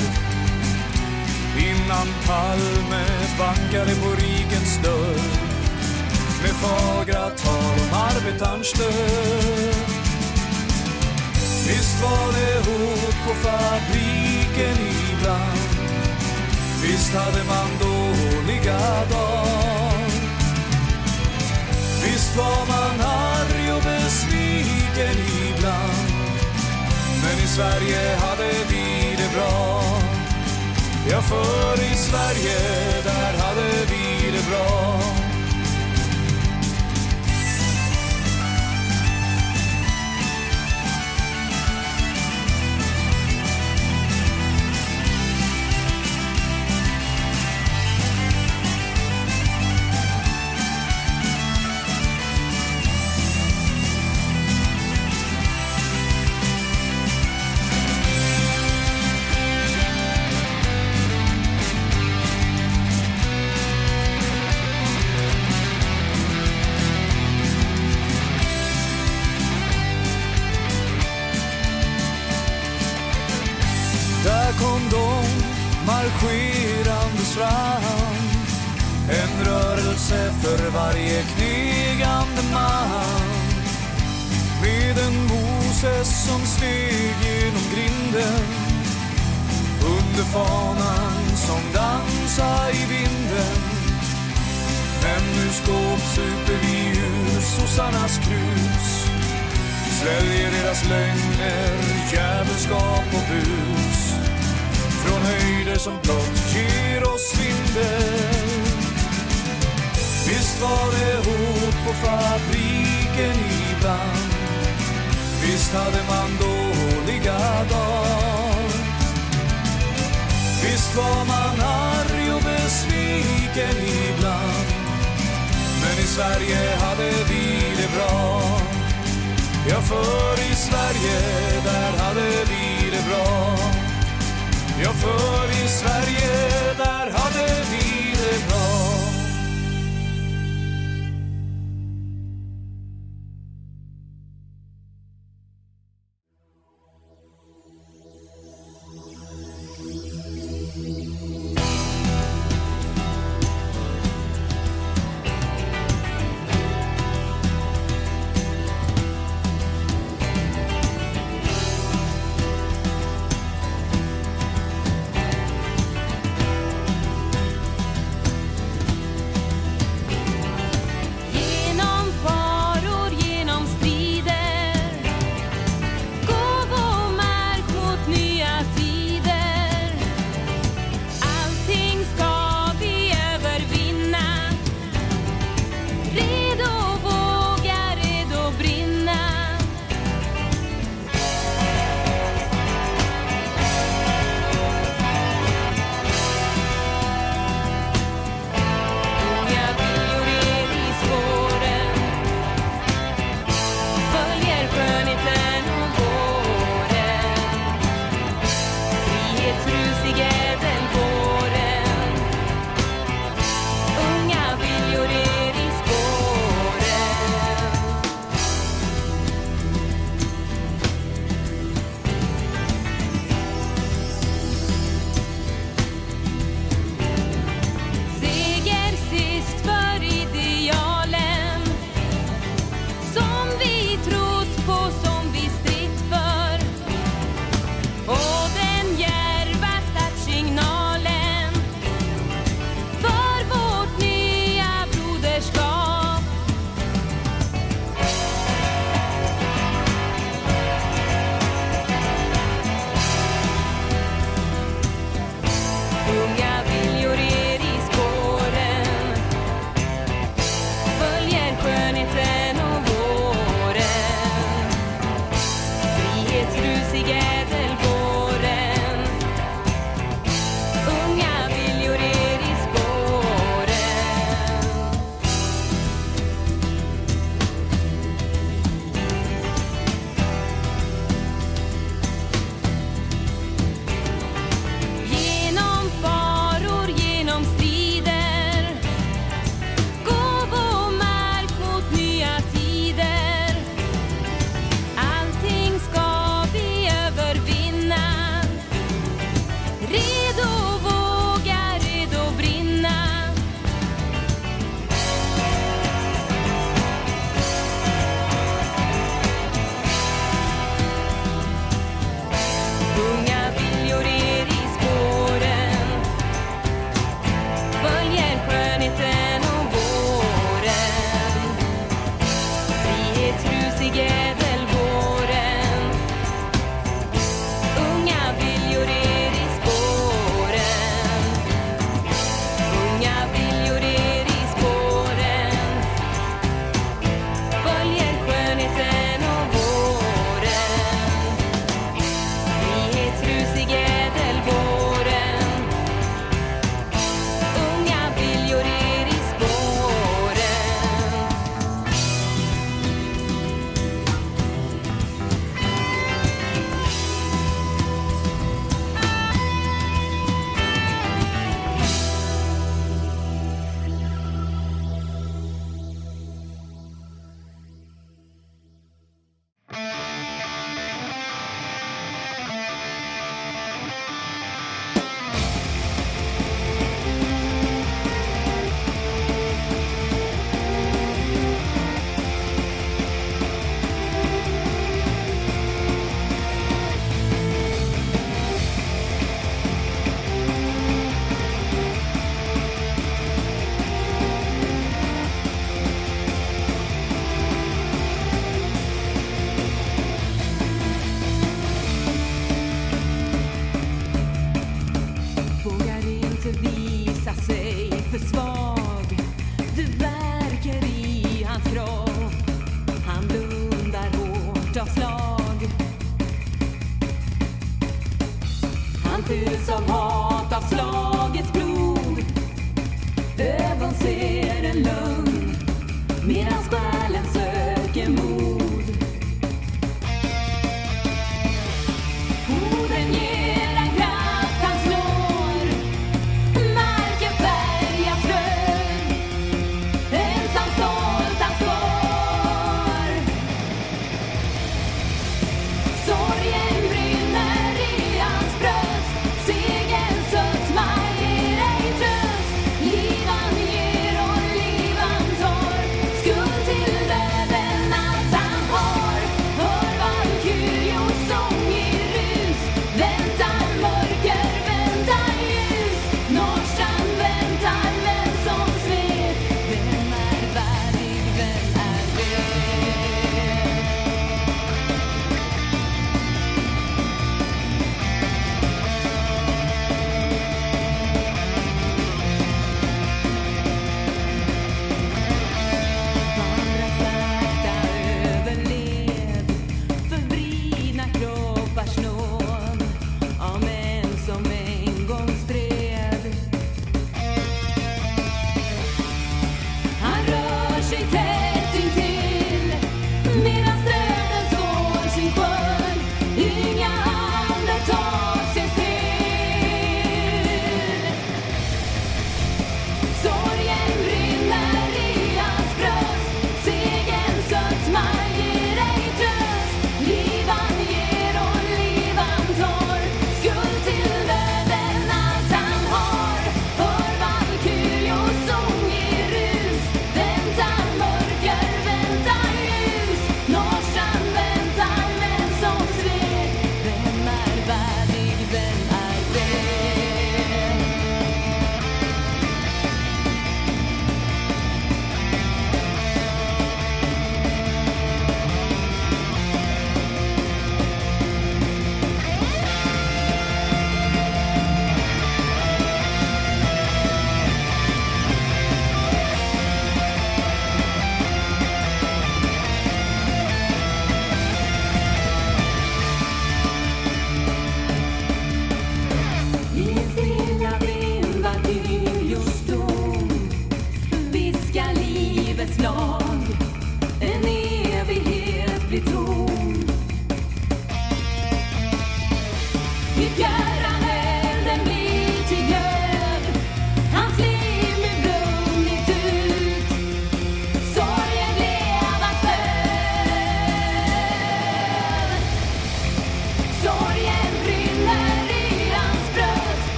Innan Palme bankade på rikens dörr. Med fagra tal om arbetarns död Visst var det hot på fabriken ibland. Visst hade man dåliga dagar. Visst var man arg och besviken ibland. Men i Sverige hade vi det bra. Ja, för i Sverige, där hade vi det bra. Fanan som dansa i vinden. Men nu skåpsuper vi ur sossarnas krus? Sväljer deras lögner, djävulskap och bus. Från höjder som blott ger oss svindel Visst var det hårt på fabriken ibland. Visst hade man dåliga dagar. Visst var man arg och besviken ibland. Men i Sverige hade vi det bra. Ja, för i Sverige, där hade vi det bra. Ja, för i Sverige, där hade vi det bra.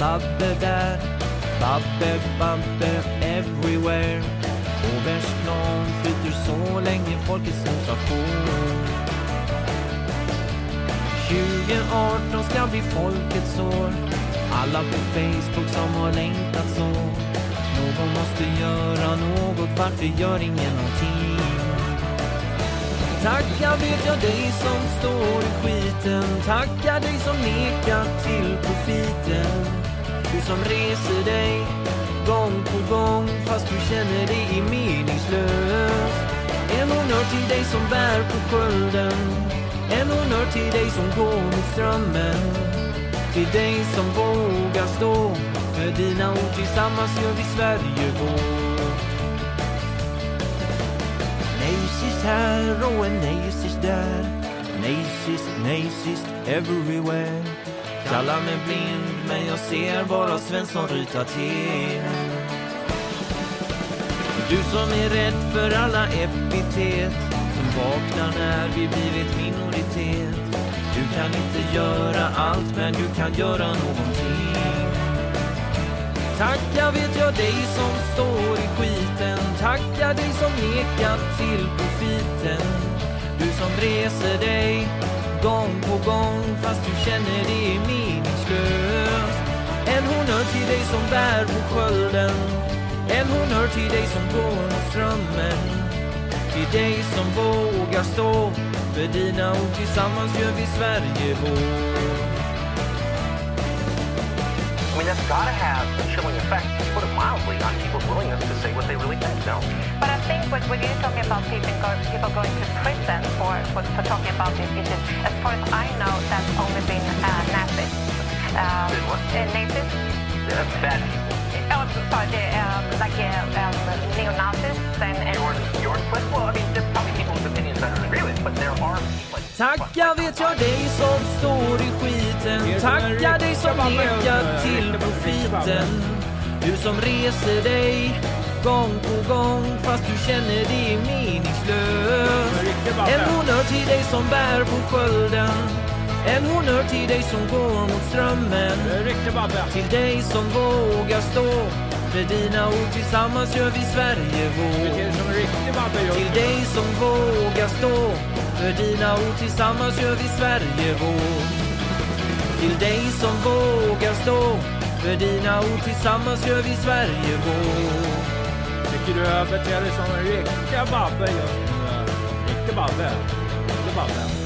Babbe där. Babbe, Babbe everywhere. Åbergsplan flyter så länge folket sensation. på. 2018 ska bli folkets år. Alla på Facebook som har längtat så. Någon måste göra något, varför gör ingen någonting? Tacka vet jag dig som står i skiten Tacka dig som nekar till profiten som reser dig gång på gång fast du känner dig är meningslös. En honnör till dig som bär på skölden En honnör till dig som går mot strömmen. Till dig som vågar stå För dina ord tillsammans gör vi Sverige vårt Nej sist här och en nej sist där Nej sist, nej sist everywhere. Kallar mig blind men jag ser bara Svensson ryta till. Du som är rädd för alla epitet Som vaknar när vi blivit minoritet. Du kan inte göra allt men du kan göra någonting. Tacka vet jag dig som står i skiten. Tacka dig som nekat till profiten. Du som reser dig gång på gång fast du känner det är meningslöst. En honnör till dig som bär på skölden. En honnör till dig som går mot strömmen. Till dig som vågar stå. För dina ord tillsammans gör vi Sverige vår. I mean, that's gotta have a chilling effect, to put it mildly, on people's willingness to say what they really think, no? But I think what, when you're talking about people, go, people going to prison for, for, for talking about these issues, as far as I know, that's only been uh, Nazis. Um, uh, Nazis? Yeah, bad Oh, sorry, the, um, like uh, um, neo-Nazis and... and Yours, yours, but, well, I mean, there's probably people with opinions that I don't agree with, but there are like, Tacka vet jag dig som står i skiten Tacka dig som nekar till profiten Du som reser dig gång på gång fast du känner det är meningslöst. En honnör till dig som bär på skölden. En honnör till dig som går mot strömmen. Till dig som vågar stå För dina ord. Tillsammans gör vi Sverige vår Till dig som vågar stå För dina ord. Tillsammans gör vi Sverige vår Till dig som vågar stå för dina ord tillsammans gör vi Sverige vår Tycker du överträder dig som en riktig babbe just nu? Riktig babbe. Riktig babbe.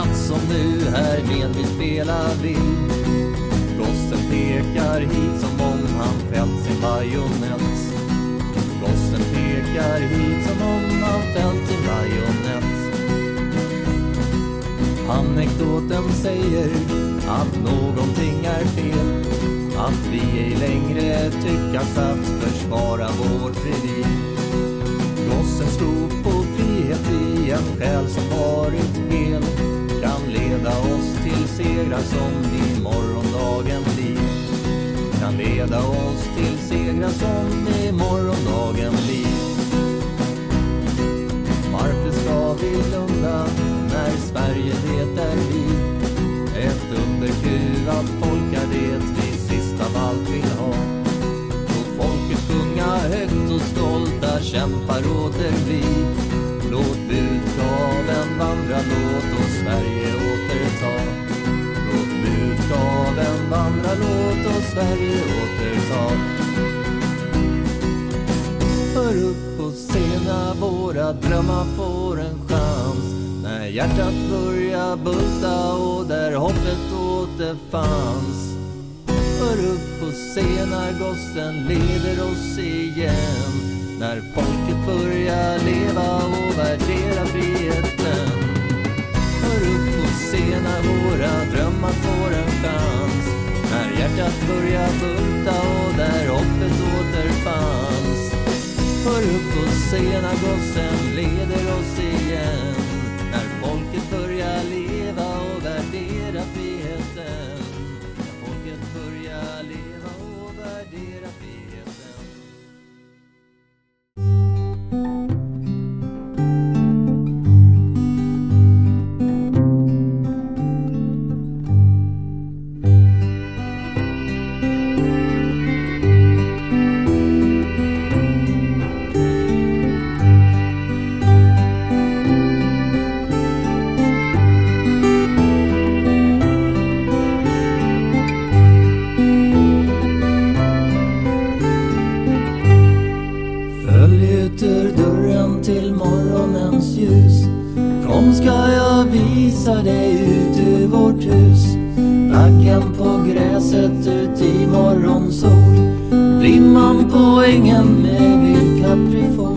Plats som nu här med vi spela vill? Gossen pekar hit som om han fällt sin bajonett. Gossen pekar hit som om han fällt sin bajonett. Anekdoten säger att någonting är fel. Att vi ej längre tyckas att försvara vårt revir Gossen stod på frihet i en själ som varit hel leda oss till segrar som i morgondagen blir Kan leda oss till segrar som i morgondagen blir Varför ska vi blunda när Sverige det är vi? Ett underkuvat folk är det vi sist av allt vill ha. Låt folket sjunga högt och stolta kämpar åter vi. Låt vandra, låt oss Sverige återta. Låt budkaveln vandra, låt oss Sverige återta. Hör upp och se när våra drömmar får en chans När hjärtat börjar bulta och där hoppet återfanns Hör upp och se när gossen leder oss igen när folket börjar leva och värdera friheten. Hör upp och se när våra drömmar får en chans. När hjärtat börjar bulta och där hoppet återfanns Hör upp och se när gossen leder oss igen. När folket börjar leva och värdera friheten. Visa dig ut ur vårt hus. Nacken på gräset ut i morgonsol. Rimma på ängen med vild kaprifol.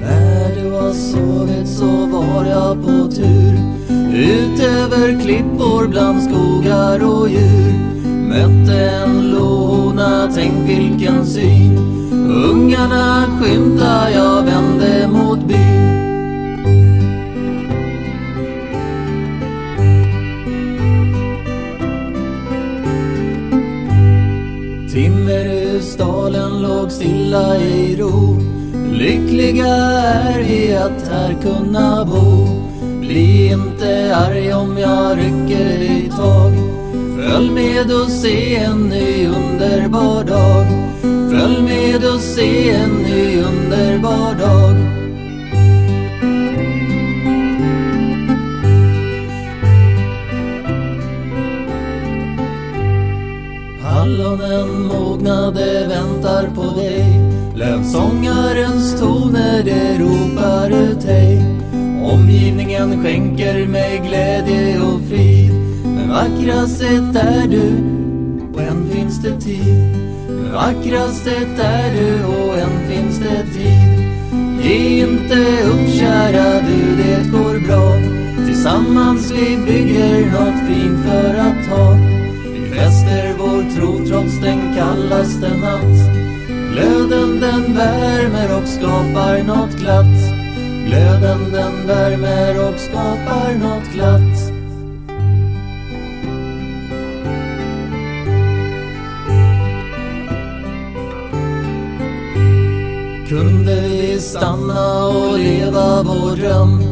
När du har sovit så var jag på tur. Ut över klippor bland skogar och djur. Mötte en låna, tänk vilken syn. Ungarna skymta, jag vände mot byn. Timmerhusdalen låg stilla i ro. Lyckliga är vi att här kunna bo. Bli inte arg om jag rycker i tag Följ med och se en ny underbar dag. Följ med och se en ny underbar dag. Hallonen mognade väntar på dig. Lövsångarens toner det ropar ut hej. Omgivningen skänker mig glädje och frid. Vackrast är du och än finns det tid. Vackrast är du och än finns det tid. Ge inte upp kära du, det går bra. Tillsammans vi bygger något fint för att ha. Vi fäster vår tro trots den kallaste natt. Glöden den värmer och skapar något glatt. Glöden den värmer och skapar något glatt. Kunde vi stanna och leva vår dröm?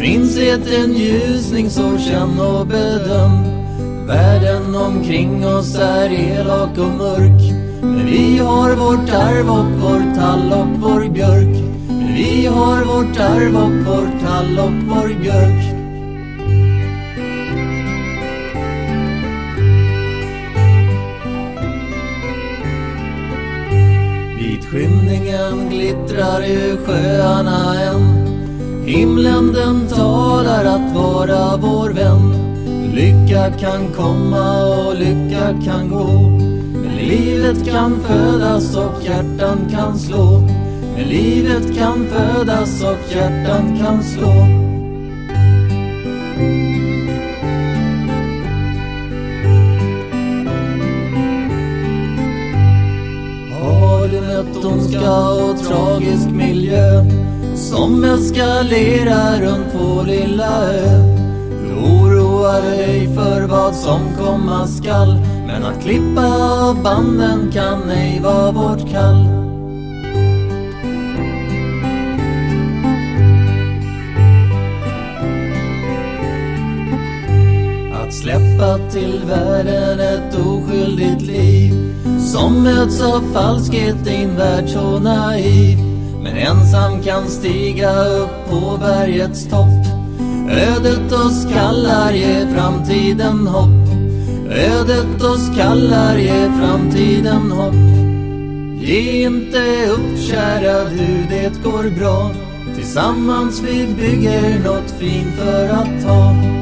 Finns det en ljusning så känn och bedöm? Världen omkring oss är elak och mörk. Men vi har vårt arv och vår tall och vår björk. Men vi har vårt arv och vår tall och vår björk. Skymningen glittrar ju sjöarna än. Himlen den talar att vara vår vän. Lycka kan komma och lycka kan gå. Men livet kan födas och hjärtan kan slå. Men livet kan födas och hjärtan kan slå. Har ondska och tragisk miljö som eskalerar runt vår lilla ö? Du oroar dig för vad som komma skall men att klippa av banden kan ej vara vårt kall. Att släppa till världen ett oskyldigt liv som möts av falskhet invärd värld så naiv. Men ensam kan stiga upp på bergets topp. Ödet oss kallar, ge framtiden hopp. Ödet oss kallar, ge framtiden hopp. Ge inte upp kära du, det går bra. Tillsammans vi bygger något fint för att ha.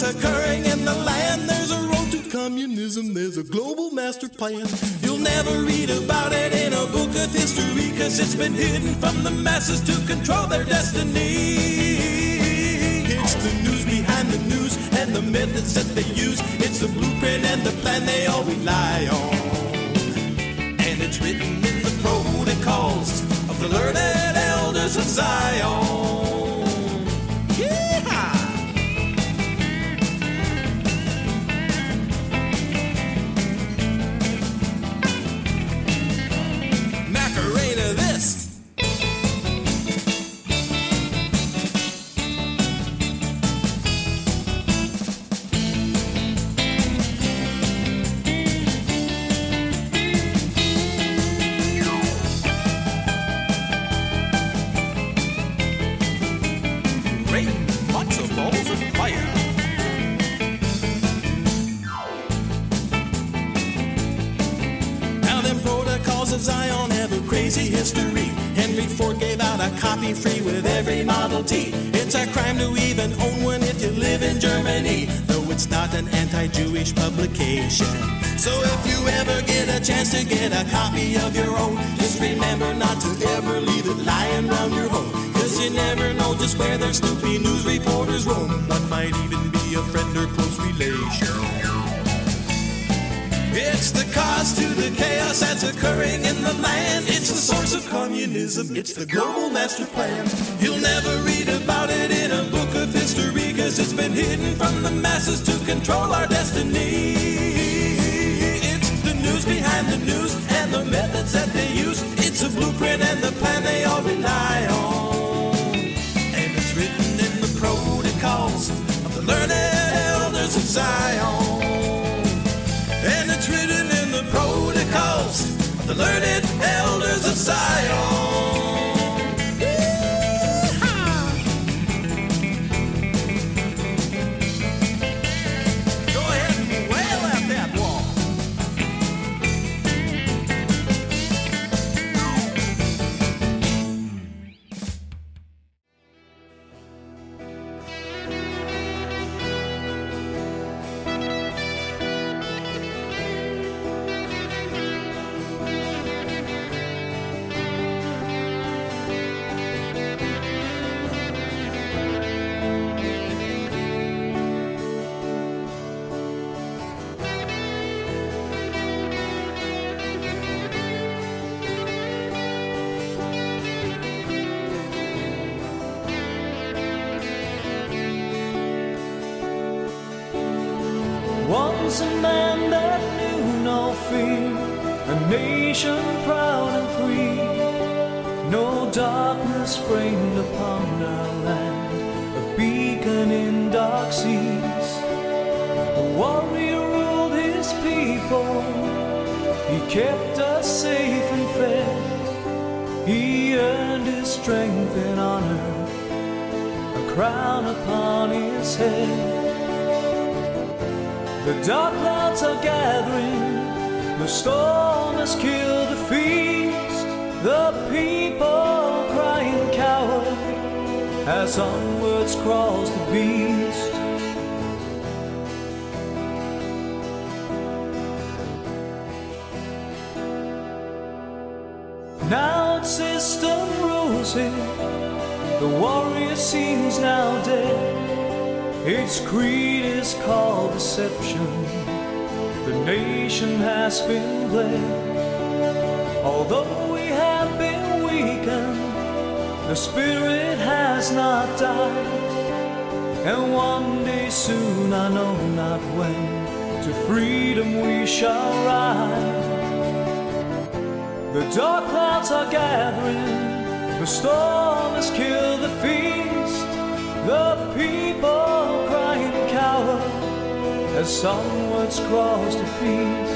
that's occurring in the land. There's a road to communism, there's a global master plan. You'll never read about it in a book of history, cause it's been hidden from the masses to control their destiny. It's the news behind the news and the methods that they use. It's the blueprint and the communism. It's the global master plan. You'll never read about it in a book of history because it's been hidden from the masses to control our destiny. It's the news behind the news and the methods that they use. It's a blueprint and the plan they all rely on. And it's written in the protocols of the learned elders of Zion. And it's written in the protocols of the learned elders of Zion. Now its system rules it, the warrior seems now dead. Its creed is called deception. The nation has been bled. Although we have been weakened, the spirit has not died. And one day soon, I know not when, to freedom we shall ride. The dark clouds are gathering, the storm has killed the feast. The people crying cower as onwards crawls the beast.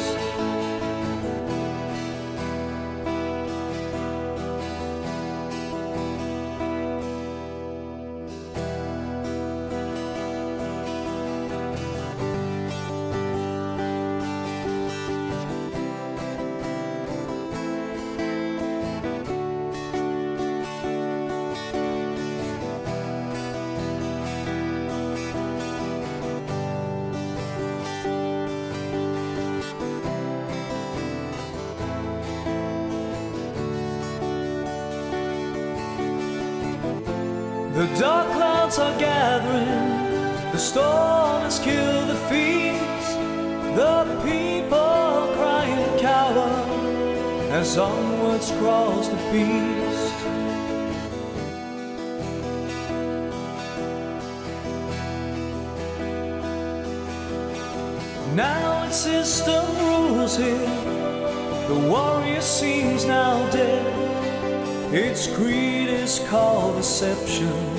Deception.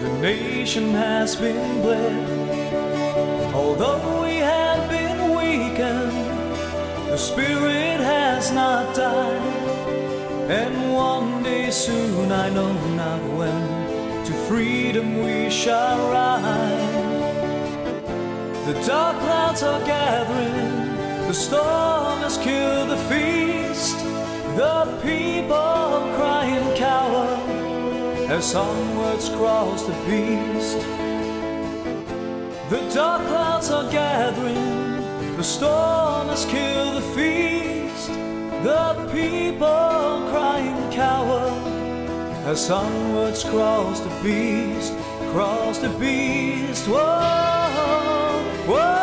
The nation has been bled. Although we have been weakened, the spirit has not died. And one day soon, I know not when, to freedom we shall ride. The dark clouds are gathering, the storm has killed the feast. The people as onwards crawls the beast. The dark clouds are gathering, the storm has killed the feast. The people crying cower as onwards crawls the beast, crawls the beast. Whoa, whoa.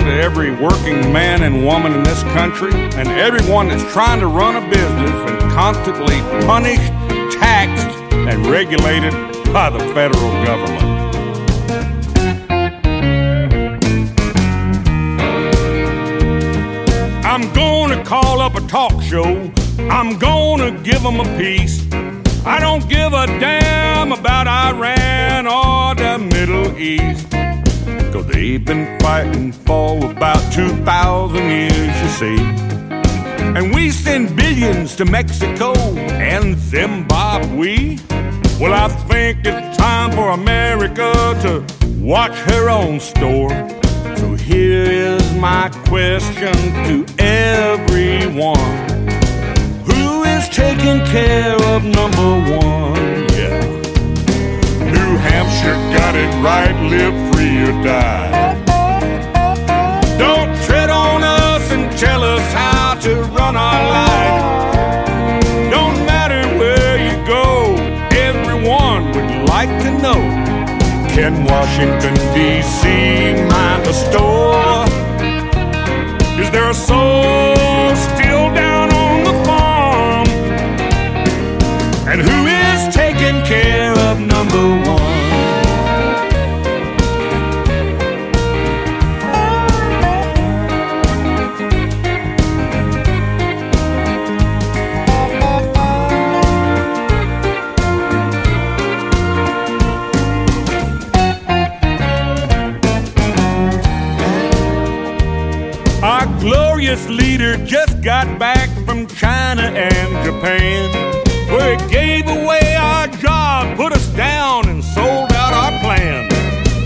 To every working man and woman in this country and everyone that's trying to run a business and constantly punished, taxed, and regulated by the federal government. I'm gonna call up a talk show. I'm gonna give them a piece. I don't give a damn about Iran or the Middle East. They've been fighting for about 2,000 years, you see. And we send billions to Mexico and Zimbabwe. Well, I think it's time for America to watch her own store. So here is my question to everyone Who is taking care of number one? Yeah. New Hampshire got it right, live free or die. Don't tread on us and tell us how to run our life. Don't matter where you go, everyone would like to know. Can Washington, D.C. mind the store? Is there a soul still down on the farm? And who is taking care of number one? Got back from China and Japan, where he gave away our job, put us down, and sold out our plan.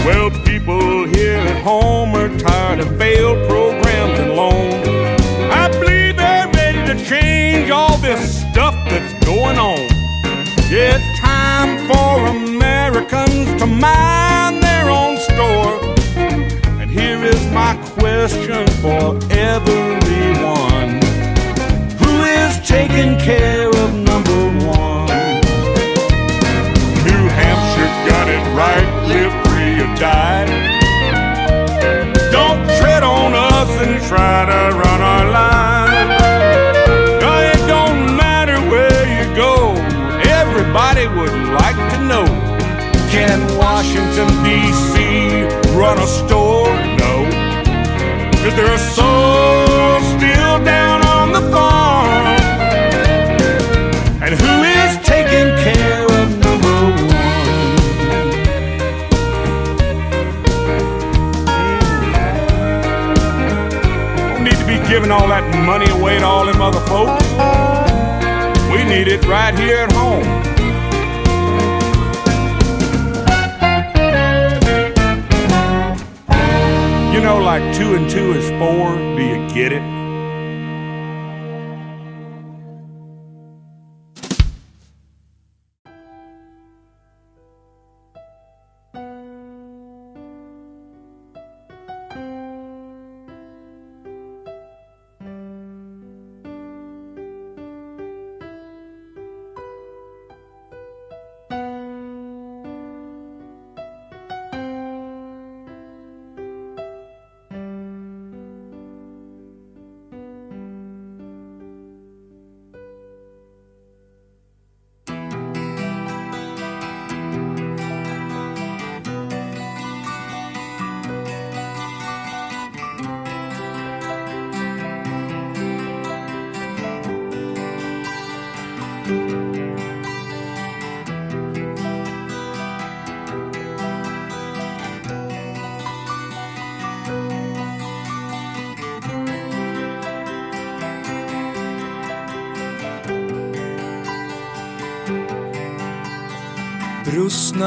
Well, people here at home are tired of failed programs and loans. I believe they're ready to change all this stuff that's going on. Yeah, it's time for Americans to mind their own store. And here is my question for everyone Taking care of number one? New Hampshire got it right, live free or die. Don't tread on us and try to right here at home. You know, like two and two is four. Do you get it?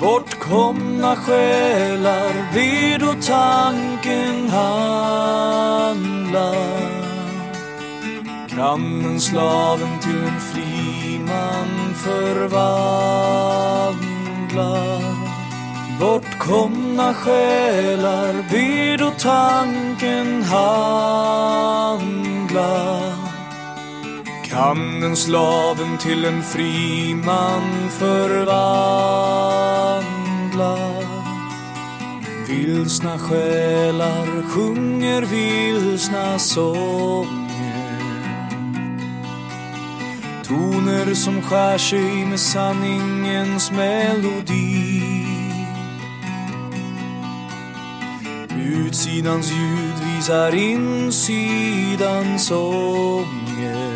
Bortkomna själar ber då tanken handla Kan slaven till en fri man förvandla Bortkomna själar ber då tanken handla kan en slaven till en fri man förvandla Vilsna själar sjunger vilsna sånger. Toner som skär sig med sanningens melodi. Utsidans ljud visar insidans ånger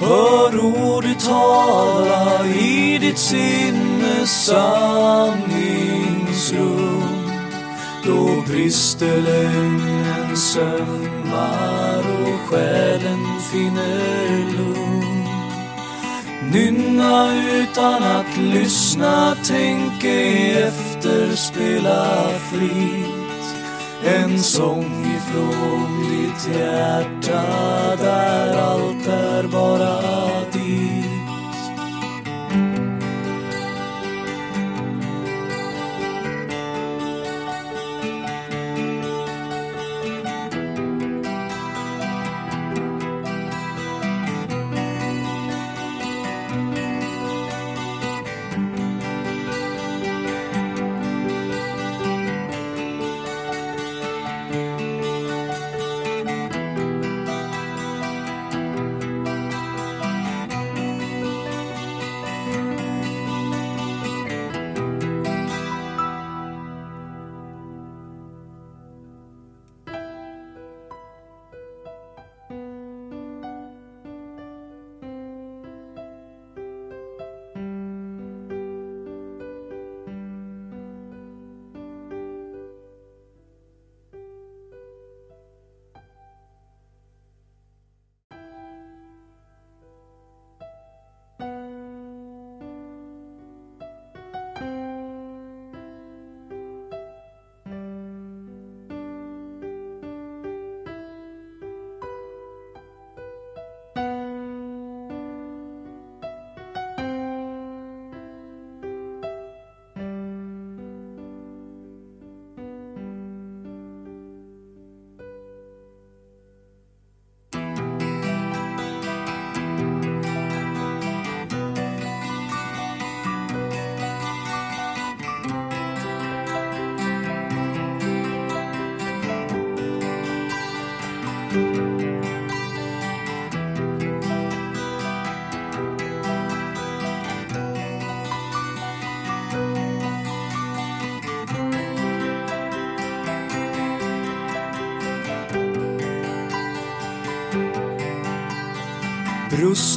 Hör ordet tala i ditt sinnes sanningsrum. Då brister lögnen sömmar och själen finner lugn. Nynna utan att lyssna, tänk ej efter, spela fritt en sång från ditt hjärta där allt är bara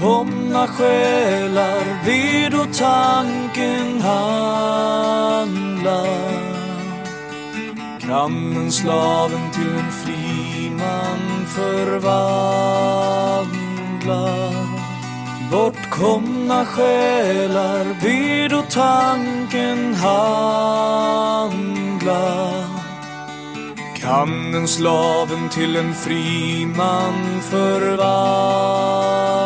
Bortkomna själar vid och tanken handla Kan en slaven till en fri man förvandla Bortkomna själar vid och tanken handla kan en slaven till en fri man förvandla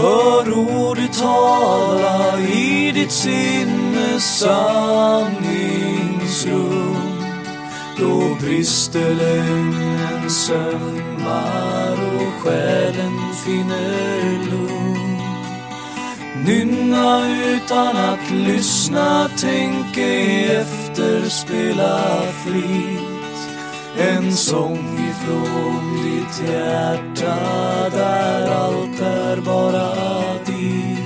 Hör ordet tala i ditt sinnes sanningsrum. Då brister lögnen sömmar och själen finner lugn. Nynna utan att lyssna, tänk ej efter, spela fritt en sång från ditt hjärta där allt är bara ditt.